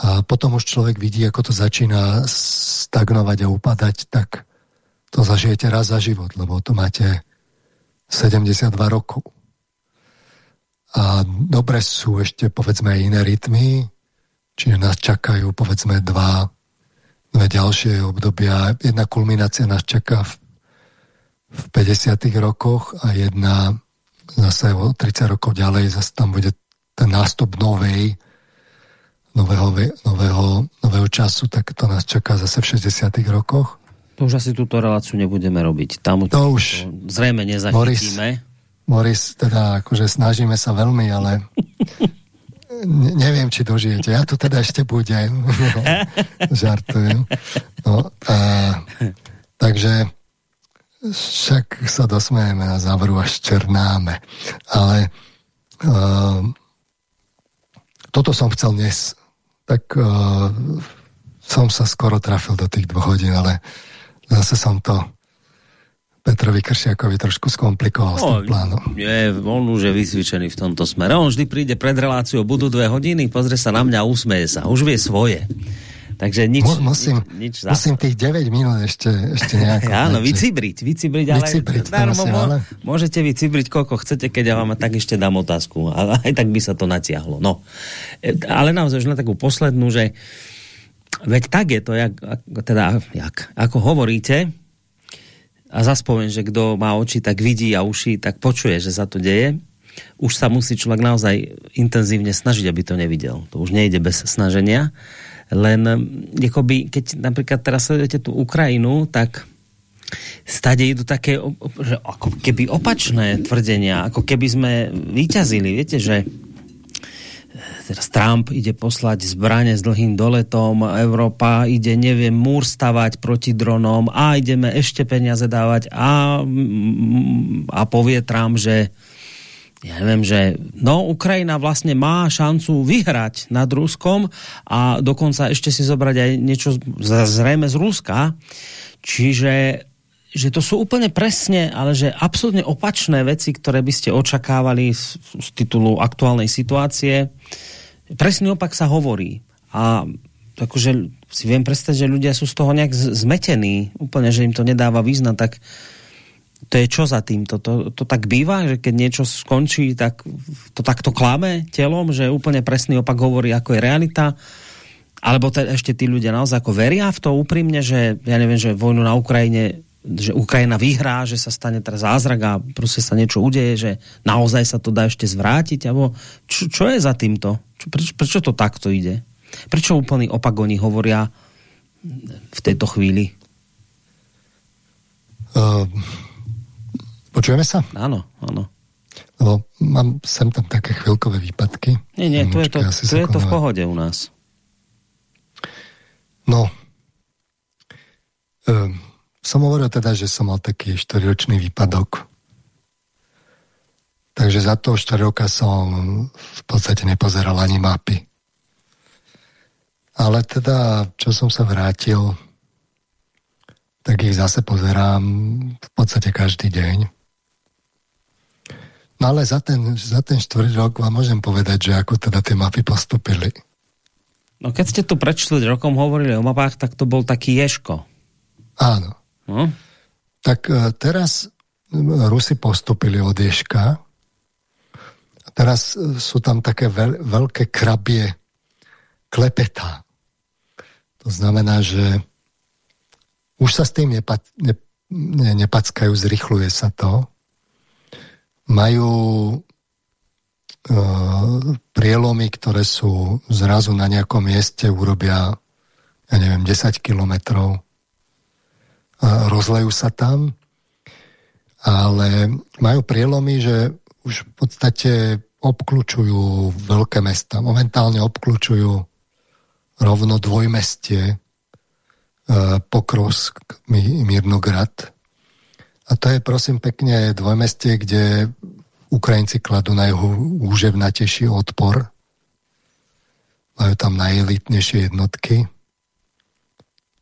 A potom už človek vidí, ako to začína stagnovať a upadať, tak to zažijete raz za život, lebo to máte 72 rokov. A dobre sú ešte povedzme iné rytmy, čiže nás čakajú povedzme dva dve ďalšie obdobia. Jedna kulminácia nás čaká v, v 50. rokoch a jedna zase o 30 rokov ďalej, zase tam bude ten nástup novej, nového, nového, nového času, tak to nás čaká zase v 60. rokoch. To už asi túto reláciu nebudeme robiť. Tam to už to zrejme nezachytíme. Moris, Moris, teda akože snažíme sa veľmi, ale ne, neviem, či dožijete. Ja tu teda ešte budem. No, žartujem. No, a, takže však sa dosmejeme a zavru až černáme. Ale uh, toto som chcel dnes. Tak uh, som sa skoro trafil do tých dvoch hodín, ale zase som to Petrovi Kršiakovi trošku skomplikoval no, s tým plánom. Je, on už je vysvičený v tomto smere. On vždy príde pred reláciou, budú dve hodiny, pozrie sa na mňa, usmeje sa. Už vie svoje. Takže nič, musím, nič, nič musím tých 9 minút ešte, ešte nejako... Áno, vycibriť, vycibriť, ale, vycibriť, darmo, ale... môžete vycibriť koľko chcete, keď ja vám tak ešte dám otázku. Ale aj tak by sa to natiahlo. No. E, ale naozaj už na takú poslednú, že veď tak je to, jak, teda, jak, ako hovoríte, a zaspomen, že kdo má oči, tak vidí a uši, tak počuje, že sa to deje už sa musí človek naozaj intenzívne snažiť, aby to nevidel. To už nejde bez snaženia. Len akoby, keď napríklad teraz sledujete tú Ukrajinu, tak stade idú také že ako keby opačné tvrdenia, ako keby sme vyťazili. Viete, že teraz Trump ide poslať zbrane s dlhým doletom, Európa ide, neviem, múr stavať proti dronom a ideme ešte peniaze dávať a, a povie Trump, že ja neviem, že no, Ukrajina vlastne má šancu vyhrať nad Ruskom a dokonca ešte si zobrať aj niečo zrejme z Ruska. Čiže že to sú úplne presne, ale že absolútne opačné veci, ktoré by ste očakávali z, z titulu aktuálnej situácie. Presný opak sa hovorí. A akože si viem predstaviť, že ľudia sú z toho nejak zmetení, úplne, že im to nedáva význam, tak to je čo za tým? To, to, to tak býva, že keď niečo skončí, tak to takto klame telom, že úplne presný opak hovorí, ako je realita. Alebo te, ešte tí ľudia naozaj ako veria v to úprimne, že ja neviem, že vojnu na Ukrajine že Ukrajina vyhrá, že sa stane teraz zázrak a proste sa niečo udeje, že naozaj sa to dá ešte zvrátiť, alebo čo, čo je za týmto? Čo, prečo, prečo to takto ide? Prečo úplný opak oni hovoria v tejto chvíli? Uh, Počujeme sa? Áno, áno. Lebo mám sem tam také chvíľkové výpadky. Nie, nie, tu je to, tu je to v pohode u nás. No. Um, som hovoril teda, že som mal taký 4-ročný výpadok. Takže za toho 4 roka som v podstate nepozeral ani mapy. Ale teda, čo som sa vrátil, tak ich zase pozerám v podstate každý deň. No ale za ten, za ten štvrť rok vám môžem povedať, že ako teda tie mapy postupili. No keď ste tu pred štvrť rokom hovorili o mapách, tak to bol taký Ješko. Áno. No? Tak uh, teraz Rusi postupili od Ješka. Teraz uh, sú tam také veľ, veľké krabie klepetá. To znamená, že už sa s tým nepa, ne, ne, nepackajú, zrychluje sa to majú e, prielomy, ktoré sú zrazu na nejakom mieste, urobia, ja neviem, 10 kilometrov. Rozlejú sa tam, ale majú prielomy, že už v podstate obklúčujú veľké mesta. Momentálne obklúčujú rovno dvojmestie e, Pokrovsk, Mirnograd. A to je prosím pekne dvojmestie, kde Ukrajinci kladú najúževnatejší odpor. Majú tam najelitnejšie jednotky.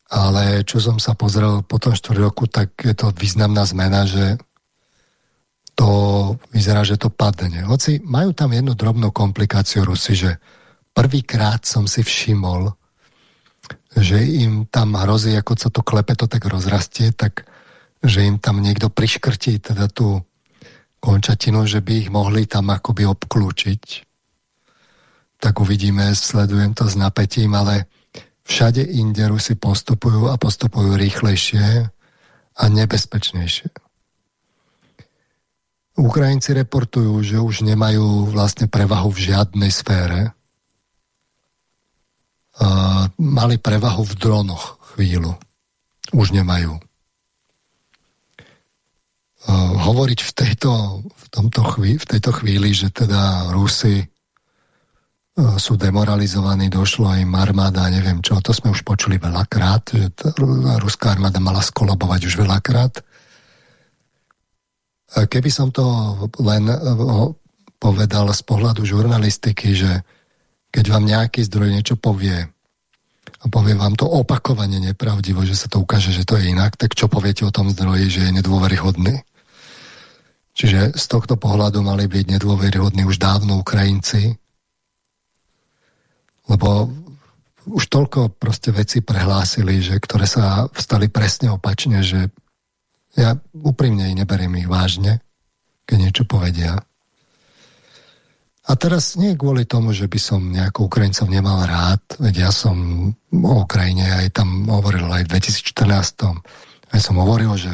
Ale čo som sa pozrel po tom 4 roku, tak je to významná zmena, že to vyzerá, že to padne. Hoci majú tam jednu drobnú komplikáciu Rusi, že prvýkrát som si všimol, že im tam hrozí, ako sa to klepe, to tak rozrastie, tak že im tam niekto priškrtí teda tú končatinu, že by ich mohli tam akoby obklúčiť. Tak uvidíme, sledujem to s napätím, ale všade inde Rusi postupujú a postupujú rýchlejšie a nebezpečnejšie. Ukrajinci reportujú, že už nemajú vlastne prevahu v žiadnej sfére. Uh, mali prevahu v dronoch chvíľu. Už nemajú hovoriť v, tejto, v, tomto chví, v tejto chvíli, že teda Rusy sú demoralizovaní, došlo im armáda, neviem čo, to sme už počuli veľakrát, že ruská armáda mala skolabovať už veľakrát. Keby som to len povedal z pohľadu žurnalistiky, že keď vám nejaký zdroj niečo povie a povie vám to opakovane nepravdivo, že sa to ukáže, že to je inak, tak čo poviete o tom zdroji, že je nedôveryhodný? Čiže z tohto pohľadu mali byť nedôveryhodní už dávno Ukrajinci, lebo už toľko proste veci prehlásili, že ktoré sa stali presne opačne, že ja úprimne neberiem ich vážne, keď niečo povedia. A teraz nie kvôli tomu, že by som nejako Ukrajincov nemal rád, veď ja som o Ukrajine aj tam hovoril aj v 2014. Aj som hovoril, že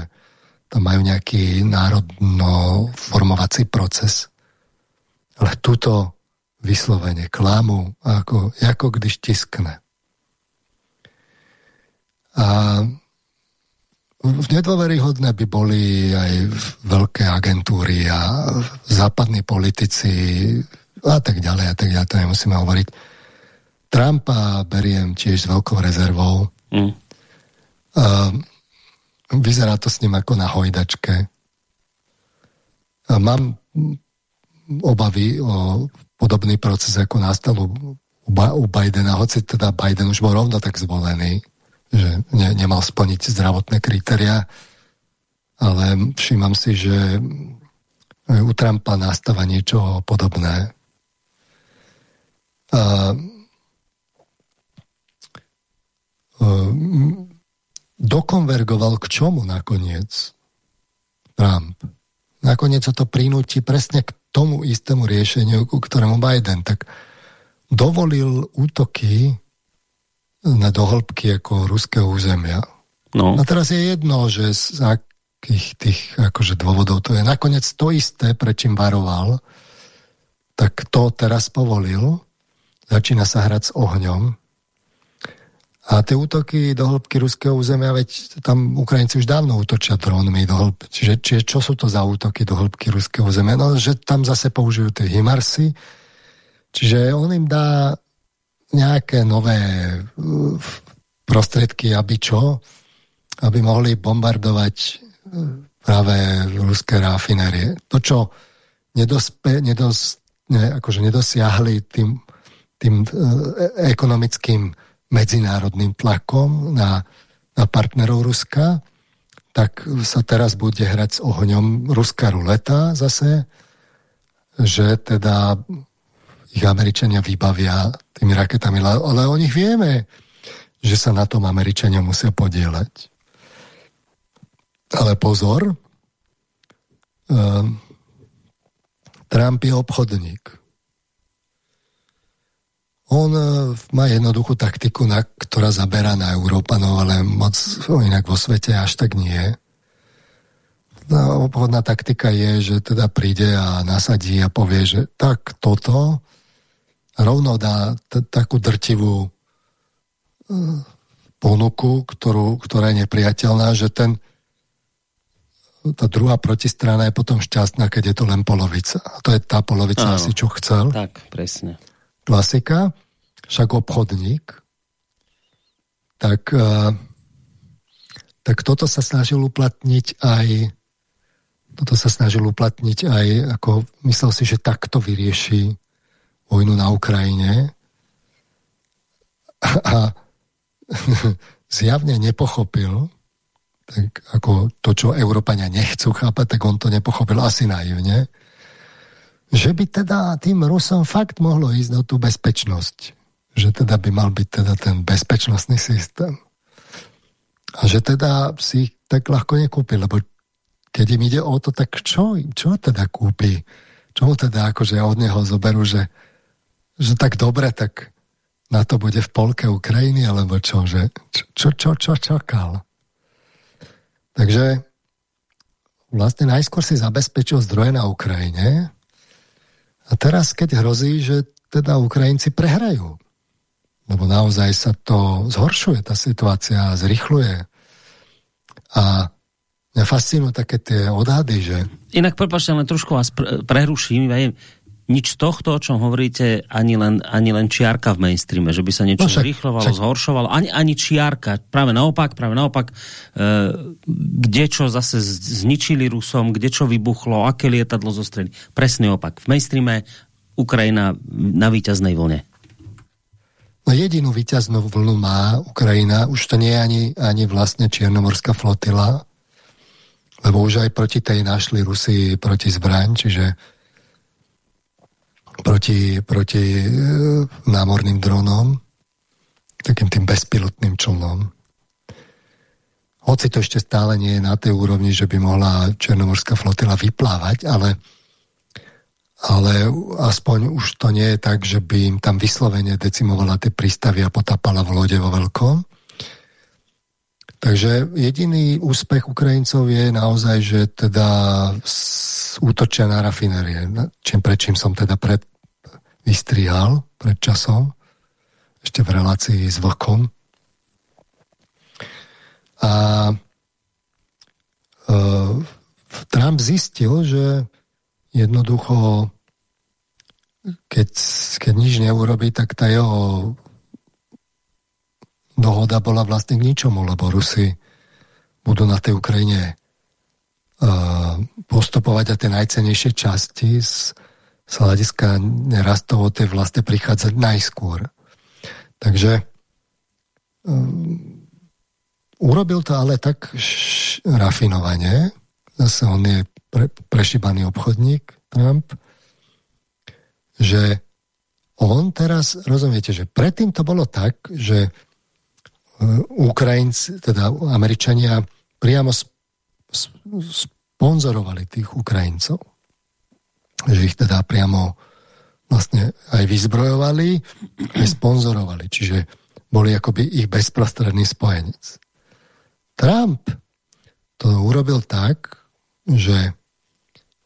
tam majú nejaký národno formovací proces. Ale túto vyslovene klamu, ako, ako když tiskne. A nedôveryhodné by boli aj veľké agentúry a západní politici, a tak ďalej a tak ďalej, to nemusíme hovoriť. Trumpa beriem tiež s veľkou rezervou. Mm. Vyzerá to s ním ako na hojdačke. Mám obavy o podobný proces, ako nastal u, u Bidena, hoci teda Biden už bol rovno tak zvolený, že ne, nemal splniť zdravotné kritéria, ale všímam si, že u Trumpa nastáva niečo podobné dokonvergoval k čomu nakoniec Trump. Nakoniec sa to prinúti presne k tomu istému riešeniu, ku ktorému Biden. Tak dovolil útoky na dohlbky ako ruského územia. No. A teraz je jedno, že z akých tých akože dôvodov to je. Nakoniec to isté, prečím varoval, tak to teraz povolil začína sa hrať s ohňom. A tie útoky do hĺbky ruského územia, veď tam Ukrajinci už dávno útočia drónmi do hĺbky. Čiže, čiže čo sú to za útoky do hĺbky ruského územia? No, že tam zase použijú tie Himarsy. Čiže on im dá nejaké nové uh, prostriedky, aby čo? Aby mohli bombardovať uh, práve ruské rafinérie. To, čo nedospe, nedos, ne, akože nedosiahli tým tým e, ekonomickým medzinárodným tlakom na, na partnerov Ruska, tak sa teraz bude hrať s ohňom ruská ruleta zase, že teda ich Američania vybavia tými raketami, ale o nich vieme, že sa na tom Američania musia podielať. Ale pozor, um, Trump je obchodník. On e, má jednoduchú taktiku, na, ktorá zaberá na Európanov, ale moc inak vo svete až tak nie. No, obchodná taktika je, že teda príde a nasadí a povie, že tak toto rovno dá takú drtivú uh, ponuku, ktorú, ktorá je nepriateľná, že ten tá druhá protistrana je potom šťastná, keď je to len polovica. A to je tá polovica Áno, asi, čo chcel. Tak, presne klasika, však obchodník, tak, eh, tak toto sa snažil uplatniť aj toto sa snažil uplatniť aj, ako myslel si, že takto vyrieši vojnu na Ukrajine. A, a zjavne nepochopil, tak ako to, čo Európania nechcú chápať, tak on to nepochopil asi naivne, že by teda tým Rusom fakt mohlo ísť na tú bezpečnosť. Že teda by mal byť teda ten bezpečnostný systém. A že teda si ich tak ľahko nekúpi, lebo keď im ide o to, tak čo, čo teda kúpi? Čo teda akože od neho zoberú, že, že tak dobre, tak na to bude v polke Ukrajiny, alebo čo, že čo, čo, čo čakal? Takže vlastne najskôr si zabezpečil zdroje na Ukrajine, a teraz, keď hrozí, že teda Ukrajinci prehrajú, lebo naozaj sa to zhoršuje, tá situácia zrychluje. A mňa fascinujú také tie odhady, že... Inak, prepáčte, len trošku vás preruším. Ja nič z tohto, o čom hovoríte, ani len, ani len čiarka v mainstreame, že by sa niečo no však, zrýchlovalo, však... zhoršovalo, ani, ani čiarka. Práve naopak, práve naopak, e, kde čo zase zničili Rusom, kde čo vybuchlo, aké lietadlo zostreli. Presný opak. V mainstreame Ukrajina na víťaznej vlne. No jedinú víťaznú vlnu má Ukrajina, už to nie je ani, ani vlastne Čiernomorská flotila, lebo už aj proti tej našli Rusi proti zbraň, čiže proti, proti e, námorným dronom. takým tým bezpilotným člnom. Hoci to ešte stále nie je na tej úrovni, že by mohla Černomorská flotila vyplávať, ale, ale aspoň už to nie je tak, že by im tam vyslovene decimovala tie prístavy a potápala v lode vo veľkom. Takže jediný úspech Ukrajincov je naozaj, že teda útočia na rafinérie, čím prečím som teda pred, vystrihal pred časom, ešte v relácii s Vlkom. A e, Trump zistil, že jednoducho keď, keď nič neurobí, tak tá jeho dohoda bola vlastne k ničomu, lebo Rusi budú na tej Ukrajine uh, postupovať a tie najcenejšie časti z, z hľadiska nerastov tej vlastne prichádzať najskôr. Takže um, urobil to ale tak rafinovane, zase on je pre, prešibaný obchodník, Trump, že on teraz, rozumiete, že predtým to bolo tak, že Ukrajinci, teda Američania priamo sponzorovali tých Ukrajincov. Že ich teda priamo vlastne aj vyzbrojovali, aj sponzorovali. Čiže boli akoby ich bezprostredný spojenec. Trump to urobil tak, že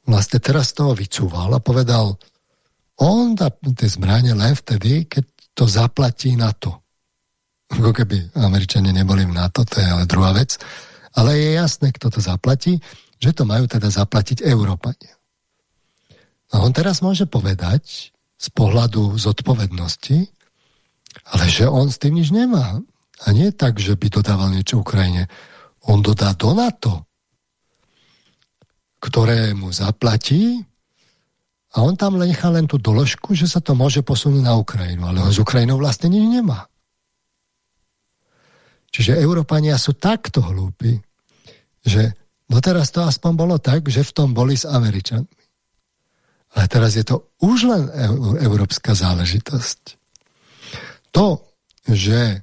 vlastne teraz toho vycúval a povedal, on dá tie zbranie len vtedy, keď to zaplatí na to ako keby Američania neboli v NATO, to je ale druhá vec. Ale je jasné, kto to zaplatí, že to majú teda zaplatiť Európania. A on teraz môže povedať z pohľadu zodpovednosti, ale že on s tým nič nemá. A nie tak, že by dodával niečo Ukrajine. On dodá do NATO, ktoré mu zaplatí a on tam nechá len tú doložku, že sa to môže posunúť na Ukrajinu. Ale on s Ukrajinou vlastne nič nemá. Čiže Európania sú takto hlúpi, že doteraz to aspoň bolo tak, že v tom boli s Američanmi. Ale teraz je to už len európska záležitosť. To, že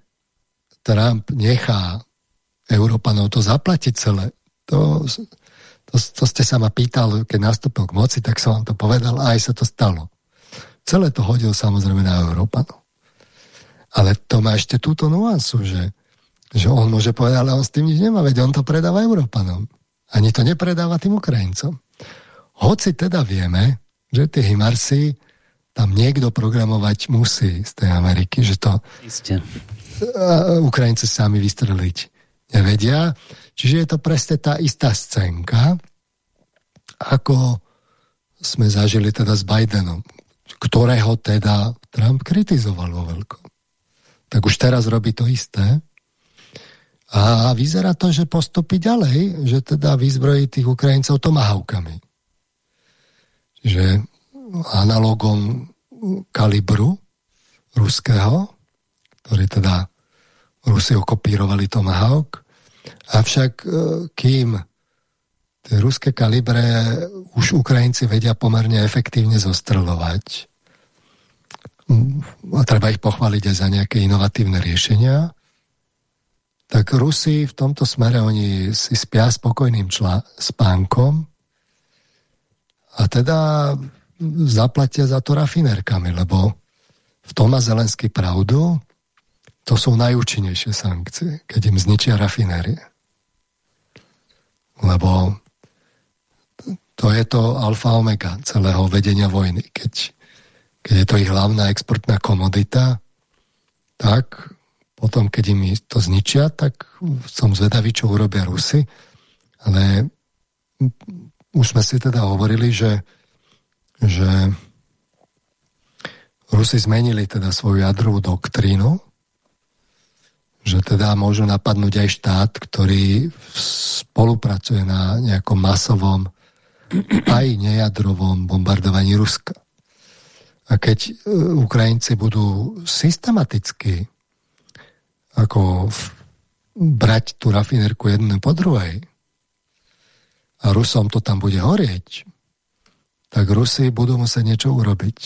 Trump nechá Európanov to zaplatiť celé, to, to, to ste sa ma pýtal, keď nastúpil k moci, tak som vám to povedal a aj sa to stalo. Celé to hodil samozrejme na Európanov. Ale to má ešte túto nuansu, že že on môže povedať, ale on s tým nič nemá, veď on to predáva Európanom. Ani to nepredáva tým Ukrajincom. Hoci teda vieme, že tie Himarsy tam niekto programovať musí z tej Ameriky, že to Isté. Ukrajinci sami vystreliť nevedia. Čiže je to presne tá istá scénka, ako sme zažili teda s Bidenom, ktorého teda Trump kritizoval vo veľkom. Tak už teraz robí to isté. A vyzerá to, že postupí ďalej, že teda vyzbrojí tých Ukrajincov tomahavkami. Že analogom kalibru ruského, ktorý teda Rusi okopírovali Tomahawk, avšak e, kým tie ruské kalibre už Ukrajinci vedia pomerne efektívne zostrelovať, a treba ich pochváliť aj za nejaké inovatívne riešenia, tak Rusi v tomto smere oni si spia spokojným čla, spánkom a teda zaplatia za to rafinerkami, lebo v tom má Zelensky pravdu, to sú najúčinnejšie sankcie, keď im zničia rafinérie. Lebo to je to alfa omega celého vedenia vojny. Keď, keď je to ich hlavná exportná komodita, tak potom, keď im to zničia, tak som zvedavý, čo urobia Rusy. Ale už sme si teda hovorili, že, že Rusi zmenili teda svoju jadrovú doktrínu, že teda môžu napadnúť aj štát, ktorý spolupracuje na nejakom masovom aj nejadrovom bombardovaní Ruska. A keď e, Ukrajinci budú systematicky ako brať tú rafinerku jednu po druhej a Rusom to tam bude horieť, tak Rusi budú musieť niečo urobiť.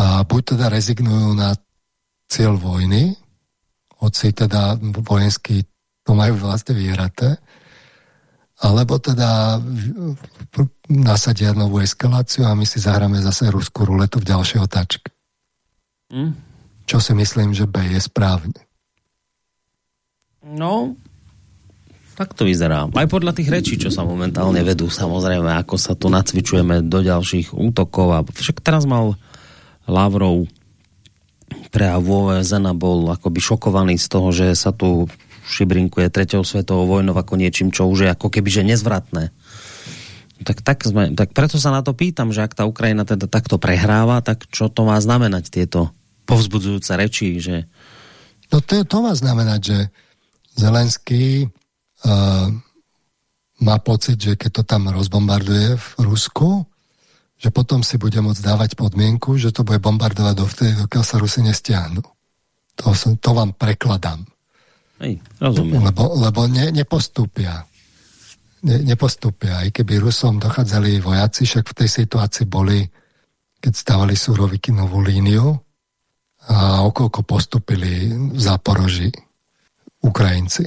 A buď teda rezignujú na cieľ vojny, hoci teda vojensky to majú vlastne vyhraté, alebo teda nasadia novú eskaláciu a my si zahráme zase ruskú ruletu v ďalšej otáčke. Mm. Čo si myslím, že B je správne. No, tak to vyzerá. Aj podľa tých rečí, čo sa momentálne vedú, samozrejme, ako sa tu nacvičujeme do ďalších útokov. A však teraz mal Lavrov prejav OSN bol akoby šokovaný z toho, že sa tu šibrinkuje treťou svetovou vojnou ako niečím, čo už je ako keby že nezvratné. Tak, tak, sme, tak preto sa na to pýtam, že ak tá Ukrajina teda takto prehráva, tak čo to má znamenať tieto povzbudzujúce reči, že... No to, to má znamenať, že Zelenský uh, má pocit, že keď to tam rozbombarduje v Rusku, že potom si bude môcť dávať podmienku, že to bude bombardovať dovtedy, dokiaľ sa Rusy nestiahnu. To, som, to vám prekladám. Hej, rozumiem. Lebo, lebo ne, nepostúpia. Ne, nepostúpia. Aj keby Rusom dochádzali vojaci, však v tej situácii boli, keď stavali súroviky novú líniu a okolko postupili v Záporoži Ukrajinci.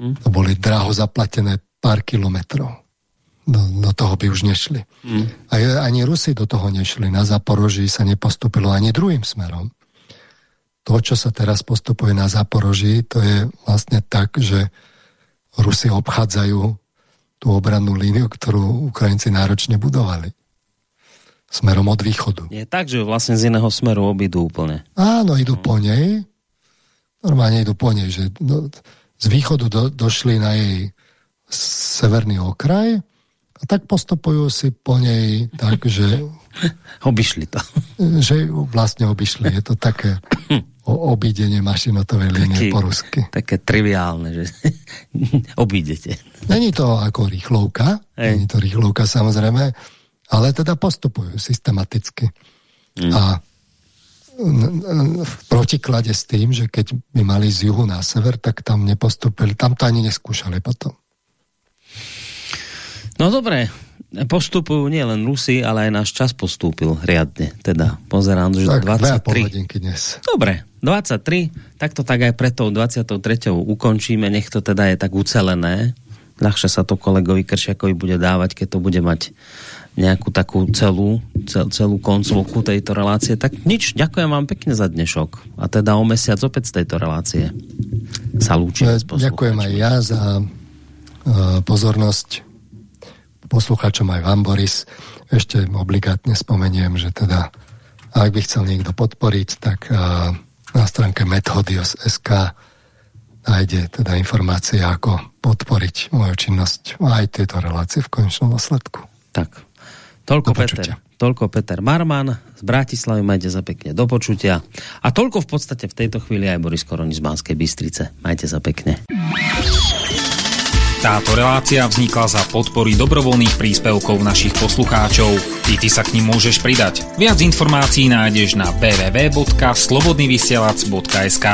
Hm. To boli draho zaplatené pár kilometrov. Do, do toho by už nešli. Hm. A ani Rusi do toho nešli. Na Zaporoží sa nepostupilo ani druhým smerom. To, čo sa teraz postupuje na Zaporoží, to je vlastne tak, že Rusi obchádzajú tú obrannú líniu, ktorú Ukrajinci náročne budovali. Smerom od východu. Je tak, že vlastne z iného smeru obidú úplne. Áno, idú hm. po nej. Normálne idú po nej, že no, z východu do, došli na jej severný okraj a tak postupujú si po nej tak, že... Obišli to. Že vlastne obišli. Je to také obídenie mašinotovej línie po rusky. Také triviálne, že obídete. Není to ako rýchlovka, není to rýchlovka samozrejme, ale teda postupujú systematicky. Mm. A v protiklade s tým, že keď by mali z juhu na sever, tak tam nepostupili, tam to ani neskúšali potom. No dobre, postupujú nie len Rusi, ale aj náš čas postúpil riadne. Teda pozerám, že tak, 23. dnes. Dobre, 23, tak to tak aj preto 23. ukončíme, nech to teda je tak ucelené. Ľahšie sa to kolegovi Kršiakovi bude dávať, keď to bude mať nejakú takú celú, cel, celú koncovku tejto relácie. Tak nič, ďakujem vám pekne za dnešok. A teda o mesiac opäť z tejto relácie sa lúčime. Ďakujem aj ja za uh, pozornosť poslucháčom aj vám, Boris. Ešte obligátne spomeniem, že teda ak by chcel niekto podporiť, tak uh, na stránke methodios.sk nájde teda informácie, ako podporiť moju činnosť a aj tieto relácie v konečnom dôsledku. Tak, Toľko Peter, toľko Peter Marman z Bratislavy, majte za pekne do počutia. A toľko v podstate v tejto chvíli aj Boris Koroni z Banskej Bystrice. Majte za pekne. Táto relácia vznikla za podpory dobrovoľných príspevkov našich poslucháčov. Ty, ty sa k ním môžeš pridať. Viac informácií nájdeš na www.slobodnyvysielac.sk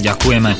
Ďakujeme.